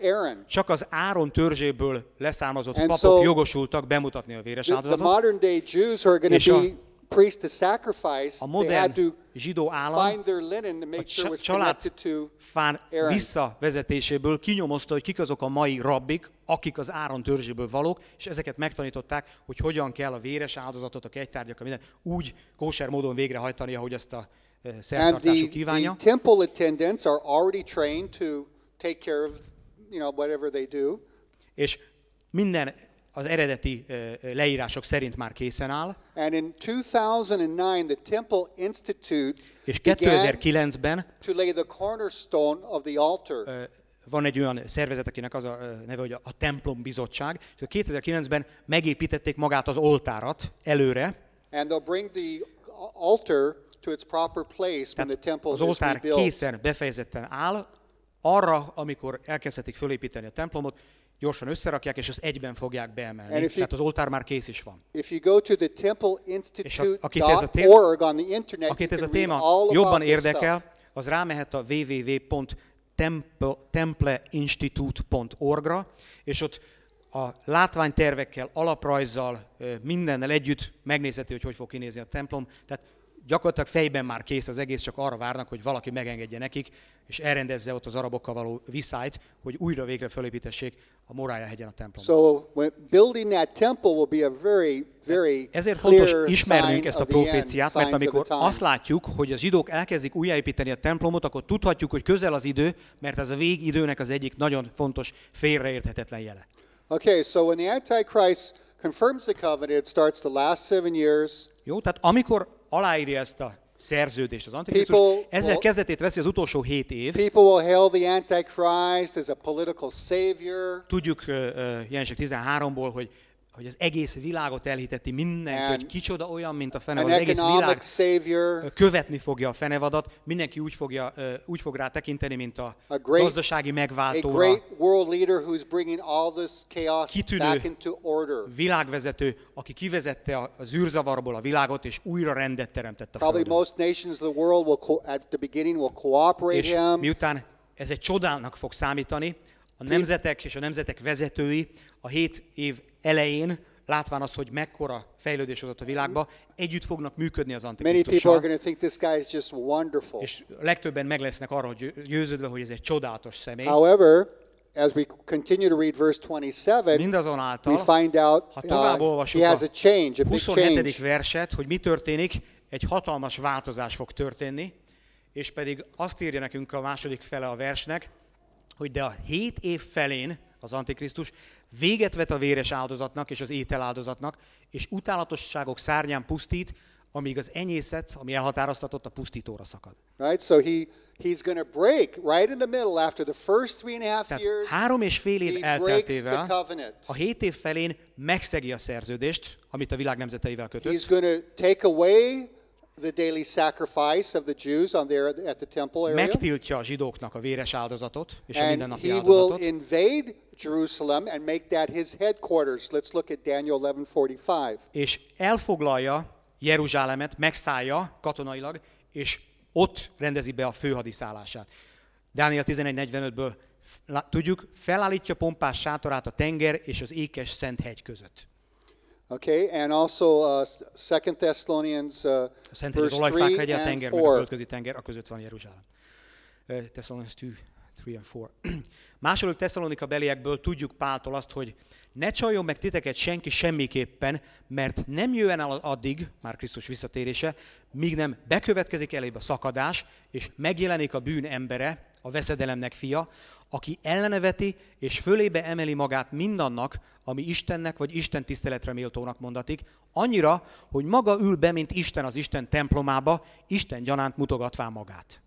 Speaker 2: csak az Áron törzséből leszármazott papok jogosultak bemutatni a véres áldozatot.
Speaker 1: modern
Speaker 2: És a-
Speaker 1: be priests to sacrifice,
Speaker 2: A
Speaker 1: they had
Speaker 2: modern
Speaker 1: to
Speaker 2: zsidó állam a család fán
Speaker 1: Aaron.
Speaker 2: visszavezetéséből kinyomozta, hogy kik azok a mai rabbik, akik az Áron törzséből valók, és ezeket megtanították, hogy hogyan kell a véres áldozatot, a kegytárgyak, minden úgy kóser módon végrehajtani, ahogy azt a
Speaker 1: And
Speaker 2: szertartásuk
Speaker 1: the, the temple attendants are already trained to take care of, you know, whatever they do.
Speaker 2: És minden az eredeti eh, leírások szerint már készen áll,
Speaker 1: And in 2009, the Temple Institute
Speaker 2: és
Speaker 1: began
Speaker 2: 2009-ben
Speaker 1: to lay the cornerstone of the altar.
Speaker 2: van egy olyan szervezet, akinek az a neve, hogy a Templom Bizottság, és 2009-ben megépítették magát az oltárat előre,
Speaker 1: And they'll bring the altar to its proper place when the
Speaker 2: Tehát
Speaker 1: temple
Speaker 2: az oltár készen, befejezetten áll, arra, amikor elkezdhetik fölépíteni a templomot, gyorsan összerakják, és azt egyben fogják beemelni.
Speaker 1: You-
Speaker 2: Tehát az oltár már kész is van.
Speaker 1: If you go to the
Speaker 2: akit ez a
Speaker 1: on the internet,
Speaker 2: Akit ez a téma jobban érdekel, az rámehet a www.templeinstitute.org-ra, és ott a látványtervekkel, alaprajzzal, mindennel együtt megnézheti, hogy hogy fog kinézni a templom. Tehát gyakorlatilag fejben már kész az egész, csak arra várnak, hogy valaki megengedje nekik, és elrendezze ott az arabokkal való viszályt, hogy újra végre fölépítessék a Morája hegyen a templomot.
Speaker 1: So when building that temple will be a very, very
Speaker 2: Ezért fontos ismernünk ezt a proféciát, mert amikor azt látjuk, hogy a zsidók elkezdik újjáépíteni a templomot, akkor tudhatjuk, hogy közel az idő, mert ez a végidőnek az egyik nagyon fontos, félreérthetetlen jele.
Speaker 1: Okay, so when the Antichrist confirms the covenant, it starts the last seven years.
Speaker 2: Jó, tehát amikor aláírja ezt a szerződést az Antikrisztus, ezzel kezdetét veszi az utolsó hét év.
Speaker 1: People will hail the Antichrist as a political savior.
Speaker 2: Tudjuk uh, Jelenések 13-ból, hogy hogy az egész világot elhiteti mindenki,
Speaker 1: And
Speaker 2: hogy kicsoda olyan, mint a fene,
Speaker 1: An
Speaker 2: az egész világ
Speaker 1: savior.
Speaker 2: követni fogja a fenevadat, mindenki úgy, fogja, úgy fog rá tekinteni, mint a,
Speaker 1: A great-
Speaker 2: gazdasági
Speaker 1: A
Speaker 2: megváltóra,
Speaker 1: great this chaos
Speaker 2: Kitűnő. világvezető, aki kivezette a, a zűrzavarból a világot, és újra rendet teremtett a földön. És miután ez egy csodának fog számítani, a nemzetek és a nemzetek vezetői a hét év elején, látván azt, hogy mekkora fejlődés hozott a világba, együtt fognak működni az antikrisztussal, és legtöbben meg lesznek arra hogy győződve, hogy ez egy csodálatos személy.
Speaker 1: However, as we continue to read verse 27,
Speaker 2: Mindazonáltal,
Speaker 1: we find out uh, he has
Speaker 2: a
Speaker 1: change, a big
Speaker 2: 27.
Speaker 1: change.
Speaker 2: verset, hogy mi történik, egy hatalmas változás fog történni, és pedig azt írja nekünk a második fele a versnek, hogy de a hét év felén az Antikrisztus véget vet a véres áldozatnak és az ételáldozatnak, és utálatosságok szárnyán pusztít amíg az enyészet, ami elhatároztatott, a pusztítóra szakad.
Speaker 1: Right? So he he's going to break right in the middle after the first three and a half
Speaker 2: Tehát
Speaker 1: years.
Speaker 2: három és fél év elteltével a hét év felén megszegi a szerződést, amit a világ nemzeteivel
Speaker 1: He's
Speaker 2: kötött,
Speaker 1: going to take away the daily sacrifice of the Jews on there at the temple area.
Speaker 2: megtiltja a zsidóknak a véres áldozatot és a
Speaker 1: And
Speaker 2: mindennapi
Speaker 1: he will
Speaker 2: áldozatot,
Speaker 1: invade Jerusalem and make that his headquarters. Let's look at Daniel 11:45.
Speaker 2: és elfoglalja Jeruzsálemet, megszállja katonailag, és ott rendezi be a főhadiszállását. Dániel 11.45-ből lá- tudjuk, felállítja pompás sátorát a tenger és az ékes szent hegy között.
Speaker 1: Okay, and also uh, Second Thessalonians uh,
Speaker 2: A Szent
Speaker 1: verse
Speaker 2: olajfák
Speaker 1: 3
Speaker 2: hegye, a
Speaker 1: and
Speaker 2: tenger, meg a
Speaker 1: 4.
Speaker 2: földközi tenger, a között van Jeruzsálem. Uh, Thessalonians 2, 3 and 4. [CLEARS THROAT] Második Tesszalonika beliekből tudjuk Páltól azt, hogy ne csaljon meg titeket senki semmiképpen, mert nem jöjjön el addig, már Krisztus visszatérése, míg nem bekövetkezik elébb a szakadás, és megjelenik a bűn embere, a veszedelemnek fia, aki elleneveti és fölébe emeli magát mindannak, ami Istennek vagy Isten tiszteletre méltónak mondatik, annyira, hogy maga ül be, mint Isten az Isten templomába, Isten gyanánt mutogatván magát.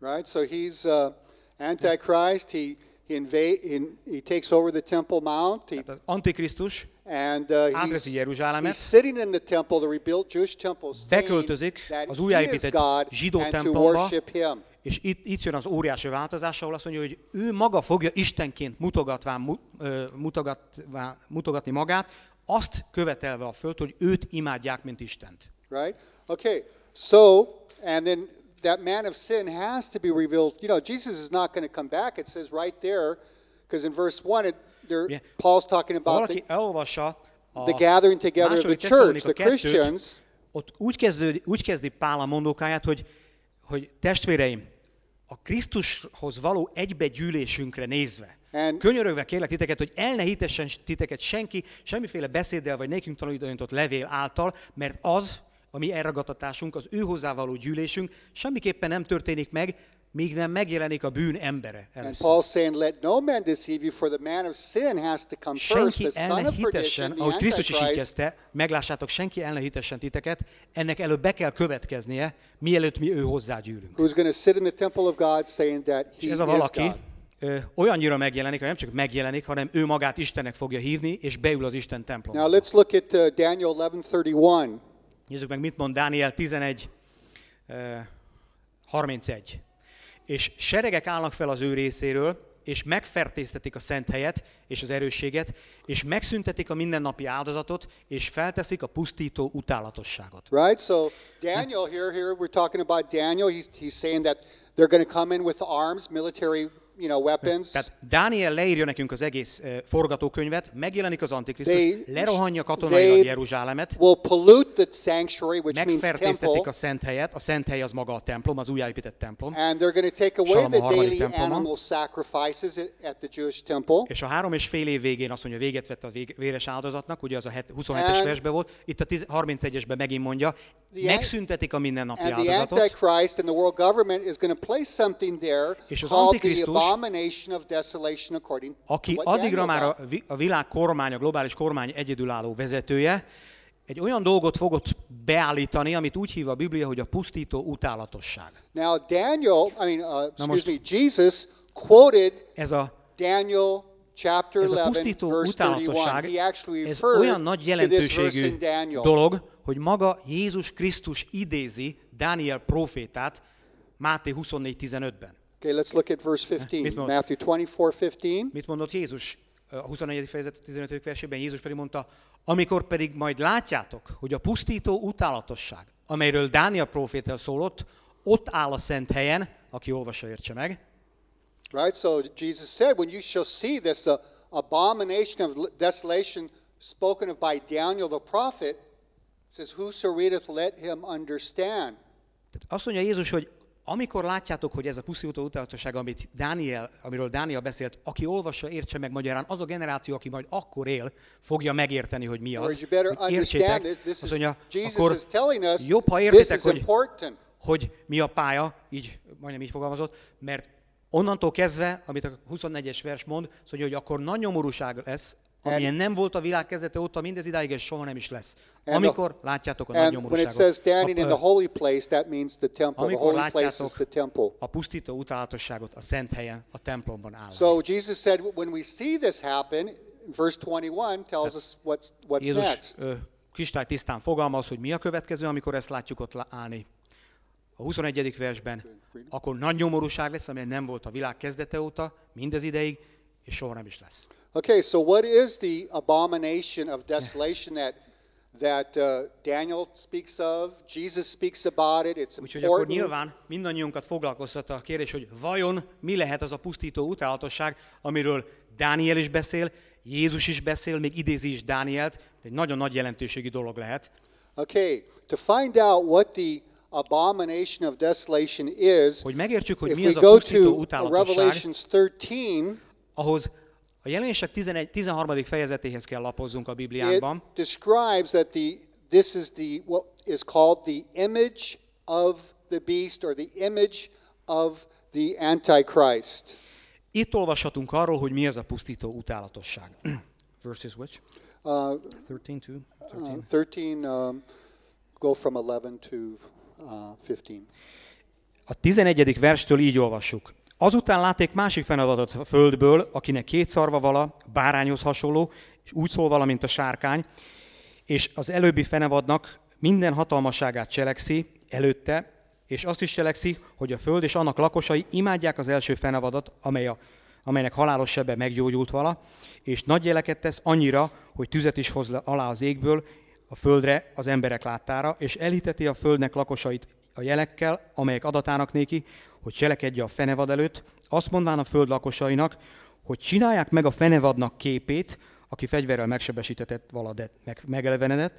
Speaker 1: Right? So he's uh, Antichrist. He he, invade, he he takes over the Temple Mount. He,
Speaker 2: az Antikrisztus
Speaker 1: and uh,
Speaker 2: átveszi
Speaker 1: he's,
Speaker 2: Jeruzsálemet,
Speaker 1: he's sitting in the temple, the rebuilt Jewish temple,
Speaker 2: beköltözik
Speaker 1: that
Speaker 2: az
Speaker 1: he is
Speaker 2: újjáépített
Speaker 1: God
Speaker 2: zsidó
Speaker 1: and to
Speaker 2: templomba,
Speaker 1: worship him.
Speaker 2: És itt, itt jön az óriási változás, ahol azt mondja, hogy ő maga fogja Istenként mutogatván, mutogatván, mutogatni magát, azt követelve a föld, hogy őt imádják, mint Istent.
Speaker 1: Right? Okay. So, and then that man of sin has to be revealed. You know, Jesus is not going to come back. It says right there, because in verse 1, it, there,
Speaker 2: Yeah.
Speaker 1: Paul's talking about the, the gathering together of the church, the
Speaker 2: kettőt,
Speaker 1: Christians.
Speaker 2: ott úgy, kezdőd, úgy kezdi Pál a mondókáját, hogy, hogy testvéreim, a Krisztushoz való egybegyűlésünkre nézve,
Speaker 1: And-
Speaker 2: könyörögve kérlek titeket, hogy el ne hitessen titeket senki, semmiféle beszéddel vagy nekünk tanított levél által, mert az, a mi elragadtatásunk, az ő hozzá való gyűlésünk semmiképpen nem történik meg, míg nem megjelenik a bűn embere
Speaker 1: And
Speaker 2: először.
Speaker 1: Paul's saying, let no man deceive you, for the man of sin has to come first,
Speaker 2: Senki
Speaker 1: the
Speaker 2: el
Speaker 1: son of perdition, the
Speaker 2: ahogy Krisztus is így kezdte, meglássátok, senki el ne hitessen titeket, ennek előbb be kell következnie, mielőtt mi ő hozzágyűlünk.
Speaker 1: who's going to sit in the temple of God saying that he
Speaker 2: És ez
Speaker 1: is
Speaker 2: a valaki
Speaker 1: God.
Speaker 2: ö, olyannyira megjelenik, hogy nem csak megjelenik, hanem ő magát Istennek fogja hívni, és beül az Isten
Speaker 1: Now
Speaker 2: templomába.
Speaker 1: let's look at uh, Daniel 11:31.
Speaker 2: Nézzük meg, mit mond Dániel 11, ö, 31. És seregek állnak fel az ő részéről, és megfertéztetik a szent helyet és az erősséget, és megszüntetik a mindennapi áldozatot, és felteszik a pusztító utálatosságot.
Speaker 1: Right? So Daniel here, here we're talking about Daniel. He's, he's saying that they're going to come in with arms, military, you know, weapons.
Speaker 2: Tehát Dániel leírja nekünk az egész uh, forgatókönyvet, megjelenik az Antikrisztus,
Speaker 1: They-
Speaker 2: lerohanja katonailag Jeruzsálemet,
Speaker 1: will pollute the sanctuary, which
Speaker 2: a szent helyet, a szent hely az maga a templom, az újjáépített templom,
Speaker 1: and they're going to take away the daily
Speaker 2: temploma.
Speaker 1: animal sacrifices at- the Jewish temple.
Speaker 2: és a három és fél év végén azt mondja, véget vett a vég, véres áldozatnak, ugye az a het- 27-es
Speaker 1: And-
Speaker 2: versben volt, itt a 10 31-esben megint mondja, megszüntetik a mindennapi
Speaker 1: And the
Speaker 2: áldozatot,
Speaker 1: Antichrist and the world government is going to place something there
Speaker 2: És az Antikrisztus, aki addigra már a, vi- a világ kormány, a globális kormány egyedülálló vezetője, egy olyan dolgot fogott beállítani, amit úgy hív a Biblia, hogy a pusztító utálatosság.
Speaker 1: Now Daniel, I mean, uh, excuse me, Jesus quoted
Speaker 2: Ez a
Speaker 1: Daniel chapter
Speaker 2: ez a
Speaker 1: 11,
Speaker 2: pusztító
Speaker 1: verse 31.
Speaker 2: utálatosság, ez olyan nagy jelentőségű dolog, hogy maga Jézus Krisztus idézi Dániel profétát Máté 24.15-ben.
Speaker 1: Okay, let's look at verse 15.
Speaker 2: Mit mond?
Speaker 1: Matthew 24, 15.
Speaker 2: Mit mondott Jézus a 24. fejezet 15. versében? Jézus pedig mondta, amikor pedig majd látjátok, hogy a pusztító utálatosság, amelyről Dániel proféta szólott, ott áll a szent helyen, aki olvassa, értse meg,
Speaker 1: Right? So Jesus said, when you shall see this uh, abomination of desolation spoken of by Daniel the prophet, says, Whoso readeth, let him understand.
Speaker 2: Tehát azt mondja Jézus, hogy amikor látjátok, hogy ez a pusztító utálatosság, amit Dániel, amiről Dániel beszélt, aki olvassa, értse meg magyarán, az a generáció, aki majd akkor él, fogja megérteni, hogy mi az. Hogy értsétek, azt mondja, akkor jobb, ha értitek, hogy, hogy mi a pálya, így majdnem így fogalmazott, mert onnantól kezdve, amit a 24-es vers mond, azt mondja, hogy akkor nagy nyomorúság lesz amilyen nem volt a világ kezdete óta, mindez idáig, és soha nem is lesz. Amikor látjátok a nagy
Speaker 1: when it says standing in the
Speaker 2: nyomorúságot,
Speaker 1: holy place, that means the temple. The
Speaker 2: amikor
Speaker 1: holy place is
Speaker 2: látjátok
Speaker 1: the temple.
Speaker 2: a pusztító utálatosságot a szent helyen, a templomban áll.
Speaker 1: So Jesus said, when we see this happen, verse 21 tells us what's, what's
Speaker 2: Jézus
Speaker 1: next.
Speaker 2: ö, kristály tisztán fogalmaz, hogy mi a következő, amikor ezt látjuk ott állni. A 21. versben, akkor nagy nyomorúság lesz, amely nem volt a világ kezdete óta, mindez ideig, és soha nem is lesz.
Speaker 1: Okay, so what is the abomination of desolation that that uh, Daniel speaks of? Jesus speaks about it. It's
Speaker 2: Úgyhogy akkor
Speaker 1: important.
Speaker 2: nyilván mindannyiunkat foglalkoztatta a kérdés, hogy vajon mi lehet az a pusztító utálatosság, amiről Dániel is beszél, Jézus is beszél, még idézi is Dánielt, egy nagyon nagy jelentőségi dolog lehet.
Speaker 1: Okay, to find out what the abomination of desolation is,
Speaker 2: Hogy megértsük, hogy
Speaker 1: if
Speaker 2: mi az a pusztító
Speaker 1: to
Speaker 2: utálatosság,
Speaker 1: Revelations 13,
Speaker 2: ahhoz a jelenések 11, 13. fejezetéhez kell lapozzunk a
Speaker 1: it
Speaker 2: Bibliánkban.
Speaker 1: describes that the this is the what is called the image of the beast or the image of the antichrist.
Speaker 2: Itt olvashatunk arról, hogy mi az a pusztító utálatosság. [CLEARS THROAT] Verses which?
Speaker 1: Uh,
Speaker 2: 13 to
Speaker 1: uh,
Speaker 2: 13.
Speaker 1: 13 um, go from 11 to uh, 15.
Speaker 2: A 11. verstől így olvassuk. Azután látték másik fenevadat a földből, akinek két szarva vala, bárányhoz hasonló, és úgy szól vala, mint a sárkány, és az előbbi fenevadnak minden hatalmasságát cselekszi előtte, és azt is cselekszi, hogy a föld és annak lakosai imádják az első fenevadat, amely a, amelynek halálos sebe meggyógyult vala, és nagy jeleket tesz annyira, hogy tüzet is hoz alá az égből, a földre az emberek láttára, és elhiteti a földnek lakosait a jelekkel, amelyek adatának néki, hogy cselekedje a fenevad előtt, azt mondván a föld lakosainak, hogy csinálják meg a fenevadnak képét, aki fegyverrel megsebesítetett valadet, meg, megelevenedett,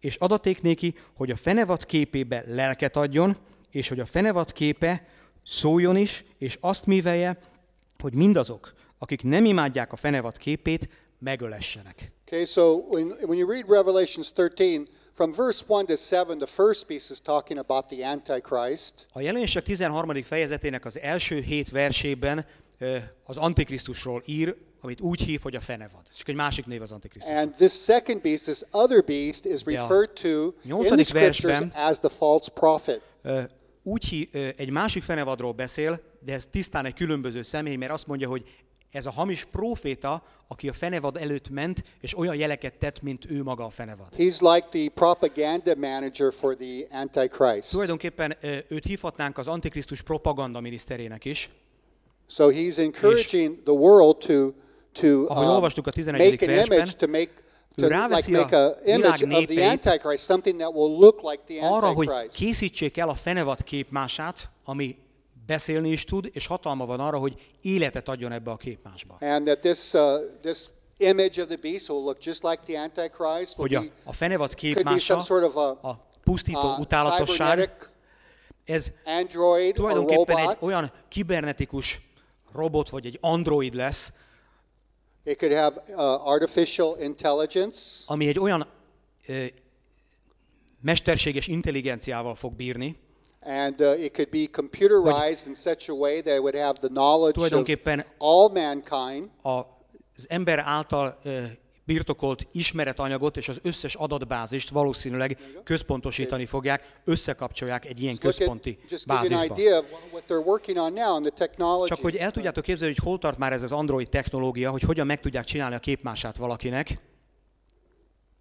Speaker 2: és adaték néki, hogy a fenevad képébe lelket adjon, és hogy a fenevad képe szóljon is, és azt művelje, hogy mindazok, akik nem imádják a fenevad képét, megölessenek.
Speaker 1: Okay, so when, when you read Revelations 13, from verse 1 to 7, the first piece is talking about the Antichrist.
Speaker 2: A jelenések 13. fejezetének az első hét versében az Antikrisztusról ír, amit úgy hív, hogy a fenevad. És egy másik név az Antikrisztus.
Speaker 1: And this second beast, this other beast, is referred to in the scriptures as the false prophet.
Speaker 2: Úgy hív, egy másik fenevadról beszél, de ez tisztán egy különböző személy, mert azt mondja, hogy ez a hamis próféta, aki a fenevad előtt ment, és olyan jeleket tett, mint ő maga a fenevad.
Speaker 1: He's like the propaganda manager for the Antichrist.
Speaker 2: Tulajdonképpen őt hívhatnánk az Antikrisztus propaganda miniszterének is.
Speaker 1: So he's encouraging the world to to
Speaker 2: Ahogy
Speaker 1: um,
Speaker 2: olvastuk a 11.
Speaker 1: make an image to make to like make
Speaker 2: a
Speaker 1: image of the Antichrist, something that will look like the
Speaker 2: arra, hogy
Speaker 1: Antichrist.
Speaker 2: készítsék el a fenevad képmását, ami beszélni is tud, és hatalma van arra, hogy életet adjon ebbe a képmásba.
Speaker 1: And that this uh, this image of the beast will look just like the Antichrist.
Speaker 2: Hogy a, a fenevad képmása,
Speaker 1: sort of a,
Speaker 2: a pusztító
Speaker 1: uh,
Speaker 2: utálatosság, ez
Speaker 1: android
Speaker 2: tulajdonképpen egy olyan kibernetikus robot, vagy egy android lesz,
Speaker 1: It could have uh, artificial intelligence.
Speaker 2: ami egy olyan ö, mesterséges intelligenciával fog bírni,
Speaker 1: And uh, it could be computerized in such a way that it would have the knowledge of all mankind.
Speaker 2: az ember által birtokolt ismeretanyagot és az összes adatbázist valószínűleg központosítani fogják, összekapcsolják egy ilyen központi bázisba. Csak hogy el tudjátok képzelni, hogy hol tart már ez az Android technológia, hogy hogyan meg tudják csinálni a képmását valakinek.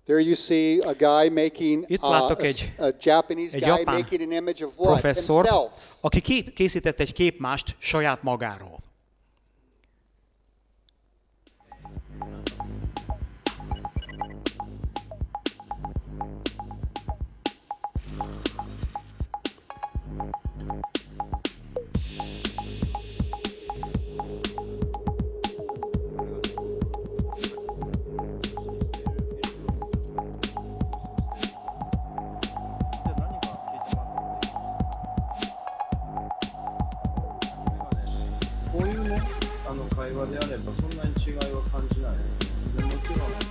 Speaker 1: There you see a guy making
Speaker 2: Itt
Speaker 1: uh,
Speaker 2: láttok
Speaker 1: a,
Speaker 2: egy-
Speaker 1: a Japanese
Speaker 2: egy
Speaker 1: guy
Speaker 2: japán
Speaker 1: making an image of what?
Speaker 2: professzort,
Speaker 1: Himself.
Speaker 2: aki kép, készített egy képmást saját magáról.
Speaker 3: の会話であればそんなに違いは感じないです。でもちろん、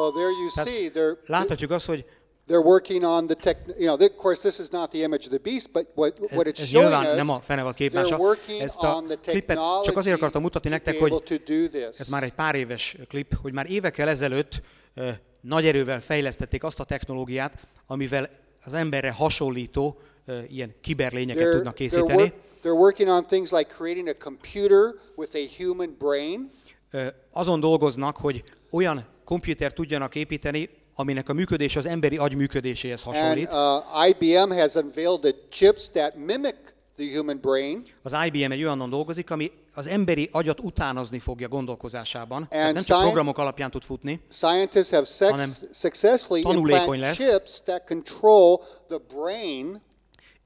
Speaker 1: So there you see, they're,
Speaker 2: Láthatjuk azt, hogy
Speaker 1: they're working on the tech, you know, of course, this is not the image of the beast, but what, what it's
Speaker 2: ez
Speaker 1: showing
Speaker 2: nyilván nem a
Speaker 1: us,
Speaker 2: fenevad
Speaker 1: they're
Speaker 2: képmása. Ezt a klipet csak azért akartam mutatni nektek, hogy ez már egy pár éves klip, hogy már évekkel ezelőtt ö, nagy erővel fejlesztették azt a technológiát, amivel az emberre hasonlító ö, ilyen kiberlényeket
Speaker 1: They're,
Speaker 2: tudnak
Speaker 1: they're,
Speaker 2: készíteni.
Speaker 1: work, they're working on things like creating a computer with a human brain,
Speaker 2: Ö, Azon dolgoznak, hogy olyan komputert tudjanak építeni, aminek a működés az emberi agy működéséhez
Speaker 1: and
Speaker 2: hasonlít.
Speaker 1: uh, IBM has unveiled the chips that mimic the human brain,
Speaker 2: Az IBM egy olyanon dolgozik, ami az emberi agyat utánozni fogja gondolkozásában. Tehát
Speaker 1: And
Speaker 2: nem csak programok alapján tud futni,
Speaker 1: Scientists have sex-
Speaker 2: hanem
Speaker 1: successfully
Speaker 2: tanulékony lesz.
Speaker 1: chips that control the brain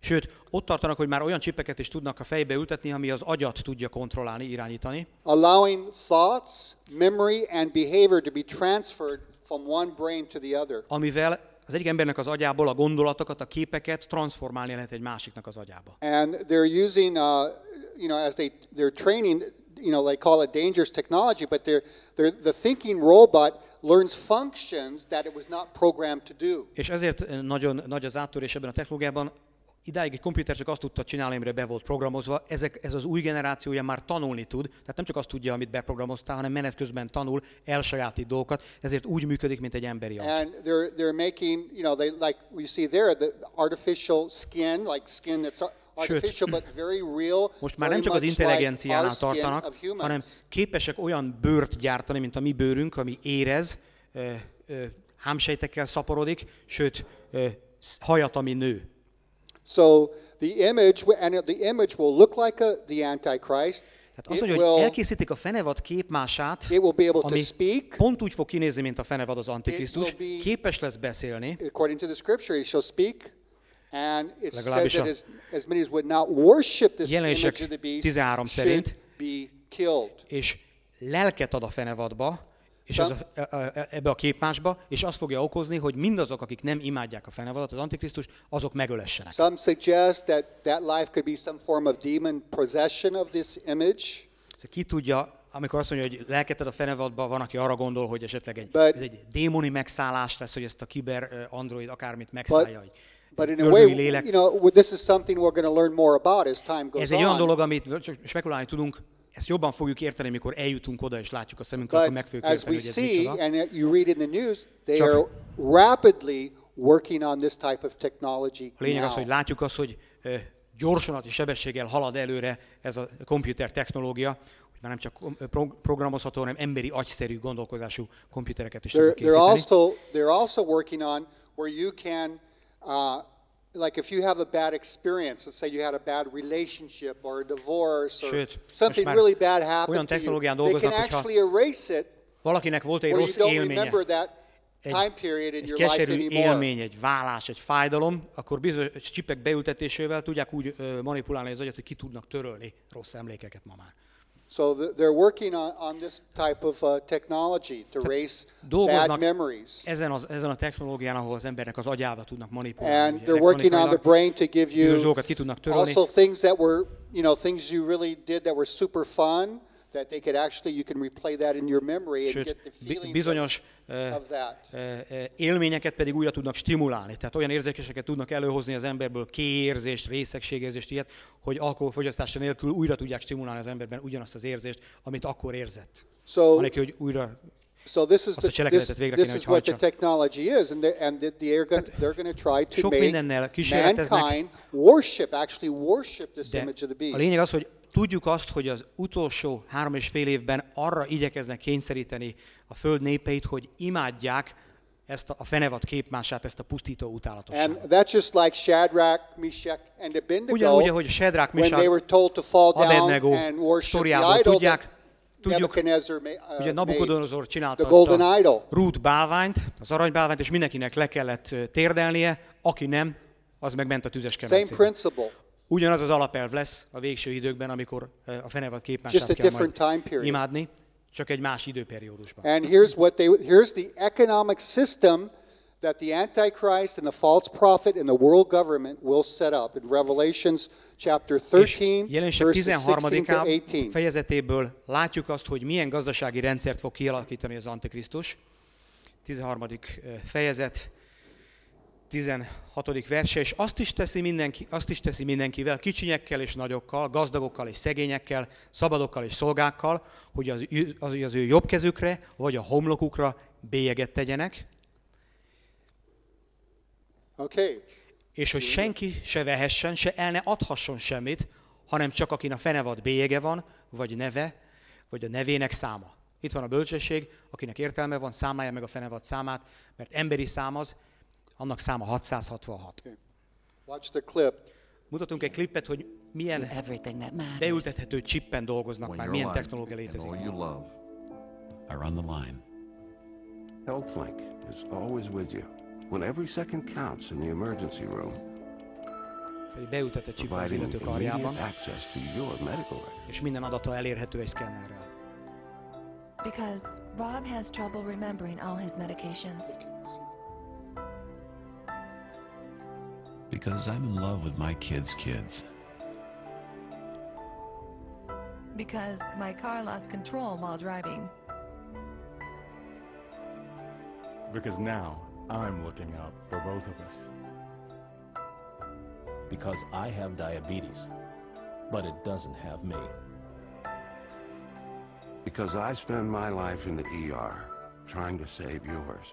Speaker 2: Sőt, ott tartanak, hogy már olyan csipeket is tudnak a fejbe ültetni, ami az agyat tudja kontrollálni, irányítani,
Speaker 1: allowing thoughts, memory, and behavior to be transferred from one brain to the other.
Speaker 2: amivel az egyik embernek az agyából a gondolatokat, a képeket transformálni lehet egy másiknak az agyába.
Speaker 1: And they're using, uh, you know, as they they're training, you know, they call it dangerous technology, but they're, they're the thinking robot learns functions that it was not programmed to do.
Speaker 2: És ezért eh, nagyon nagy az áttörés ebben a technológiában. Idáig egy komputer csak azt tudta csinálni, amire be volt programozva. Ezek, ez az új generációja már tanulni tud, tehát nem csak azt tudja, amit beprogramoztál, hanem menet közben tanul, elsajátít dolgokat, ezért úgy működik, mint egy emberi agy.
Speaker 1: And they're they're making, you know, they like we see there the artificial skin, like skin that's real.
Speaker 2: Most már nem csak az intelligenciánál tartanak, hanem képesek olyan bőrt gyártani, mint a mi bőrünk, ami érez, hámsejtekkel szaporodik, sőt, hajat, ami nő.
Speaker 1: So the image, and the image will look like a, the Antichrist.
Speaker 2: Tehát az, hogy, hogy elkészítik a fenevad képmását, ami
Speaker 1: speak.
Speaker 2: pont úgy fog kinézni, mint a fenevad az Antikrisztus,
Speaker 1: be-
Speaker 2: képes lesz beszélni,
Speaker 1: according to the scripture, he shall speak. And it says that as, as many as would not worship this image of the beast
Speaker 2: 13
Speaker 1: should
Speaker 2: szerint
Speaker 1: be killed.
Speaker 2: és lelket ad a fenevadba, és ez a, e- e- ebbe a képmásba, és azt fogja okozni, hogy mindazok, akik nem imádják a fenevadat, az Antikrisztus, azok megölessenek.
Speaker 1: Some suggest that that life could be some form of demon possession of this image.
Speaker 2: Szóval Ki tudja, amikor azt mondja, hogy lelket ad a fenevadba, van, aki arra gondol, hogy esetleg egy,
Speaker 1: But-
Speaker 2: ez egy démoni megszállás lesz, hogy ezt a kiber android akármit megszállja,
Speaker 1: But
Speaker 2: egy
Speaker 1: in a way,
Speaker 2: lélek.
Speaker 1: you know, this is something we're going to learn more about as time goes
Speaker 2: Ez egy olyan
Speaker 1: on.
Speaker 2: dolog, amit spekulálni tudunk, ezt jobban fogjuk érteni, mikor eljutunk oda és látjuk a szemünkkel, akkor meg fogjuk érteni, hogy ez
Speaker 1: see,
Speaker 2: micsoda.
Speaker 1: and you read in the news, they
Speaker 2: Csak-
Speaker 1: are rapidly working on this type of technology
Speaker 2: A lényeg
Speaker 1: now.
Speaker 2: az, hogy látjuk azt, hogy gyorsanati sebességgel halad előre ez a komputer technológia, hogy már nem csak programozható, hanem emberi agyszerű gondolkozású komputereket is
Speaker 1: They're, they're
Speaker 2: készíteni.
Speaker 1: also they're also working on where you can, uh, like if you have a bad experience, let's say you had a bad relationship or a divorce or
Speaker 2: Sőt,
Speaker 1: something really bad happened to you, they can actually erase it
Speaker 2: Valakinek volt egy rossz élménye, egy, egy keserű élmény, egy vállás, egy fájdalom, akkor bizonyos csipek beültetésével tudják úgy manipulálni az agyat, hogy ki tudnak törölni rossz emlékeket ma már.
Speaker 1: So th- they're working on, on this type of uh, technology to erase bad memories.
Speaker 2: ezen, az, ezen a technológián, ahol az embernek az agyába tudnak manipulálni.
Speaker 1: And they're working on the brain to give you also things that were, you know, things you really did that were super fun, that they could actually, you can replay that in your memory and get the feelings
Speaker 2: bizonyos
Speaker 1: that.
Speaker 2: ö, ö, élményeket pedig újra tudnak stimulálni. Tehát olyan érzékeseket tudnak előhozni az emberből, kéérzést, részegségérzést, ilyet, hogy alkoholfogyasztása nélkül újra tudják stimulálni az emberben ugyanazt az érzést, amit akkor érzett.
Speaker 1: So,
Speaker 2: Anélkül, hogy újra
Speaker 1: so this is the, this, this is what the technology is, and they're, and they're going they're going to try to make mankind worship, actually worship this image of the beast.
Speaker 2: a lényeg az, hogy tudjuk azt, hogy az utolsó három és fél évben arra igyekeznek kényszeríteni a föld népeit, hogy imádják ezt a, a fenevad képmását, ezt a pusztító
Speaker 1: And
Speaker 2: utálatosságot.
Speaker 1: that's just like Shadrach, Meshach, and Abednego
Speaker 2: Ugyanúgy, ahogy Shadrach,
Speaker 1: down
Speaker 2: Abednego
Speaker 1: and
Speaker 2: sztoriából tudják, tudjuk,
Speaker 1: uh,
Speaker 2: ugye. Nabukodonozor csinálta azt a rút bálványt, az aranybálványt, és mindenkinek le kellett térdelnie, aki nem, az meg ment a tüzes kemencébe. Ugyanaz az alapelv lesz a végső időkben, amikor a fenevad
Speaker 1: a
Speaker 2: kell majd imádni, csak egy más időperiódusban.
Speaker 1: And here's what they here's the economic system that the Antichrist and the false prophet and the world government will set up in Revelations chapter
Speaker 2: És
Speaker 1: 13,
Speaker 2: jelenések
Speaker 1: verses 16 to
Speaker 2: 13.
Speaker 1: 18.
Speaker 2: fejezetéből látjuk azt, hogy milyen gazdasági rendszert fog kialakítani az Antikrisztus. 13. ö, fejezet, 16. verse, és azt is teszi, mindenki, azt is teszi mindenkivel, kicsinyekkel és nagyokkal, gazdagokkal és szegényekkel, szabadokkal és szolgákkal, hogy az, ő- az, az ő jobb kezükre vagy a homlokukra bélyeget tegyenek,
Speaker 1: Okay.
Speaker 2: és hogy senki se vehessen, se el ne adhasson semmit, hanem csak akin a fenevad bélyege van, vagy neve, vagy a nevének száma. Itt van a bölcsesség, akinek értelme van, számolja meg a fenevad számát, mert emberi szám az, annak száma 666.
Speaker 1: Watch the clip.
Speaker 2: Mutatunk egy klippet, hogy milyen beültethető chippen dolgoznak
Speaker 4: When
Speaker 2: már, milyen technológia létezik.
Speaker 4: all you love
Speaker 5: are on the line.
Speaker 6: HealthLink is always with you when every second counts in the emergency room,
Speaker 2: Egy beültetett van az illető karjában, és minden adata elérhető egy szkennerrel.
Speaker 7: Because Bob has trouble remembering all his medications.
Speaker 5: Because I'm in love with my kids' kids.
Speaker 7: Because my car lost control while driving.
Speaker 8: Because now I'm looking out for both of us.
Speaker 9: because I have diabetes, but it doesn't have me.
Speaker 6: Because I spend my life in the ER trying to save yours.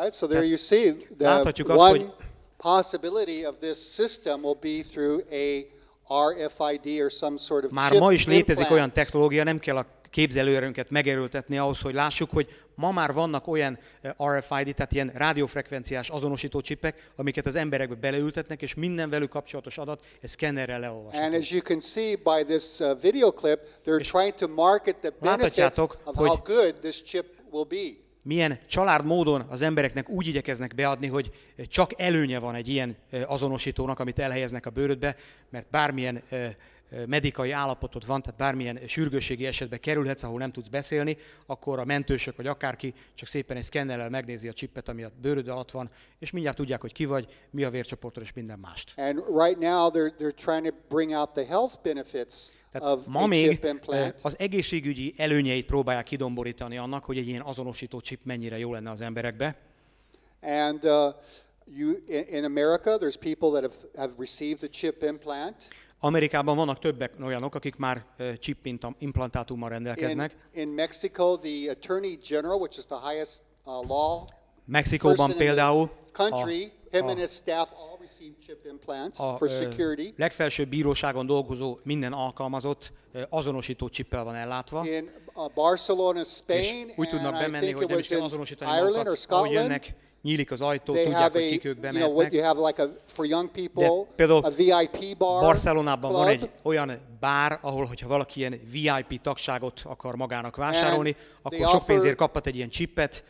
Speaker 1: Right? So there you see the
Speaker 2: azt,
Speaker 1: one possibility of this system will be through a RFID or some sort of
Speaker 2: Már ma is létezik olyan technológia, nem kell a képzelőerőnket megerőltetni ahhoz, hogy lássuk, hogy ma már vannak olyan eh, RFID, tehát ilyen rádiófrekvenciás azonosító csipek, amiket az emberekbe beleültetnek, és minden velük kapcsolatos adat, ez szkennerrel
Speaker 1: And
Speaker 2: leolvasható.
Speaker 1: as you can see by this uh, video clip, they're trying to market the benefits of how good this chip will be.
Speaker 2: Milyen család módon az embereknek úgy igyekeznek beadni, hogy csak előnye van egy ilyen azonosítónak, amit elhelyeznek a bőrödbe, mert bármilyen medikai állapotod van, tehát bármilyen sürgősségi esetbe kerülhetsz, ahol nem tudsz beszélni, akkor a mentősök vagy akárki csak szépen egy szkennellel megnézi a csippet, ami a bőröd alatt van, és mindjárt tudják, hogy ki vagy, mi a vércsoportod és minden mást.
Speaker 1: And right now, they're, they're trying to bring out the health benefits
Speaker 2: Tehát ma
Speaker 1: a
Speaker 2: még eh, az egészségügyi előnyeit próbálják kidomborítani annak, hogy egy ilyen azonosító chip mennyire jó lenne az emberekbe.
Speaker 1: And uh, you, in, in America, there's people that have, have received the chip implant.
Speaker 2: Amerikában vannak többek olyanok, akik már eh, chip implantátummal
Speaker 1: In,
Speaker 2: rendelkeznek.
Speaker 1: in Mexico, the Attorney General, which is the highest uh, law
Speaker 2: Mexikóban
Speaker 1: in
Speaker 2: például
Speaker 1: country, him and
Speaker 2: a, a legfelsőbb bíróságon dolgozó minden alkalmazott azonosító csippel van ellátva.
Speaker 1: In uh, Barcelona,
Speaker 2: És
Speaker 1: Spain,
Speaker 2: úgy tudnak bemenni, hogy nem is kell azonosítani magukat, ahogy jönnek, nyílik az ajtó,
Speaker 1: They
Speaker 2: tudják,
Speaker 1: have
Speaker 2: hogy kik ők
Speaker 1: you know, what you
Speaker 2: bemehetnek.
Speaker 1: have like a, for young
Speaker 2: De például
Speaker 1: a VIP bar
Speaker 2: Barcelonában van
Speaker 1: club.
Speaker 2: egy olyan bár, ahol, hogyha valaki ilyen VIP tagságot akar magának vásárolni,
Speaker 1: And
Speaker 2: akkor sok pénzért kaphat egy ilyen chipet,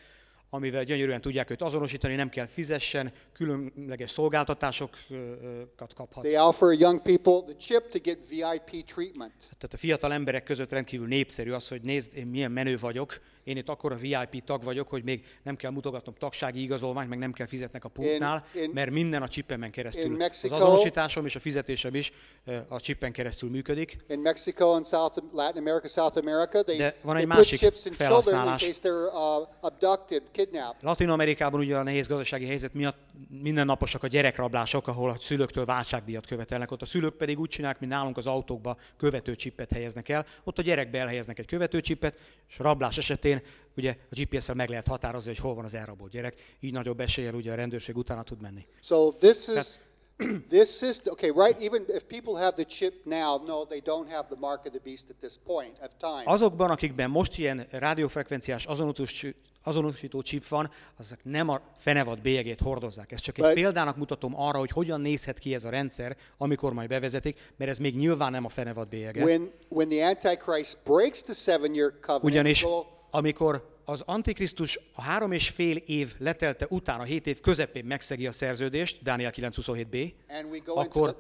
Speaker 2: amivel gyönyörűen tudják őt azonosítani, nem kell fizessen, különleges szolgáltatásokat kaphat.
Speaker 1: They offer young people the chip to get VIP treatment.
Speaker 2: Tehát a fiatal emberek között rendkívül népszerű az, hogy nézd, én milyen menő vagyok, én itt akkor a VIP tag vagyok, hogy még nem kell mutogatnom tagsági igazolványt, meg nem kell fizetnek a pultnál, mert minden a csipemen keresztül.
Speaker 1: in
Speaker 2: Az
Speaker 1: Mexico-
Speaker 2: azonosításom és a fizetésem is eh, a csippen keresztül működik.
Speaker 1: In Mexico and South Latin America, South America, they,
Speaker 2: De van
Speaker 1: they
Speaker 2: egy
Speaker 1: put
Speaker 2: másik felhasználás.
Speaker 1: uh.
Speaker 2: Latin Amerikában ugye a nehéz gazdasági helyzet miatt mindennaposak a gyerekrablások, ahol a szülőktől váltságdíjat követelnek. Ott a szülők pedig úgy csinálják, mint nálunk az autókba követőcsippet helyeznek el. Ott a gyerekbe elhelyeznek egy követőcsippet, és rablás esetén ugye a GPS-szel meg lehet határozni, hogy hol van az elrabolt gyerek. Így nagyobb eséllyel ugye a rendőrség utána tud menni.
Speaker 1: So this is [CLEARS THROAT] this system. Okay, right? Even if people have the chip now, no, they don't have the mark of the beast at this point of time.
Speaker 2: Azokban, akikben most ilyen rádiófrekvenciás azonosító, chip van, azok nem a fenevad bélyegét hordozzák. Ez csak egy
Speaker 1: But-
Speaker 2: példának mutatom arra, hogy hogyan nézhet ki ez a rendszer, amikor majd bevezetik, mert ez még nyilván nem a fenevad bélyege.
Speaker 1: When when the Antichrist breaks the seven-year covenant,
Speaker 2: Ugyanis amikor az Antikrisztus a három és fél év letelte után, a hét év közepén megszegi a szerződést, Dániel 9.27b,
Speaker 1: and we go into
Speaker 2: akkor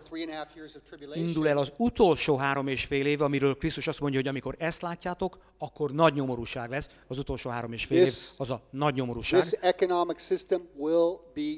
Speaker 2: indul el az utolsó három és fél év, amiről Krisztus azt mondja, hogy amikor ezt látjátok, akkor nagy nyomorúság lesz. Az utolsó három és fél év az a nagy nyomorúság,
Speaker 1: This economic system will be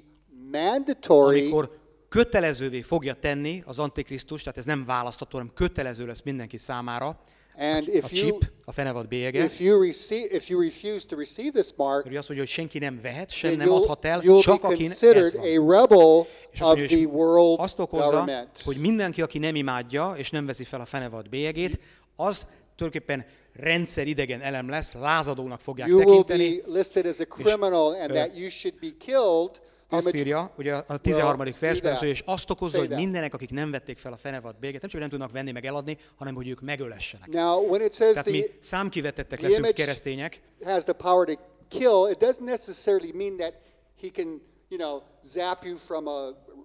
Speaker 1: mandatory
Speaker 2: amikor kötelezővé fogja tenni az Antikrisztus, tehát ez nem választható, hanem kötelező lesz mindenki számára,
Speaker 1: And
Speaker 2: a
Speaker 1: if you
Speaker 2: chip, a fenevad bélyege,
Speaker 1: if you receive if you refuse to receive this mark,
Speaker 2: azt mondja, hogy senki nem vehet, sem nem adhat el,
Speaker 1: you'll
Speaker 2: csak
Speaker 1: be
Speaker 2: akin ez van.
Speaker 1: a rebel
Speaker 2: És azt,
Speaker 1: of
Speaker 2: mondja,
Speaker 1: the world
Speaker 2: azt okozza,
Speaker 1: government.
Speaker 2: hogy mindenki, aki nem imádja, és nem veszi fel a fenevad bélyegét, az tulajdonképpen rendszeridegen elem lesz, lázadónak fogják
Speaker 1: You will
Speaker 2: tekinteni.
Speaker 1: be listed as a criminal and that you should be killed.
Speaker 2: Azt írja, ugye a 13.
Speaker 1: Well,
Speaker 2: versben, és azt okozza, hogy mindenek, akik nem vették fel a fenevad bélyegét, nem csak nem tudnak venni meg eladni, hanem hogy ők megölessenek.
Speaker 1: Now, when it says
Speaker 2: Tehát mi számkivetettek leszünk keresztények,
Speaker 1: has the power to kill, it doesn't necessarily mean that he can, you know, zap you from a,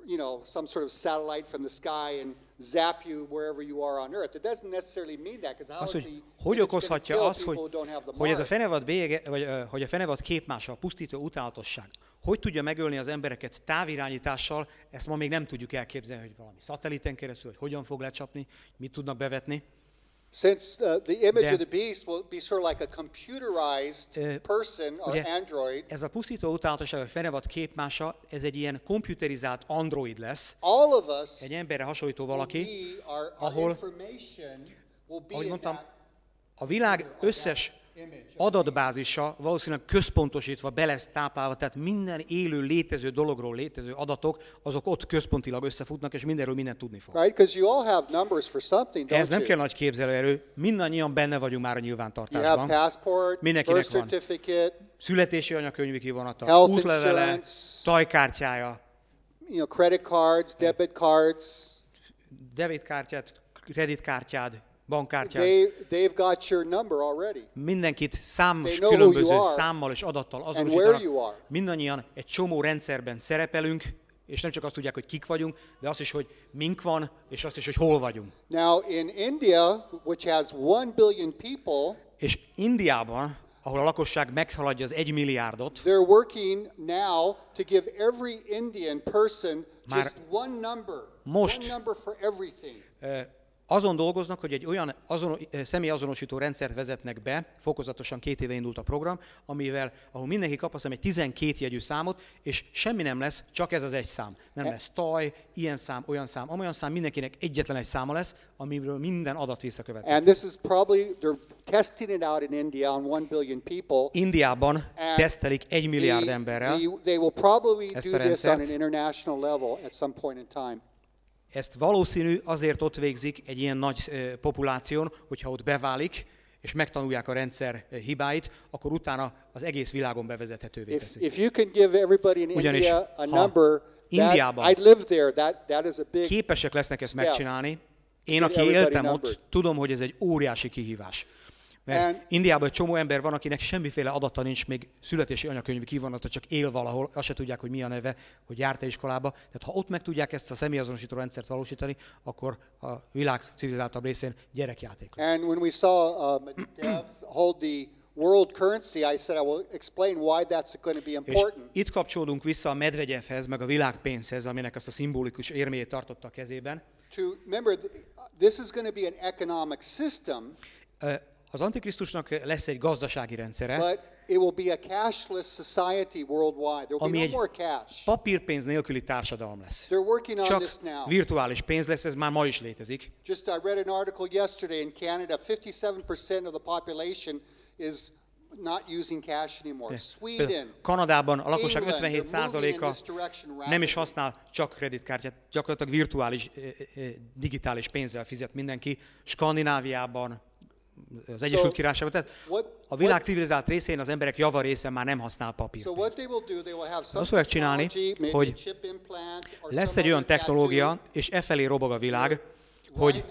Speaker 1: you know, some sort of satellite from the sky and zap you wherever you are on earth. It doesn't necessarily mean that, because is
Speaker 2: hogy hogy okozhatja az, hogy, hogy ez a fenevad bélyege, vagy hogy a fenevad képmása, a pusztító utálatosság, hogy tudja megölni az embereket távirányítással, ezt ma még nem tudjuk elképzelni, hogy valami szatelliten keresztül, hogy hogyan fog lecsapni, mit tudnak bevetni.
Speaker 1: Since uh, the image
Speaker 2: De-
Speaker 1: of the beast will be sort of like a computerized person or
Speaker 2: ugye
Speaker 1: android,
Speaker 2: ez a pusztító utálatosság, vagy fenevad képmása, ez egy ilyen komputerizált android lesz,
Speaker 1: all of us
Speaker 2: egy emberre hasonlító valaki, ahol- ahogy mondtam, a világ összes adatbázisa valószínűleg központosítva be lesz táplálva, tehát minden élő, létező dologról létező adatok, azok ott központilag összefutnak, és mindenről mindent tudni fog.
Speaker 1: Right? You all have numbers for something,
Speaker 2: Ez nem kell nagy képzelőerő, mindannyian benne vagyunk már a
Speaker 1: You have
Speaker 2: nyilvántartásban.
Speaker 1: passport,
Speaker 2: Mindenkinek
Speaker 1: birth
Speaker 2: van.
Speaker 1: certificate,
Speaker 2: Születési anyakönyvi kivonata, útlevele, tajkártyája,
Speaker 1: you know, credit cards, debit cards.
Speaker 2: debitkártyát, kreditkártyád, bankkártyád.
Speaker 1: They, they've got your number already.
Speaker 2: Mindenkit számos különböző számmal és adattal azonosítanak. Mindannyian egy csomó rendszerben szerepelünk, és nem csak azt tudják, hogy kik vagyunk, de azt is, hogy mink van, és azt is, hogy hol vagyunk.
Speaker 1: Now, in India, which has one billion people,
Speaker 2: És Indiában, ahol a lakosság meghaladja az egy milliárdot,
Speaker 1: they're working now to give every Indian person just one number.
Speaker 2: most-
Speaker 1: one number for everything.
Speaker 2: Azon dolgoznak, hogy egy olyan azon, személyazonosító rendszert vezetnek be, fokozatosan két éve indult a program, amivel, ahol mindenki kap azt hiszem egy 12 jegyű számot, és semmi nem lesz, csak ez az egy szám. Nem lesz taj, ilyen szám, olyan szám, amolyan szám, mindenkinek egyetlen egy száma lesz, amiről minden adat
Speaker 1: And
Speaker 2: visszakövetkezik.
Speaker 1: this is probably, they're testing it out in India on one billion people.
Speaker 2: Indiában
Speaker 1: And
Speaker 2: tesztelik egy milliárd
Speaker 1: the-
Speaker 2: emberrel,
Speaker 1: the- they will probably
Speaker 2: ezt
Speaker 1: do
Speaker 2: a
Speaker 1: this on an international level at some point in time.
Speaker 2: Ezt valószínű azért ott végzik egy ilyen nagy populáción, hogyha ott beválik, és megtanulják a rendszer hibáit, akkor utána az egész világon bevezethetővé
Speaker 1: If,
Speaker 2: teszik.
Speaker 1: if you can give everybody in
Speaker 2: Ugyanis,
Speaker 1: India a number,
Speaker 2: Indiában
Speaker 1: that, I live there, that, that is a big,
Speaker 2: Képesek lesznek ezt megcsinálni. Én, aki éltem ott, tudom, hogy ez egy óriási kihívás. Mert
Speaker 1: And-
Speaker 2: Indiában egy csomó ember van, akinek semmiféle adata nincs, még születési anyakönyvi kivonata, csak él valahol, azt se tudják, hogy mi a neve, hogy járt-e iskolába. Tehát ha ott meg tudják ezt a személyazonosító rendszert valósítani, akkor a világ civilizáltabb részén gyerekjáték lesz.
Speaker 1: And when we saw um, Dev hold the world currency, I said I will explain why that's going to be
Speaker 2: És
Speaker 1: important.
Speaker 2: itt kapcsolódunk vissza a Medvegyevhez, meg a világpénzhez, aminek azt a szimbolikus érmét tartotta a kezében.
Speaker 1: To remember, th- this is going to be an economic system,
Speaker 2: Ö, Az Antikrisztusnak lesz egy gazdasági rendszere,
Speaker 1: but it will be a cashless society worldwide. There will
Speaker 2: ami
Speaker 1: be no more cash.
Speaker 2: papírpénz nélküli társadalom lesz.
Speaker 1: They're working on
Speaker 2: Csak
Speaker 1: this now.
Speaker 2: virtuális pénz lesz, ez már ma is létezik.
Speaker 1: Just I read an article yesterday in Canada, 57% of the population is not using cash anymore. Sweden,
Speaker 2: Kanadában a lakosság
Speaker 1: England, they're moving in
Speaker 2: 57%-a
Speaker 1: this direction
Speaker 2: nem is használ csak kreditkártyát, gyakorlatilag virtuális, ö, ö, digitális pénzzel fizet mindenki. Skandináviában, az Egyesült Királyságban, tehát a világ civilizált részén az emberek java része már nem használ
Speaker 1: some
Speaker 2: Azt fogják csinálni, hogy Lesz egy olyan technológia, és e felé robog a világ, hogy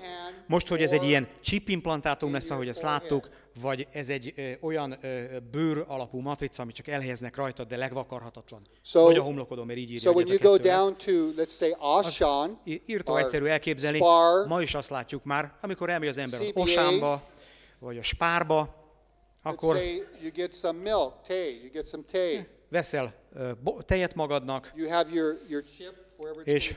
Speaker 2: most, hogy ez egy ilyen chip implantátum lesz, ahogy ezt láttuk, vagy ez egy ö, olyan ö, bőr alapú matrica, amit csak elhelyeznek rajtad, de legvakarhatatlan.
Speaker 1: So-
Speaker 2: vagy a homlokodon, mert így írja,
Speaker 1: So
Speaker 2: hogy ez a
Speaker 1: down to, let's say, Ashan,
Speaker 2: Írtó egyszerű elképzelni,
Speaker 1: Spar,
Speaker 2: ma is azt látjuk már, amikor elmegy az ember az
Speaker 1: CBA,
Speaker 2: Osánba, vagy a Spárba, akkor
Speaker 1: say you get some milk, tea, you get some tea.
Speaker 2: veszel tejet magadnak,
Speaker 1: You have your, your chip wherever it's
Speaker 2: És-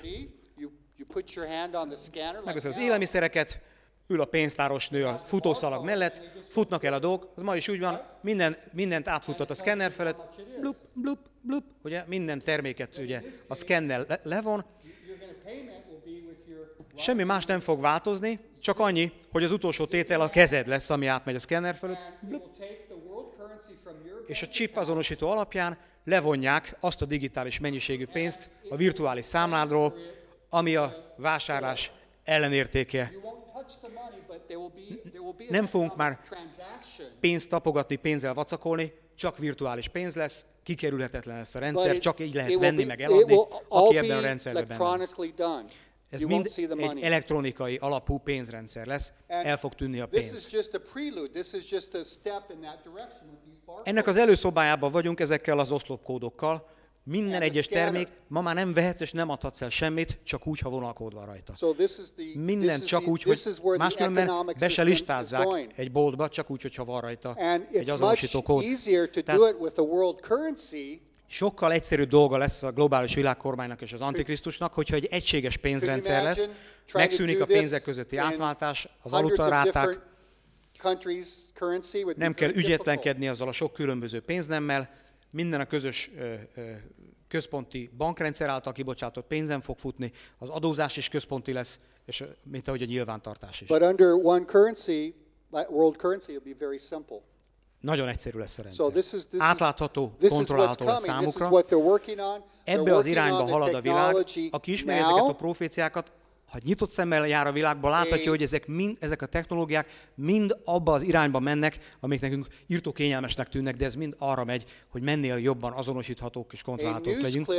Speaker 2: megveszed az élelmiszereket, ül a pénztáros nő a futószalag mellett, futnak el a dolgok, az ma is úgy van, minden, mindent átfutott a szkenner felett, blup, blup, blup, ugye minden terméket ugye a szkennel le, levon, Semmi más nem fog változni, csak annyi, hogy az utolsó tétel a kezed lesz, ami átmegy a szkenner fölött, és a chip azonosító alapján levonják azt a digitális mennyiségű pénzt a virtuális számládról, ami a vásárlás ellenértéke. Nem fogunk már. Pénzt tapogatni, pénzzel vacakolni, csak virtuális pénz lesz, kikerülhetetlen lesz a rendszer, csak így lehet venni, meg eladni, aki ebben a
Speaker 1: be
Speaker 2: rendszerben benne lesz. Ez
Speaker 1: You
Speaker 2: mind egy elektronikai alapú pénzrendszer lesz,
Speaker 1: And
Speaker 2: el fog tűnni a pénz. Ennek az előszobájában vagyunk ezekkel az oszlopkódokkal. Minden egyes termék ma már nem vehetsz és nem adhatsz el semmit, csak úgy, ha vonalkód van rajta.
Speaker 1: So the
Speaker 2: Minden csak úgy, hogy máskülönben be se listázzák egy boltba, csak úgy, hogyha van rajta
Speaker 1: And
Speaker 2: egy azonosító kód. Tehát sokkal egyszerűbb dolga lesz a globális világkormánynak és az Antikrisztusnak, hogyha egy egységes pénzrendszer lesz, megszűnik a pénzek közötti átváltás, a valutaráták, nem kell ügyetlenkedni azzal a sok különböző pénznemmel, minden a közös központi bankrendszer által kibocsátott pénzen fog futni, az adózás is központi lesz, és mint ahogy a nyilvántartás is.
Speaker 1: But under one currency, world currency, it'll be very simple.
Speaker 2: Nagyon egyszerű lesz a
Speaker 1: So
Speaker 2: rendszer.
Speaker 1: this is this
Speaker 2: Átlátható,
Speaker 1: is, what's
Speaker 2: kontrollálható számukra. Ebbe az irányba halad a világ. Aki ismeri ezeket a proféciákat, ha nyitott szemmel jár a világba, láthatja, hogy ezek, mind, ezek a technológiák mind abba az irányba mennek, amik nekünk írtó kényelmesnek tűnnek, de ez mind arra megy, hogy mennél jobban azonosíthatók és kontrollálhatók legyünk.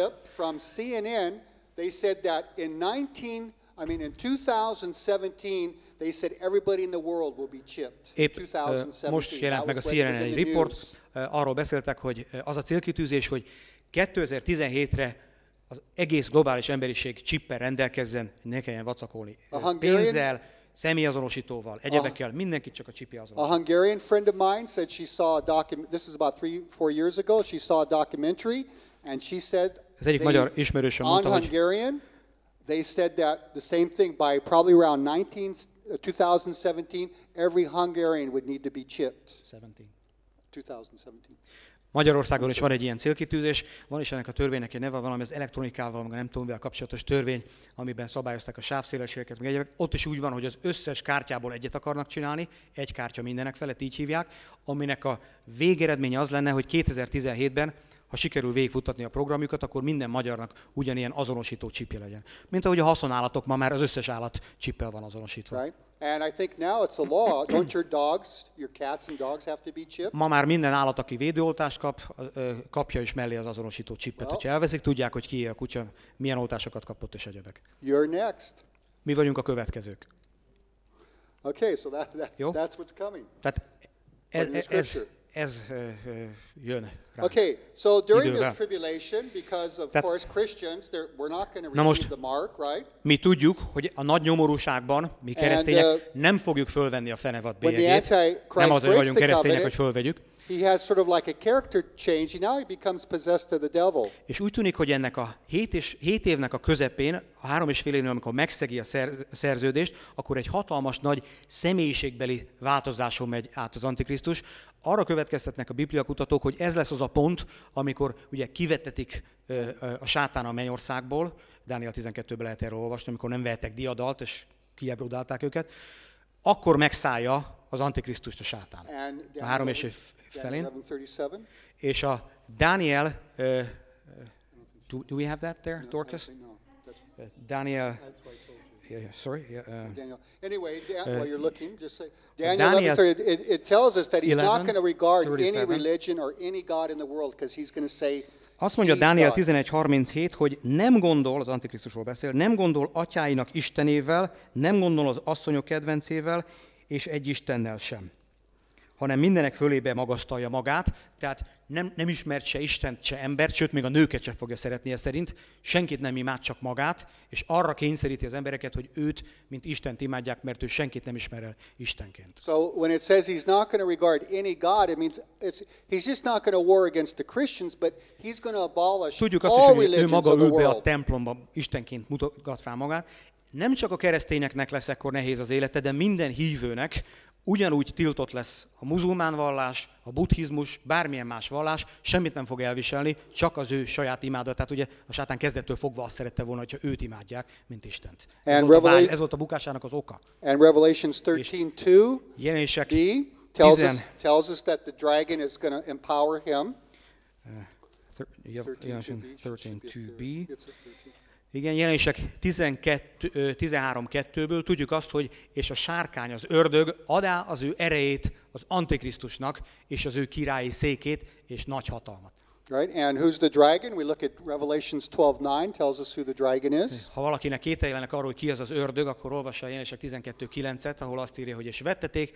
Speaker 1: CNN, they said that in 19, I mean in 2017, they said everybody in the world will be chipped.
Speaker 2: Épp ö,
Speaker 1: 2017.
Speaker 2: most jelent meg a CNN egy ö, arról beszéltek, hogy az a célkitűzés, hogy 2017-re az egész globális emberiség csippel rendelkezzen, ne kelljen vacakolni.
Speaker 1: A
Speaker 2: Pénzzel, személyazonosítóval, egyebekkel, mindenki csak a csipi
Speaker 1: A
Speaker 2: azonosít.
Speaker 1: Hungarian friend of mine said she saw a document. This was about three, four years ago. She saw a documentary, and she said
Speaker 2: Az egyik magyar ismerősöm
Speaker 1: on
Speaker 2: mondta, hogy
Speaker 1: Hungarian, they said that the same thing by probably around 19, uh, 2017, every Hungarian would need to be chipped. 2017.
Speaker 2: Magyarországon is van egy ilyen célkitűzés, van is ennek a törvénynek egy neve, valami az elektronikával, meg nem tudom, kapcsolatos törvény, amiben szabályozták a sávszélességeket, meg egyébként. Ott is úgy van, hogy az összes kártyából egyet akarnak csinálni, egy kártya mindenek felett, így hívják, aminek a végeredménye az lenne, hogy 2017-ben ha sikerül végigfutatni a programjukat, akkor minden magyarnak ugyanilyen azonosító csipje legyen. Mint ahogy a haszonállatok ma már az összes állat csippel van azonosítva.
Speaker 1: Right? And I think now it's a law. Don't your dogs, your cats and dogs have to be chipped?
Speaker 2: Ma már minden állat, aki védőoltást kap, kapja is mellé az azonosító csippet.
Speaker 1: Well-
Speaker 2: Hogyha elveszik, tudják, hogy ki a kutya, milyen oltásokat kapott és egyebek.
Speaker 1: You're next.
Speaker 2: Mi vagyunk a következők.
Speaker 1: Okay, so that, that
Speaker 2: Jó.
Speaker 1: that's what's coming.
Speaker 2: Tehát ez,
Speaker 1: Vagy
Speaker 2: ez,
Speaker 1: scripture.
Speaker 2: Ez jön rá.
Speaker 1: Okay, so during
Speaker 2: Idővel.
Speaker 1: this tribulation, because of
Speaker 2: Tehát-
Speaker 1: course Christians, we're not going to receive
Speaker 2: most-
Speaker 1: the mark, right?
Speaker 2: Mi tudjuk, hogy a nagy nyomorúságban mi keresztények
Speaker 1: uh,
Speaker 2: nem fogjuk fölvenni a fenevad bélyegét. Nem azért vagyunk keresztények, hogy
Speaker 1: covenant,
Speaker 2: fölvegyük.
Speaker 1: He has sort of like a character change. Now he becomes possessed of the devil.
Speaker 2: És úgy tűnik, hogy ennek a hét, és, hét évnek a közepén, a három és fél évnél, amikor megszegi a szer, szerződést, akkor egy hatalmas nagy személyiségbeli változáson megy át az Antikrisztus. Arra következtetnek a bibliakutatók, hogy ez lesz az a pont, amikor ugye kivetetik a sátán a mennyországból, Dániel 12-ben lehet erről olvasni, amikor nem vehettek diadalt, és kiebrodálták őket, akkor megszállja az Antikrisztust a sátán. A három és év felén.
Speaker 1: Daniel 11:37.
Speaker 2: És a Daniel, uh, uh, do, do we have that there, Dorcas? Uh, Daniel, yeah, yeah, sorry, yeah, uh,
Speaker 1: Daniel. Anyway, Dan, while you're looking, just say Daniel,
Speaker 2: Daniel
Speaker 1: 11:30, it, it tells us that he's not
Speaker 2: 11,
Speaker 1: going to regard any
Speaker 2: 37.
Speaker 1: religion or any god in the world because he's going to say
Speaker 2: Azt mondja Dániel
Speaker 1: God.
Speaker 2: 11.37, hogy nem gondol, az Antikrisztusról beszél, nem gondol atyáinak Istenével, nem gondol az asszonyok kedvencével, és egy Istennel sem hanem mindenek fölébe magasztalja magát, tehát nem, nem ismert se Istent, se embert, sőt, még a nőket sem fogja szeretni ez szerint, senkit nem imád, csak magát, és arra kényszeríti az embereket, hogy őt, mint Istent imádják, mert ő senkit nem ismer el Istenként.
Speaker 1: So when it says he's not going to regard any god, it means it's, he's just not going to war against the Christians, but he's going to abolish
Speaker 2: Tudjuk azt is,
Speaker 1: all
Speaker 2: hogy ő maga ül be a templomba, Istenként mutogat rá magát nem csak a keresztényeknek lesz ekkor nehéz az élete, de minden hívőnek ugyanúgy tiltott lesz a muzulmán vallás, a buddhizmus, bármilyen más vallás, semmit nem fog elviselni, csak az ő saját imádatát. Ugye a sátán kezdettől fogva azt szerette volna, hogyha őt imádják, mint Istent. Ez, volt, Revela- a vágy, ez volt a bukásának az oka.
Speaker 1: And Revelations 13:2
Speaker 2: Jelenések
Speaker 1: tells us, tells us that the dragon is going to empower him.
Speaker 2: Uh, thir- yep,
Speaker 1: 13,
Speaker 2: 13,
Speaker 1: 2b. 13, 2b.
Speaker 2: Igen, jelenések 12, ö, 13.2-ből tudjuk azt, hogy és a sárkány, az ördög adá az ő erejét az Antikrisztusnak, és az ő királyi székét, és nagy hatalmat.
Speaker 1: Right? And who's the dragon? We look at Revelations 12:9 tells us who the dragon is.
Speaker 2: Ha valakinek kételjenek arról, hogy ki az az ördög, akkor olvassa a jelenések 12.9-et, ahol azt írja, hogy és vetteték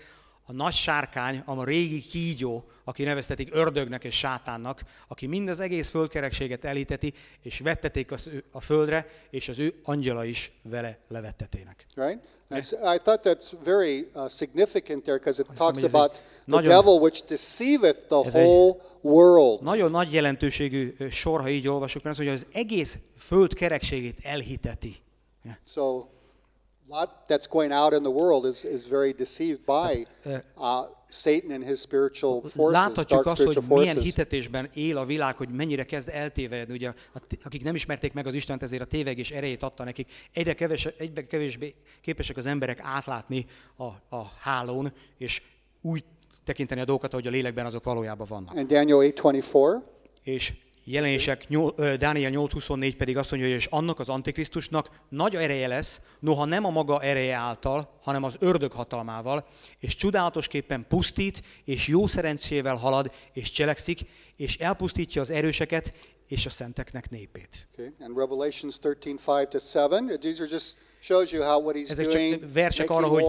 Speaker 2: a nagy sárkány, a régi kígyó, aki neveztetik ördögnek és sátánnak, aki mind az egész földkerekséget elíteti, és vetteték az ő, a földre, és az ő angyala is vele levettetének.
Speaker 1: Right? So I thought that's very uh, significant there because it talks about the devil which deceiveth the whole world.
Speaker 2: Nagyon nagy jelentőségű sor, ha így olvasjuk, mert az, hogy az egész föld kerekségét elhiteti.
Speaker 1: So lot that's going out in the world is, is very deceived by uh, Satan and his spiritual forces,
Speaker 2: Láthatjuk
Speaker 1: dark
Speaker 2: azt, hogy
Speaker 1: spiritual
Speaker 2: milyen
Speaker 1: forces.
Speaker 2: hitetésben él a világ, hogy mennyire kezd eltévedni. Ugye, akik nem ismerték meg az Istent, ezért a tévegés erejét adta nekik. Egyre, keves, egyre kevésbé képesek az emberek átlátni a, a hálón, és úgy tekinteni a dolgokat, hogy a lélekben azok valójában vannak.
Speaker 1: And Daniel 8:24
Speaker 2: És jelenések, nyol- ö, Dániel 8.24 pedig azt mondja, hogy és annak az Antikrisztusnak nagy ereje lesz, noha nem a maga ereje által, hanem az ördög hatalmával, és csodálatosképpen pusztít, és jó szerencsével halad, és cselekszik, és elpusztítja az erőseket, és a szenteknek népét.
Speaker 1: Okay, and Revelations 13:5 to 7. These are just
Speaker 2: Ezek csak versek arra, hogy-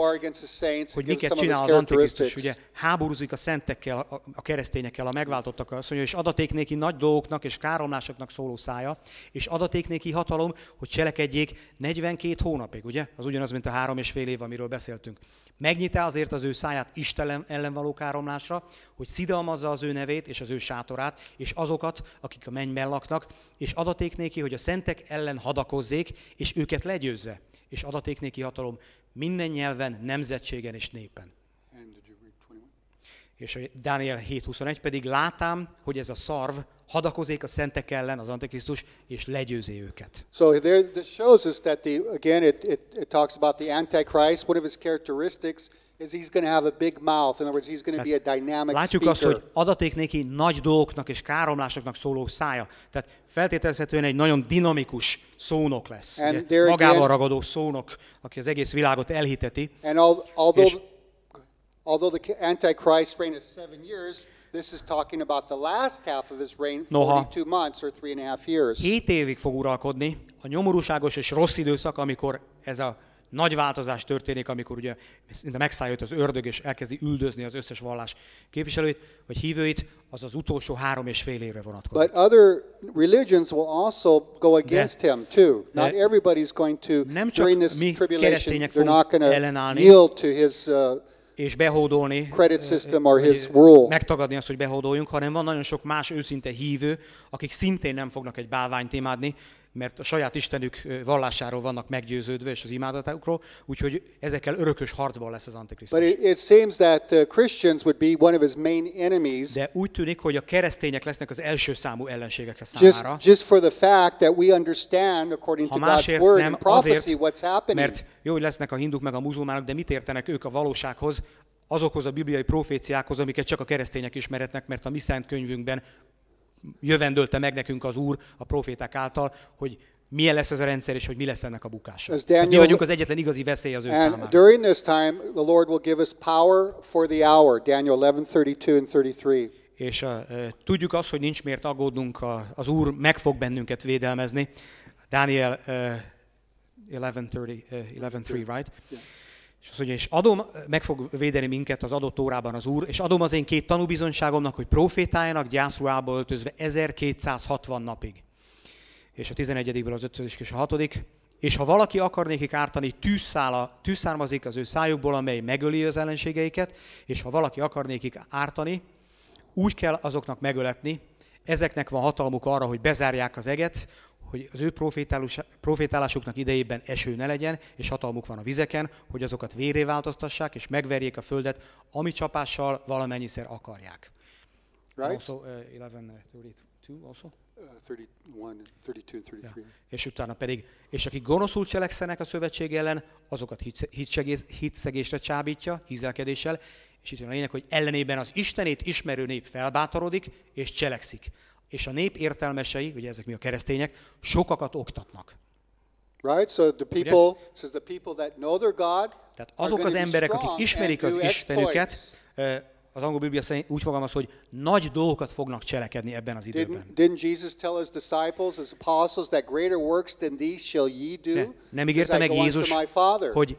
Speaker 2: hogy miket csinál az Antikrisztus, ugye háborúzik a szentekkel, a, a keresztényekkel, a megváltottakkal, azt mondja, és adaték néki nagy dolgoknak és káromlásoknak szóló szája, és adaték néki hatalom, hogy cselekedjék 42 hónapig, ugye? Az ugyanaz, mint a három és fél év, amiről beszéltünk. Megnyitá azért az ő száját Isten ellen való káromlásra, hogy szidalmazza az ő nevét és az ő sátorát, és azokat, akik a mennyben laknak, és adaték néki, hogy a szentek ellen hadakozzék, és őket legyőzze, és adaték néki hatalom minden nyelven, nemzetségen és népen.
Speaker 1: And did you read 21?
Speaker 2: És a Dániel 7.21 pedig látám, hogy ez a szarv hadakozik a szentek ellen, az Antikrisztus, és legyőzi őket.
Speaker 1: So there, this shows us that the again it, it, it talks about the Antichrist. One of his characteristics is he's going to have a big mouth. In other words, he's going to be a dynamic
Speaker 2: Látjuk
Speaker 1: speaker.
Speaker 2: azt, hogy adaték neki nagy dolgoknak és káromlásoknak szóló szája. Tehát feltételezhetően egy nagyon dinamikus szónok lesz.
Speaker 1: And
Speaker 2: Ugye, magával
Speaker 1: again-
Speaker 2: ragadó szónok, aki az egész világot elhiteti.
Speaker 1: And al- although,
Speaker 2: És-
Speaker 1: although the Antichrist reign is seven years, this is talking about the last half of his reign,
Speaker 2: Noha.
Speaker 1: 42 months or three and a half years.
Speaker 2: Hét évig fog uralkodni, a nyomorúságos és rossz időszak, amikor ez a nagy változás történik, amikor ugye szinte megszállja az ördög, és elkezdi üldözni az összes vallás képviselőit, vagy hívőit, az az utolsó három és fél évre vonatkozik.
Speaker 1: But other religions will also go against him too. Not
Speaker 2: De-
Speaker 1: everybody's going to
Speaker 2: Nem csak
Speaker 1: during this
Speaker 2: mi
Speaker 1: tribulation. They're not going
Speaker 2: ellenállni.
Speaker 1: yield to his. Uh,
Speaker 2: és behódolni,
Speaker 1: Credit system or
Speaker 2: vagy
Speaker 1: his rule.
Speaker 2: megtagadni azt, hogy behódoljunk, hanem van nagyon sok más őszinte hívő, akik szintén nem fognak egy bálványt imádni, mert a saját Istenük vallásáról vannak meggyőződve, és az imádatukról, úgyhogy ezekkel örökös harcban lesz az
Speaker 1: but
Speaker 2: Antikrisztus.
Speaker 1: it, it seems that uh, Christians would be one of his main enemies,
Speaker 2: De úgy tűnik, hogy a keresztények lesznek az első számú ellenségek a
Speaker 1: just
Speaker 2: számára.
Speaker 1: just for the fact that we understand, according to God's word and prophecy, what's happening.
Speaker 2: mert jó, hogy lesznek a hinduk meg a muzulmánok, de mit értenek ők a valósághoz, azokhoz a bibliai proféciákhoz, amiket csak a keresztények ismeretnek, mert a mi szent könyvünkben jövendölte meg nekünk az Úr a proféták által, hogy milyen lesz ez a rendszer, és hogy mi lesz ennek a bukása. Tehát mi
Speaker 1: Daniel-
Speaker 2: vagyunk az egyetlen igazi veszély az ő
Speaker 1: And
Speaker 2: számára.
Speaker 1: during this time, the Lord will give us power for the hour. Daniel 11, 32 and 33.
Speaker 2: És uh, tudjuk azt, hogy nincs miért aggódnunk, a, az Úr meg fog bennünket védelmezni. Dániel uh, 11.3, uh, 11.3, right? És azt mondja, és adom, meg fog védeni minket az adott órában az Úr, és adom az én két tanúbizonyságomnak, hogy profétáljanak gyászruhába öltözve 1260 napig. És a 11-ből az 5 és a 6 és ha valaki akar nékik ártani, tűzszála, tűz az ő szájukból, amely megöli az ellenségeiket, és ha valaki akar nékik ártani, úgy kell azoknak megöletni, ezeknek van hatalmuk arra, hogy bezárják az eget, hogy az ő profétálásuknak idejében eső ne legyen, és hatalmuk van a vizeken, hogy azokat véré változtassák, és megverjék a földet, ami csapással valamennyiszer akarják.
Speaker 1: Right?
Speaker 2: Also, uh, 11.32 also?
Speaker 1: Uh, 31, 32, and 33.
Speaker 2: És utána pedig, és akik gonoszul cselekszenek a szövetség ellen, azokat hitszegésre csábítja, hízelkedéssel, és itt jön a lényeg, hogy ellenében az Istenét ismerő nép felbátorodik és cselekszik. És a nép értelmesei, ugye ezek mi a keresztények, sokakat oktatnak.
Speaker 1: Right? So the people, it says the people that know their God
Speaker 2: Tehát azok az emberek, akik ismerik az Istenüket, az angol biblia szerint úgy fogalmaz, hogy nagy dolgokat fognak cselekedni ebben az időben.
Speaker 1: Didn't, Jesus tell his disciples, his apostles, that greater works than these shall ye do?
Speaker 2: Ne, nem ígérte meg Jézus, hogy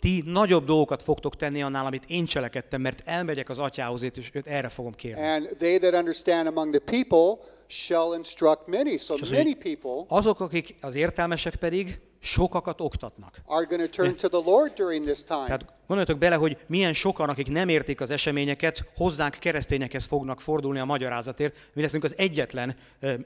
Speaker 2: ti nagyobb dolgokat fogtok tenni annál, amit én cselekedtem, mert elmegyek az atyához, és őt erre fogom kérni.
Speaker 1: And they that understand among the people shall instruct many. So
Speaker 2: az,
Speaker 1: many people
Speaker 2: azok, akik az értelmesek pedig sokakat oktatnak.
Speaker 1: are going to turn to the Lord during this time.
Speaker 2: Tehát gondoljatok bele, hogy milyen sokan, akik nem értik az eseményeket, hozzánk keresztényekhez fognak fordulni a magyarázatért. Mi leszünk az egyetlen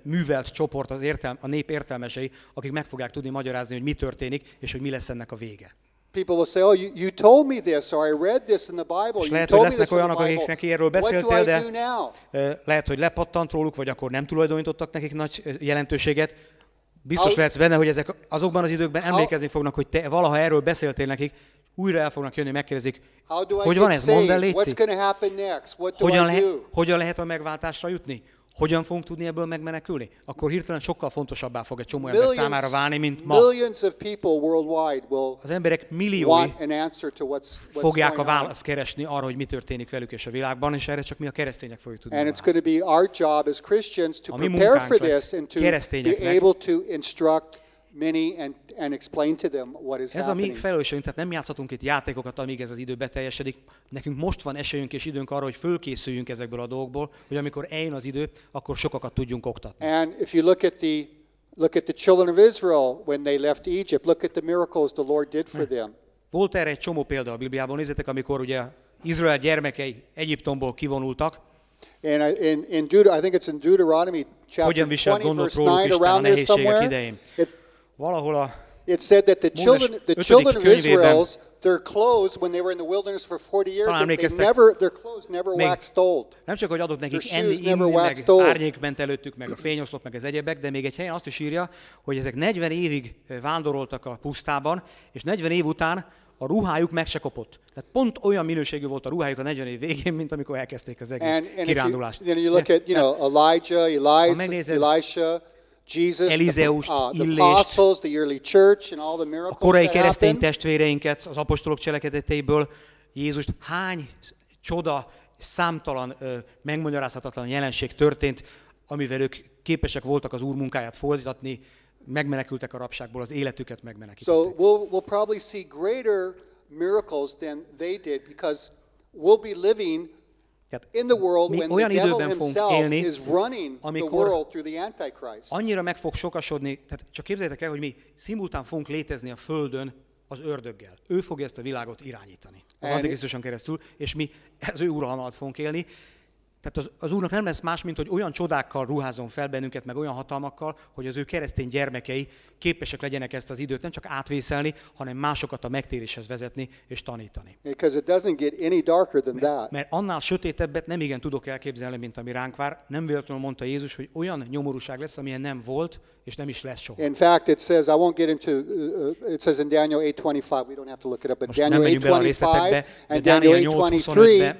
Speaker 2: művelt csoport, az értelm, a nép értelmesei, akik meg fogják tudni magyarázni, hogy mi történik, és hogy mi lesz ennek a vége.
Speaker 1: People will say, oh, you, you told me this, or I read this in the Bible.
Speaker 2: És lehet, hogy lesznek olyanok, akiknek
Speaker 1: do
Speaker 2: beszéltél, de lehet, hogy lepattant róluk, vagy akkor nem tulajdonítottak nekik nagy jelentőséget. Biztos lehetsz benne, hogy ezek azokban az időkben emlékezni fognak, hogy te valaha erről beszéltél nekik, újra el fognak jönni, megkérdezik, hogy van ez, mondd el, légy hogyan, lehet, hogyan lehet a megváltásra jutni? Hogyan fogunk tudni ebből megmenekülni? Akkor hirtelen sokkal fontosabbá fog egy csomó ember számára válni, mint ma. Az emberek milliói fogják a választ keresni arra, hogy mi történik velük és a világban, és erre csak mi a keresztények fogjuk tudni.
Speaker 1: And it's going to be our job as Christians to prepare for this and to be able to instruct
Speaker 2: Ez a mi felelősségünk, tehát nem játszhatunk itt játékokat, amíg ez az idő beteljesedik. Nekünk most van esélyünk és időnk arra, hogy fölkészüljünk ezekből a dolgokból, hogy amikor eljön az idő, akkor sokakat tudjunk oktatni.
Speaker 1: And if you look at the look at the children of Israel when they left Egypt, look at the miracles the Lord did for them.
Speaker 2: Volt erre egy csomó példa a Bibliában. Nézzétek, amikor ugye Izrael gyermekei Egyiptomból kivonultak,
Speaker 1: And I, in, in Deut- I think it's in Deuteronomy chapter
Speaker 2: Hogyan viselt
Speaker 1: 20,
Speaker 2: gondot
Speaker 1: verse
Speaker 2: róluk
Speaker 1: 9,
Speaker 2: Isten a
Speaker 1: around there somewhere. It's,
Speaker 2: valahol a
Speaker 1: it said that the children, the children of Israel's, their clothes when they were in the wilderness for 40 years,
Speaker 2: Talán
Speaker 1: they never, their clothes never waxed old.
Speaker 2: nem csak, hogy adott nekik enni, inni, meg árnyék ment előttük, meg a fényoszlop, meg az egyebek, de még egy helyen azt is írja, hogy ezek 40 évig eh, vándoroltak a pusztában, és 40 év után a ruhájuk meg se kopott. Tehát pont olyan minőségű volt a ruhájuk a 40 év végén, mint amikor elkezdték az egész
Speaker 1: And, and if you,
Speaker 2: kirándulást.
Speaker 1: you look at, you know, Elijah, Elias, Elisha,
Speaker 2: Elizeust, Illést, a korai keresztény testvéreinket, az apostolok cselekedeteiből, Jézust hány csoda, számtalan, megmagyarázhatatlan jelenség történt, amivel ők képesek voltak az Úr munkáját folytatni, megmenekültek a rabságból, az életüket
Speaker 1: So
Speaker 2: megmenekítették.
Speaker 1: we'll, we'll probably see greater miracles than they did because we'll be living
Speaker 2: Tehát
Speaker 1: in the world
Speaker 2: mi olyan időben fogunk élni,
Speaker 1: is running the
Speaker 2: amikor
Speaker 1: world through the Antichrist.
Speaker 2: annyira meg fog sokasodni, tehát csak képzeljétek el, hogy mi szimultán fogunk létezni a Földön az ördöggel. Ő fogja ezt a világot irányítani. Az Antikrisztuson keresztül, és mi az ő uralma alatt fogunk élni. Tehát az, az Úrnak nem lesz más, mint hogy olyan csodákkal ruházom fel bennünket, meg olyan hatalmakkal, hogy az ő keresztény gyermekei képesek legyenek ezt az időt nem csak átvészelni, hanem másokat a megtéréshez vezetni és tanítani.
Speaker 1: Because it doesn't get any darker than that.
Speaker 2: Mert annál sötétebbet nem igen tudok elképzelni, mint ami ránk vár. Nem véletlenül mondta Jézus, hogy olyan nyomorúság lesz, amilyen nem volt, és nem is lesz soha.
Speaker 1: In fact, it says, I won't get into, uh, uh, it says in Daniel 8.25, we don't have to look it up, but
Speaker 2: Most
Speaker 1: Daniel
Speaker 2: megyünk bele a
Speaker 1: 8.25
Speaker 2: részletekbe, de
Speaker 1: and Daniel
Speaker 2: 8.25-be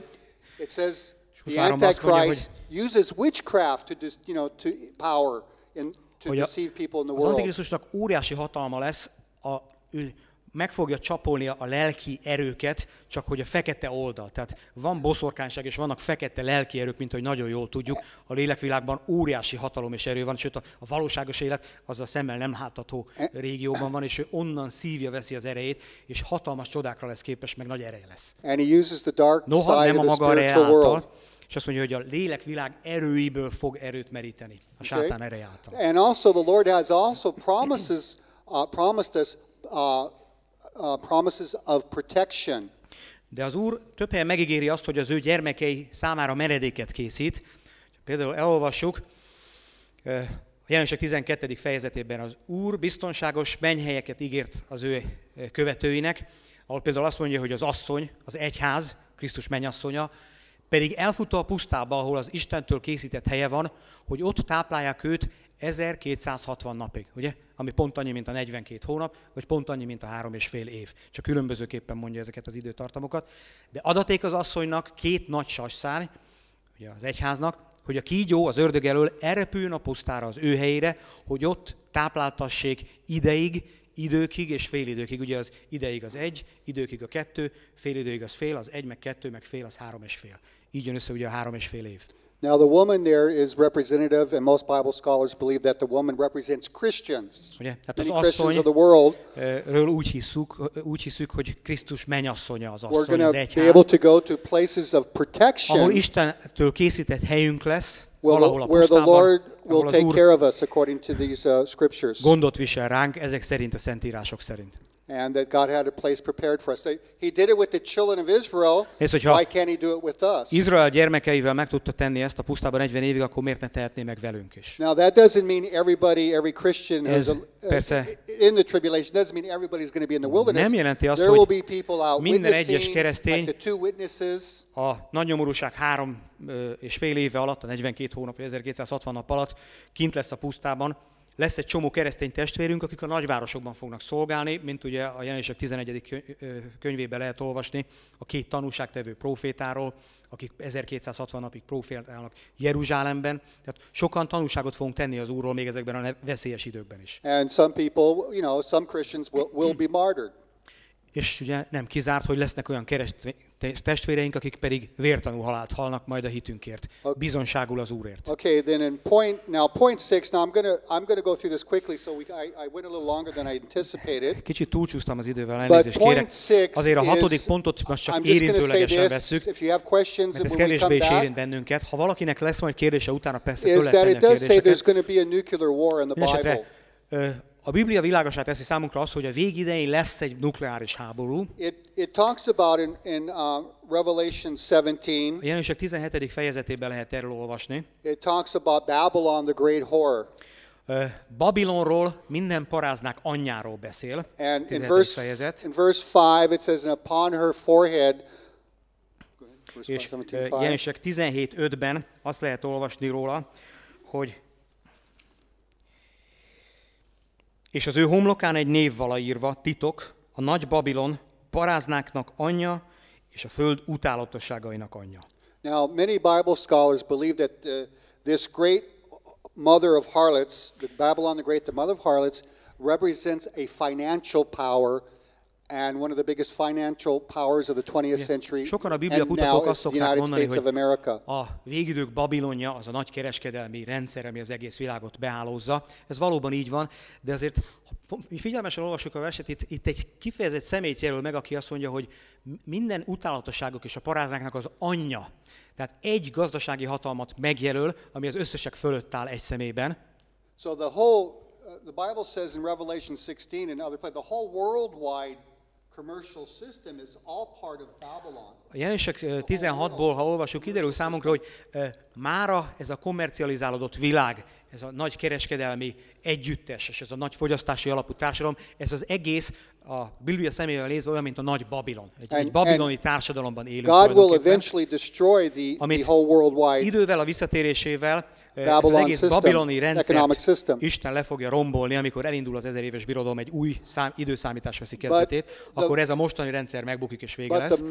Speaker 1: 8.23, it says the
Speaker 2: 23-ban azt mondja,
Speaker 1: Antichrist uses witchcraft to, dis, you know, to power in, to
Speaker 2: hogy a,
Speaker 1: deceive people in the
Speaker 2: az
Speaker 1: world.
Speaker 2: Antikrisztusnak óriási hatalma lesz, a, ő meg fogja csapolni a lelki erőket, csak hogy a fekete oldal. Tehát van boszorkányság, és vannak fekete lelki erők, mint hogy nagyon jól tudjuk. A lélekvilágban óriási hatalom és erő van, sőt a, a valóságos élet az a szemmel nem látható régióban van, és ő onnan szívja veszi az erejét, és hatalmas csodákra lesz képes, meg nagy ereje lesz.
Speaker 1: And he uses the dark
Speaker 2: Noha nem a maga ereje
Speaker 1: spiritual world.
Speaker 2: által, és azt mondja, hogy a lélekvilág erőiből fog erőt meríteni, a sátán ereje által.
Speaker 1: And also the Lord has also promises, uh, promised us uh, uh, promises of protection.
Speaker 2: De az Úr több helyen megígéri azt, hogy az ő gyermekei számára menedéket készít. Például elolvassuk A jelenések 12. fejezetében az Úr biztonságos mennyhelyeket ígért az ő követőinek, ahol például azt mondja, hogy az asszony, az egyház, Krisztus mennyasszonya, pedig elfutta a pusztába, ahol az Istentől készített helye van, hogy ott táplálják őt 1260 napig, ugye? Ami pont annyi, mint a 42 hónap, vagy pont annyi, mint a három és fél év. Csak különbözőképpen mondja ezeket az időtartamokat. De adaték az asszonynak két nagy sasszárny, ugye az egyháznak, hogy a kígyó az ördög elől elrepüljön a pusztára az ő helyére, hogy ott tápláltassék ideig, időkig és fél időkig. Ugye az ideig az egy, időkig a kettő, fél időig az fél, az egy, meg kettő, meg fél, az három és fél. Így jön össze ugye a három és fél év.
Speaker 1: Now, the woman there is representative, and most Bible scholars believe that the woman represents Christians.
Speaker 2: Ugye? Tehát az
Speaker 1: Christians
Speaker 2: asszony,
Speaker 1: of the world
Speaker 2: ről úgy hiszük, úgy hiszük, hogy Krisztus mennyasszonya az
Speaker 1: we're
Speaker 2: asszony,
Speaker 1: going
Speaker 2: az
Speaker 1: to be
Speaker 2: egyház,
Speaker 1: able to go to places of
Speaker 2: ahol
Speaker 1: protection
Speaker 2: Istentől készített helyünk lesz, valahol a
Speaker 1: where the Lord will
Speaker 2: ahol
Speaker 1: take care of us according to these uh, scriptures.
Speaker 2: gondot visel ránk, ezek szerint a szentírások szerint.
Speaker 1: And that God had a place prepared for us. He did it with the children of Israel.
Speaker 2: És hogyha-
Speaker 1: Why can't He do it with us?
Speaker 2: Izrael gyermekeivel meg tudta tenni ezt a pusztában 40 évig, akkor miért ne tehetné meg velünk is?
Speaker 1: Now that doesn't mean everybody, every Christian
Speaker 2: Ez
Speaker 1: a,
Speaker 2: persze-
Speaker 1: in the tribulation doesn't mean everybody's going to be in the wilderness.
Speaker 2: Nem jelenti azt,
Speaker 1: there will be people out
Speaker 2: minden egyes keresztény-
Speaker 1: like the two witnesses.
Speaker 2: A nagy nyomorúság három és fél éve alatt, a 42 hónap, vagy 1260 nap alatt kint lesz a pusztában, lesz egy csomó keresztény testvérünk, akik a nagyvárosokban fognak szolgálni, mint ugye a jelenések 11. kö- ö, könyvében lehet olvasni, a két tanúságtevő profétáról, akik 1260 napig profétálnak Jeruzsálemben. Tehát sokan tanúságot fogunk tenni az Úrról még ezekben a veszélyes időkben is.
Speaker 1: And some people, you know, some Christians will, will be martyred.
Speaker 2: És ugye nem kizárt, hogy lesznek olyan testvéreink, akik pedig vértanú halált halnak majd a hitünkért. Bizonságul az Úrért.
Speaker 1: Okay, then in point now point six. Now I'm gonna I'm gonna go through this quickly, so we I, I went a little longer than I anticipated.
Speaker 2: Kicsit túlcsúsztam az idővel, elnézést kérek. Azért a hatodik
Speaker 1: is,
Speaker 2: pontot most csak érintőlegesen vesszük, mert ez kevésbé is érint bennünket. Ha valakinek lesz majd kérdése, utána persze föl lehet tenni a kérdéseket. Mindenesetre, a Biblia világosá teszi számunkra azt, hogy a végidején lesz egy nukleáris háború.
Speaker 1: It, it talks about in, in uh, Revelation 17,
Speaker 2: A jelenések 17. fejezetében lehet erről olvasni.
Speaker 1: it talks about Babylon, the great horror.
Speaker 2: Ö, Babilonról, minden paráznák anyjáról beszél.
Speaker 1: And in
Speaker 2: 17.
Speaker 1: verse,
Speaker 2: fejezet.
Speaker 1: in verse 5, it says, And upon her forehead,
Speaker 2: És
Speaker 1: 5,
Speaker 2: ö,
Speaker 1: 17, 5.
Speaker 2: jelenések 17.5-ben azt lehet olvasni róla, hogy és az ő homlokán egy név vala írva, titok, a nagy Babilon, paráznáknak anyja, és a föld utálatosságainak anyja.
Speaker 1: Now, many Bible scholars believe that uh, this great mother of harlots, the Babylon the Great, the mother of harlots, represents a financial power and one of the biggest financial powers of the 20th century.
Speaker 2: Sokan a Biblia
Speaker 1: is
Speaker 2: azt szokták mondani, hogy a végidők Babilonja az a nagy kereskedelmi rendszer, ami az egész világot beállózza. Ez valóban így van, de azért ha figyelmesen olvassuk a verset, itt, itt egy kifejezett szemét jelöl meg, aki azt mondja, hogy minden utálatosságok és a paráznáknak az anyja. Tehát egy gazdasági hatalmat megjelöl, ami az összesek fölött áll egy szemében.
Speaker 1: So the whole, uh, the Bible says in Revelation 16 and other places, the whole worldwide
Speaker 2: A jelenések ö, 16-ból, ha olvasjuk, kiderül számunkra, hogy mára ez a kommercializálódott világ, ez a nagy kereskedelmi együttes, és ez a nagy fogyasztási alapú társadalom, ez az egész a Biblia szemével nézve olyan, mint a nagy Babilon. Egy,
Speaker 1: And-
Speaker 2: egy babiloni társadalomban élünk
Speaker 1: God will eventually destroy the, the
Speaker 2: Amit
Speaker 1: whole worldwide.
Speaker 2: Idővel a visszatérésével ö, ez az
Speaker 1: Babylon
Speaker 2: egész
Speaker 1: system,
Speaker 2: babiloni rendszert. Isten le fogja rombolni, amikor elindul az ezer éves birodalom, egy új szám, időszámítás veszi kezdetét,
Speaker 1: the-
Speaker 2: akkor ez a mostani rendszer megbukik és vége lesz.
Speaker 1: the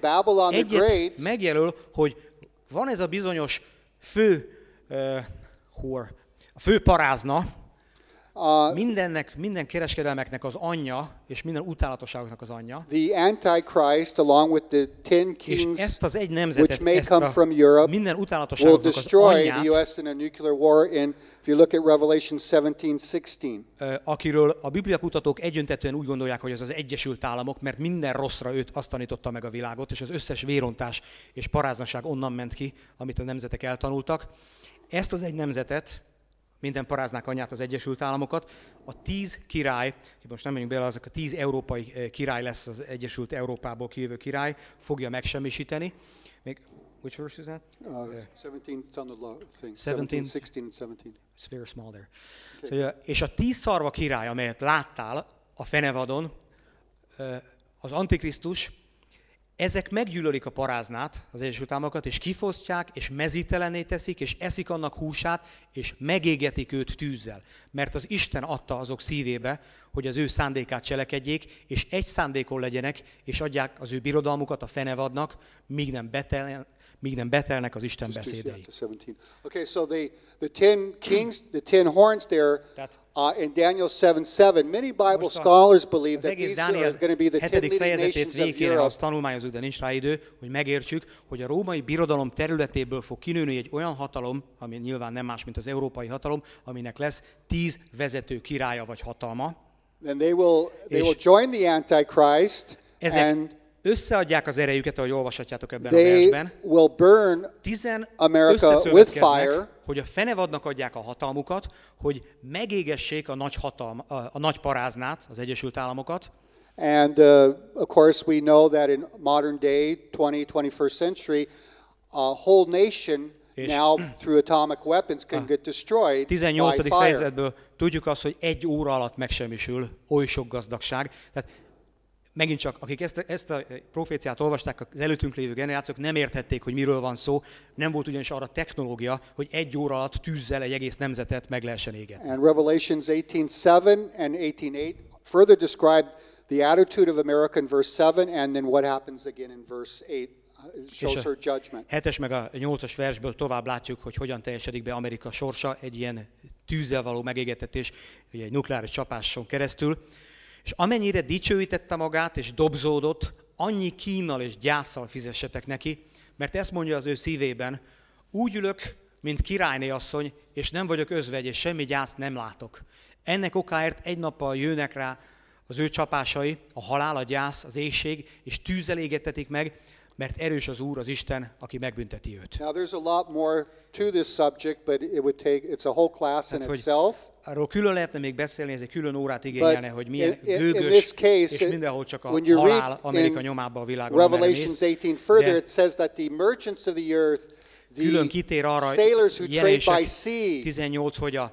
Speaker 1: Babylon the
Speaker 2: egyet megjelöl, hogy van ez a bizonyos fő uh, whore, a fő parázna,
Speaker 1: uh,
Speaker 2: mindennek, minden kereskedelmeknek az anyja, és minden utálatosságoknak az anyja,
Speaker 1: the Antichrist, along with the ten
Speaker 2: és
Speaker 1: kings,
Speaker 2: ezt az egy
Speaker 1: which
Speaker 2: nemzetet,
Speaker 1: may
Speaker 2: ezt
Speaker 1: come
Speaker 2: a
Speaker 1: from Europe,
Speaker 2: minden
Speaker 1: will
Speaker 2: utálatosságoknak az
Speaker 1: destroy
Speaker 2: anyját,
Speaker 1: the U.S. in a nuclear war. In if you look at Revelation 17:16.
Speaker 2: ö, akiről a bibliakutatók egyöntetően úgy gondolják, hogy az az Egyesült Államok, mert minden rosszra őt azt tanította meg a világot, és az összes vérontás és paráznaság onnan ment ki, amit a nemzetek eltanultak. Ezt az egy nemzetet, minden paráznák anyját az Egyesült Államokat, a tíz király, most nem menjünk bele, azok a tíz európai eh, király lesz az Egyesült Európából kijövő király, fogja megsemmisíteni. Még Which verse is that?
Speaker 1: Uh, 17, it's on the low thing.
Speaker 2: 17.
Speaker 1: 16 and 17.
Speaker 2: It's very small there. Szóval, és a tíz szarva király, amelyet láttál a fenevadon, ö, az Antikrisztus, ezek meggyűlölik a paráznát, az Egyesült Államokat, és kifosztják, és mezítelené teszik, és eszik annak húsát, és megégetik őt tűzzel. Mert az Isten adta azok szívébe, hogy az ő szándékát cselekedjék, és egy szándékon legyenek, és adják az ő birodalmukat a fenevadnak, míg nem, betel, míg nem betelnek az Isten beszédei.
Speaker 1: to 17. Okay, so the, the ten kings, the ten horns there uh, in Daniel 7 7, many Bible scholars believe that these are
Speaker 2: Dániel
Speaker 1: going to be the ten leading nations of Europe.
Speaker 2: azt tanulmányozni, de nincs rá idő, hogy megértsük, hogy a római birodalom területéből fog kinőni egy olyan hatalom, ami nyilván nem más, mint az európai hatalom, aminek lesz tíz vezető királya vagy hatalma.
Speaker 1: Then they will, they will join the Antichrist
Speaker 2: Ezek
Speaker 1: and
Speaker 2: összeadják az erejüket, ahogy olvashatjátok ebben a
Speaker 1: they
Speaker 2: versben.
Speaker 1: will burn
Speaker 2: Tizen
Speaker 1: America with fire.
Speaker 2: hogy a fenevadnak adják a hatalmukat, hogy megégessék a nagy, hatalma, a, a nagy paráznát, az Egyesült Államokat,
Speaker 1: And uh, of course, we know that in modern day, 20, 21st century, a whole nation
Speaker 2: És-
Speaker 1: now through atomic weapons can get destroyed by
Speaker 2: 18.
Speaker 1: fire.
Speaker 2: fejezetből tudjuk azt, hogy egy óra alatt megsemmisül oly sok gazdagság. Tehát megint csak, akik ezt, ezt a proféciát olvasták, az előttünk lévő generációk nem érthették, hogy miről van szó. Nem volt ugyanis arra technológia, hogy egy óra alatt tűzzel egy egész nemzetet meg lehessen égetni.
Speaker 1: And Revelations 18:7 and 18:8 further describe the attitude of America in verse 7, and then what happens again in verse 8. Uh,
Speaker 2: És a hetes meg a nyolcas versből tovább látjuk, hogy hogyan teljesedik be Amerika sorsa egy ilyen tűzzel való megégetetés, ugye egy nukleáris csapáson keresztül. És amennyire dicsőítette magát és dobzódott, annyi kínnal és gyászsal fizessetek neki, mert ezt mondja az ő szívében, úgy ülök, mint királyné asszony, és nem vagyok özvegy, és semmi gyászt nem látok. Ennek okáért egy nappal jönnek rá az ő csapásai, a halál, a gyász, az éjség, és tűzzel égetetik meg, mert erős az Úr, az Isten, aki megbünteti őt.
Speaker 1: Now, there's a lot more to this subject, but it would take, it's a whole class in
Speaker 2: Tehát, hogy
Speaker 1: itself.
Speaker 2: Arról külön lehetne még beszélni, ez egy külön órát igényelne, hogy milyen
Speaker 1: in- case,
Speaker 2: és mindenhol csak a halál Amerika nyomába a világon, mész.
Speaker 1: 18 further, it says that the merchants of the earth,
Speaker 2: külön
Speaker 1: the
Speaker 2: kitér arra,
Speaker 1: sailors who trade by sea,
Speaker 2: 18, hogy a,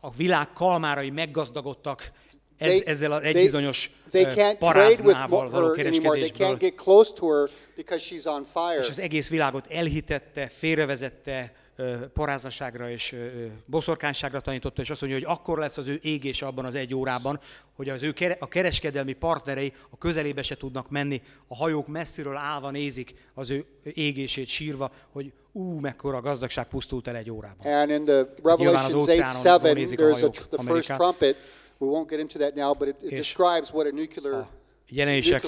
Speaker 2: a világ kalmárai meggazdagodtak ez, ezzel az egy bizonyos paráznával való kereskedésből. és az egész világot elhitette, félrevezette, ö, paráznaságra és boszorkányságra tanította, és azt mondja, hogy akkor lesz az ő égése abban az egy órában, hogy az ő a kereskedelmi partnerei a közelébe se tudnak menni, a hajók messziről állva nézik az ő égését sírva, hogy ú, mekkora gazdaság pusztult el egy órában.
Speaker 1: And in the
Speaker 2: Nyilván az
Speaker 1: Revelations 8
Speaker 2: óceánon
Speaker 1: 7,
Speaker 2: nézik a
Speaker 1: there's a, the first trumpet. We won't get into that now, but it, it describes what a nuclear
Speaker 2: jelenések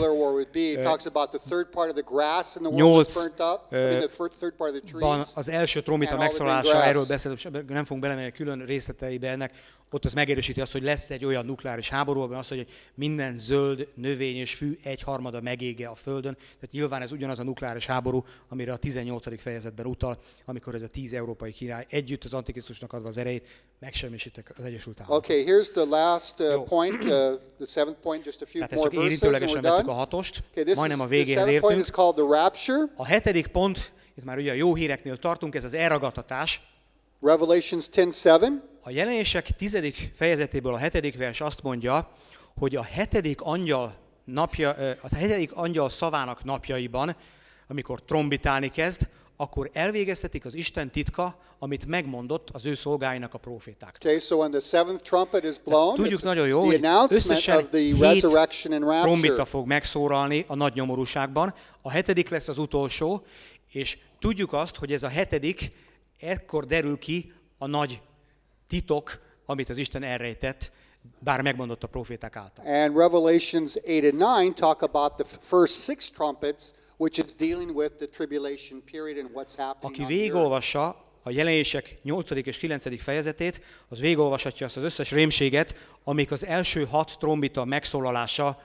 Speaker 2: Ban az első
Speaker 1: green
Speaker 2: megszólása, erről beszélünk, nem fogunk belemenni a külön részleteibe ennek, ott az megerősíti azt, hogy lesz egy olyan nukleáris háború, amiben az, hogy minden zöld növény és fű egyharmada megége a Földön. Tehát nyilván ez ugyanaz a nukleáris háború, amire a 18. fejezetben utal, amikor ez a 10 európai király együtt az Antikrisztusnak adva az erejét megsemmisítek az Egyesült Államok.
Speaker 1: Okay, here's the last uh, point, uh, the seventh point, just a few
Speaker 2: Tehát
Speaker 1: more verses
Speaker 2: érintőlegesen vettük a hatost,
Speaker 1: Okay, this is,
Speaker 2: majdnem a
Speaker 1: the
Speaker 2: végéhez
Speaker 1: point
Speaker 2: értünk.
Speaker 1: is called the rapture.
Speaker 2: A hetedik pont, itt már ugye a jó híreknél tartunk, ez az elragadtatás.
Speaker 1: Revelations 10:7.
Speaker 2: A jelenések tizedik fejezetéből a hetedik vers azt mondja, hogy a hetedik angyal, napja, a hetedik angyal szavának napjaiban, amikor trombitálni kezd, akkor elvégeztetik az Isten titka, amit megmondott az ő szolgáinak a proféták.
Speaker 1: Okay, so when the seventh trumpet is blown,
Speaker 2: Tudjuk nagyon jó, hogy összesen hét trombita fog megszólalni a nagy nyomorúságban. A hetedik lesz az utolsó, és tudjuk azt, hogy ez a hetedik, ekkor derül ki a nagy titok, amit az Isten elrejtett, bár megmondott a proféták által.
Speaker 1: And Revelations 8 and 9 talk about the first six trumpets, which is dealing with the tribulation period and what's happening
Speaker 2: Aki végigolvassa a jelenések 8. és 9. fejezetét, az végigolvashatja azt az összes rémséget, amik az első hat trombita megszólalása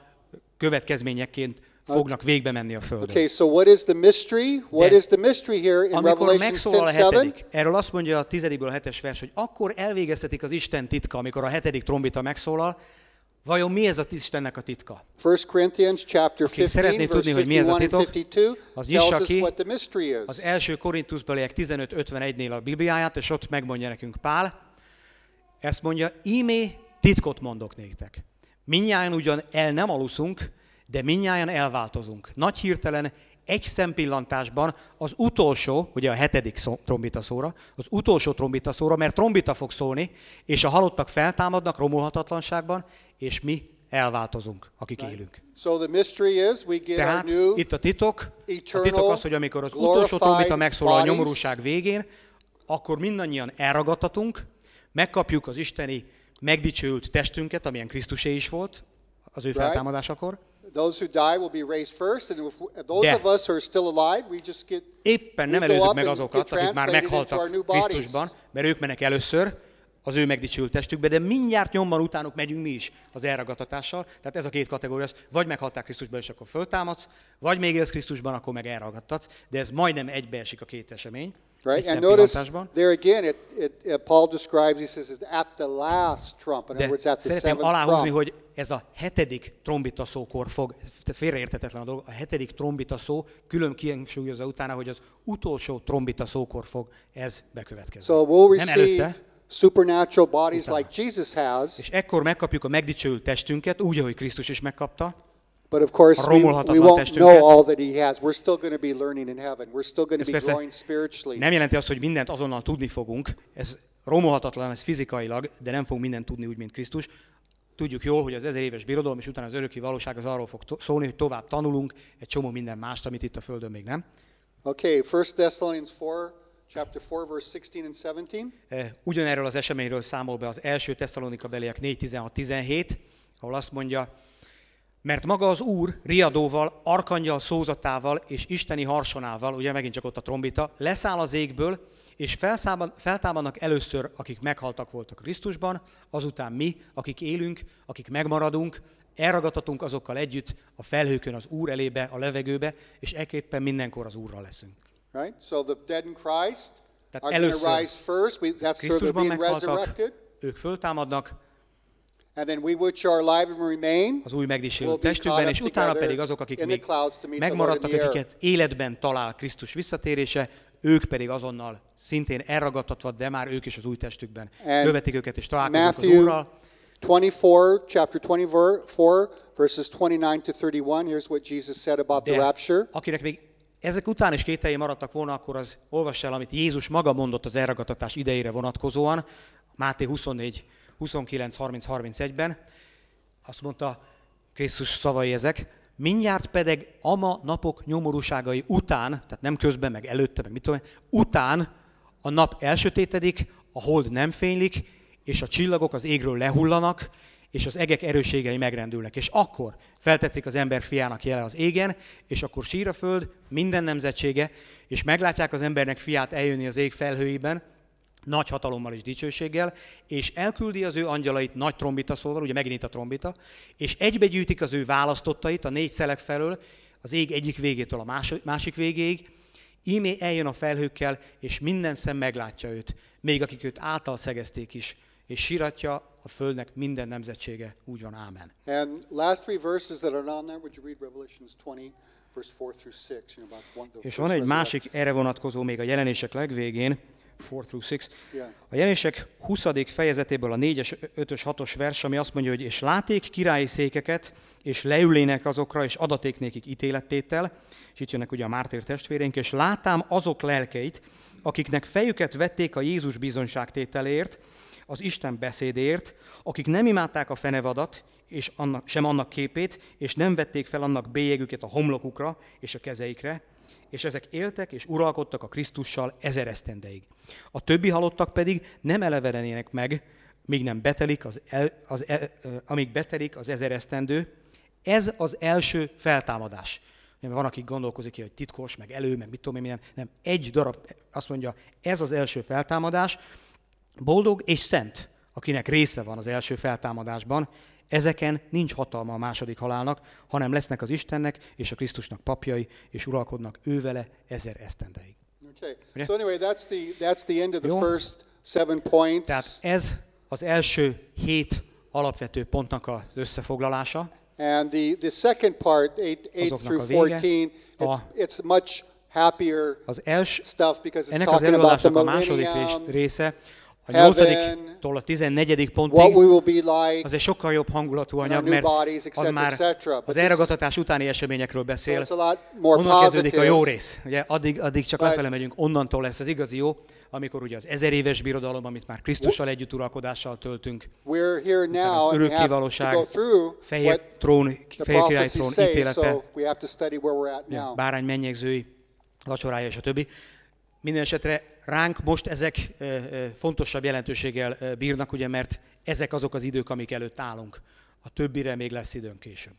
Speaker 2: következményeként fognak végbe menni a Földön.
Speaker 1: Okay, so what is the mystery? What
Speaker 2: De
Speaker 1: is the mystery here in
Speaker 2: Amikor megszólal a
Speaker 1: 10:7?
Speaker 2: hetedik, erről azt mondja a tizedikből a hetes vers, hogy akkor elvégeztetik az Isten titka, amikor a hetedik trombita megszólal, Vajon mi ez az Istennek a titka?
Speaker 1: 1 Corinthians chapter
Speaker 2: Aki
Speaker 1: 15,
Speaker 2: szeretné tudni, hogy mi ez a
Speaker 1: 51 and
Speaker 2: titok,
Speaker 1: 52
Speaker 2: az nyissa ki Az első Korintusbeliek 15.51-nél a Bibliáját, és ott megmondja nekünk Pál, ezt mondja, ímé titkot mondok néktek. Minnyáján ugyan el nem aluszunk, de minnyáján elváltozunk. Nagy hirtelen egy szempillantásban az utolsó, ugye a hetedik szó, trombita szóra, az utolsó trombita szóra, mert trombita fog szólni, és a halottak feltámadnak romolhatatlanságban, és mi elváltozunk, akik élünk.
Speaker 1: So the mystery is we get our
Speaker 2: Tehát
Speaker 1: new
Speaker 2: itt a titok, a titok az, hogy amikor az utolsó trombita megszólal a nyomorúság végén, akkor mindannyian elragadtatunk, megkapjuk az isteni megdicsőült testünket, amilyen Krisztusé is volt az ő feltámadásakor.
Speaker 1: Those who die will be raised first, and if, those of us who are still alive, we just get
Speaker 2: Éppen nem előzzük meg azokat, akik már meghaltak. Krisztusban, mert ők mennek először az ő megdicsült testükbe, de mindjárt nyomban utánuk megyünk mi is az elragadtatással. Tehát ez a két kategória, az, vagy meghalták Krisztusban, és akkor föltámadsz, vagy még élsz Krisztusban, akkor meg elragadtatsz, de ez majdnem egybeesik a két esemény.
Speaker 1: right. And notice there again, it, it, it, Paul describes. He says it's at the last trump. In other words, at the seventh
Speaker 2: aláhúzni,
Speaker 1: trump.
Speaker 2: hogy ez a hetedik trombita szókor fog, félreértetetlen a dolog, a hetedik trombita szó külön kihangsúlyozza utána, hogy az utolsó trombita szókor fog ez bekövetkezni.
Speaker 1: So we'll
Speaker 2: Nem előtte,
Speaker 1: supernatural bodies
Speaker 2: Utána.
Speaker 1: like Jesus has,
Speaker 2: és ekkor megkapjuk a megdicsőült testünket, úgy, ahogy Krisztus is megkapta,
Speaker 1: but of course we, we won't
Speaker 2: testünket.
Speaker 1: know all that He has. We're still going to be learning in heaven. We're still going to be growing spiritually.
Speaker 2: nem jelenti azt, hogy mindent azonnal tudni fogunk, ez romolhatatlan, ez fizikailag, de nem fogunk mindent tudni úgy, mint Krisztus. Tudjuk jól, hogy az ezer éves birodalom és utána az öröki valóság az arról fog szólni, hogy tovább tanulunk egy csomó minden mást, amit itt a Földön még nem.
Speaker 1: Okay, 1 Thessalonians 4, chapter 4, verse 16 and 17.
Speaker 2: Eh, Ugyanerről az eseményről számol be az első Tesszalonika beliek 4.16-17, ahol azt mondja, mert maga az Úr riadóval, arkangyal szózatával és isteni harsonával, ugye megint csak ott a trombita, leszáll az égből, és feltámadnak először, akik meghaltak voltak Krisztusban, azután mi, akik élünk, akik megmaradunk, elragadtatunk azokkal együtt a felhőkön az Úr elébe, a levegőbe, és ekképpen mindenkor az Úrral leszünk.
Speaker 1: Right? So the dead in Christ
Speaker 2: Tehát
Speaker 1: are going to rise first. We, that's they're
Speaker 2: Krisztusban
Speaker 1: being resurrected.
Speaker 2: ők föltámadnak,
Speaker 1: And then we which are alive and remain
Speaker 2: az új
Speaker 1: be
Speaker 2: testükben, és utána pedig azok, akik
Speaker 1: the
Speaker 2: még
Speaker 1: the
Speaker 2: megmaradtak,
Speaker 1: the
Speaker 2: akiket életben talál Krisztus visszatérése, ők pedig azonnal szintén elragadtatva, de már ők is az új testükben követik őket, és találkoznak az
Speaker 1: Matthew
Speaker 2: Úrral.
Speaker 1: 24, chapter 24, verses 29 to 31. Here's what Jesus said about the
Speaker 2: De
Speaker 1: rapture.
Speaker 2: akinek még ezek után is kételjei maradtak volna, akkor az olvass el, amit Jézus maga mondott az elragadtatás idejére vonatkozóan, Máté 24, 29, 30, 31-ben. Azt mondta Krisztus szavai ezek, mindjárt pedig ama napok nyomorúságai után, tehát nem közben, meg előtte, meg mit tudom, után a nap elsötétedik, a hold nem fénylik, és a csillagok az égről lehullanak, és az egek erőségei megrendülnek. És akkor feltetszik az ember fiának jele az égen, és akkor sír a föld minden nemzetsége, és meglátják az embernek fiát eljönni az ég felhőiben, nagy hatalommal és dicsőséggel, és elküldi az ő angyalait nagy trombita szóval, ugye megint a trombita, és egybegyűjtik az ő választottait a négy szelek felől, az ég egyik végétől a másik végéig, ímé eljön a felhőkkel, és minden szem meglátja őt, még akik őt által szegezték is, és síratja a földnek minden nemzetsége. Úgy van, ámen.
Speaker 1: And last three verses that are on there, would you read Revelations 20, verse 4 through 6? You know, about one, the
Speaker 2: És van egy másik erre vonatkozó még a jelenések legvégén, 4 through 6.
Speaker 1: Yeah.
Speaker 2: A jelenések 20. fejezetéből a 4-es, 5-ös, 6-os vers, ami azt mondja, hogy és láték királyi székeket, és leülének azokra, és adaték nékik ítélettétel, és itt jönnek ugye a mártír testvéreink, és látám azok lelkeit, akiknek fejüket vették a Jézus bizonyságtételért, az Isten beszédért, akik nem imádták a fenevadat, és annak, sem annak képét, és nem vették fel annak bélyegüket a homlokukra és a kezeikre, és ezek éltek és uralkodtak a Krisztussal ezer esztendeig. A többi halottak pedig nem elevenenének meg, míg nem betelik az, el, az el, amíg betelik az ezer esztendő. Ez az első feltámadás. Nem, van, aki gondolkozik, hogy titkos, meg elő, meg mit tudom én, milyen. Nem, egy darab, azt mondja, ez az első feltámadás, boldog és szent, akinek része van az első feltámadásban, ezeken nincs hatalma a második halálnak, hanem lesznek az Istennek és a Krisztusnak papjai, és uralkodnak ővele ezer esztendeig.
Speaker 1: Okay. So anyway, that's the, that's the end of the
Speaker 2: Jó.
Speaker 1: first seven points.
Speaker 2: Tehát ez az első hét alapvető pontnak az összefoglalása.
Speaker 1: And the, the second part, 8, 8
Speaker 2: Azoknak a
Speaker 1: through
Speaker 2: vége,
Speaker 1: 14, it's, it's much happier
Speaker 2: Az els,
Speaker 1: stuff because it's
Speaker 2: ennek az előadásnak a második rés,
Speaker 1: millennium,
Speaker 2: része, a
Speaker 1: heaven,
Speaker 2: nyolcadiktól a tizennegyedik
Speaker 1: what
Speaker 2: pontig, az egy sokkal jobb hangulatú anyag, mert az már az elragadtatás utáni eseményekről beszél, onnan kezdődik a jó rész. Ugye addig, addig csak lefele megyünk, onnantól lesz az igazi jó, amikor ugye az ezer éves birodalom, amit már Krisztussal együtt uralkodással töltünk, utána az
Speaker 1: and we
Speaker 2: örökké
Speaker 1: have to
Speaker 2: valóság,
Speaker 1: go through
Speaker 2: fehér trón, fehér király trón ítélete, bárány mennyegzői vacsorája és a többi. Minden esetre ránk most ezek fontosabb jelentőséggel bírnak, ugye, mert ezek azok az idők, amik előtt állunk. A többire még lesz időnk később.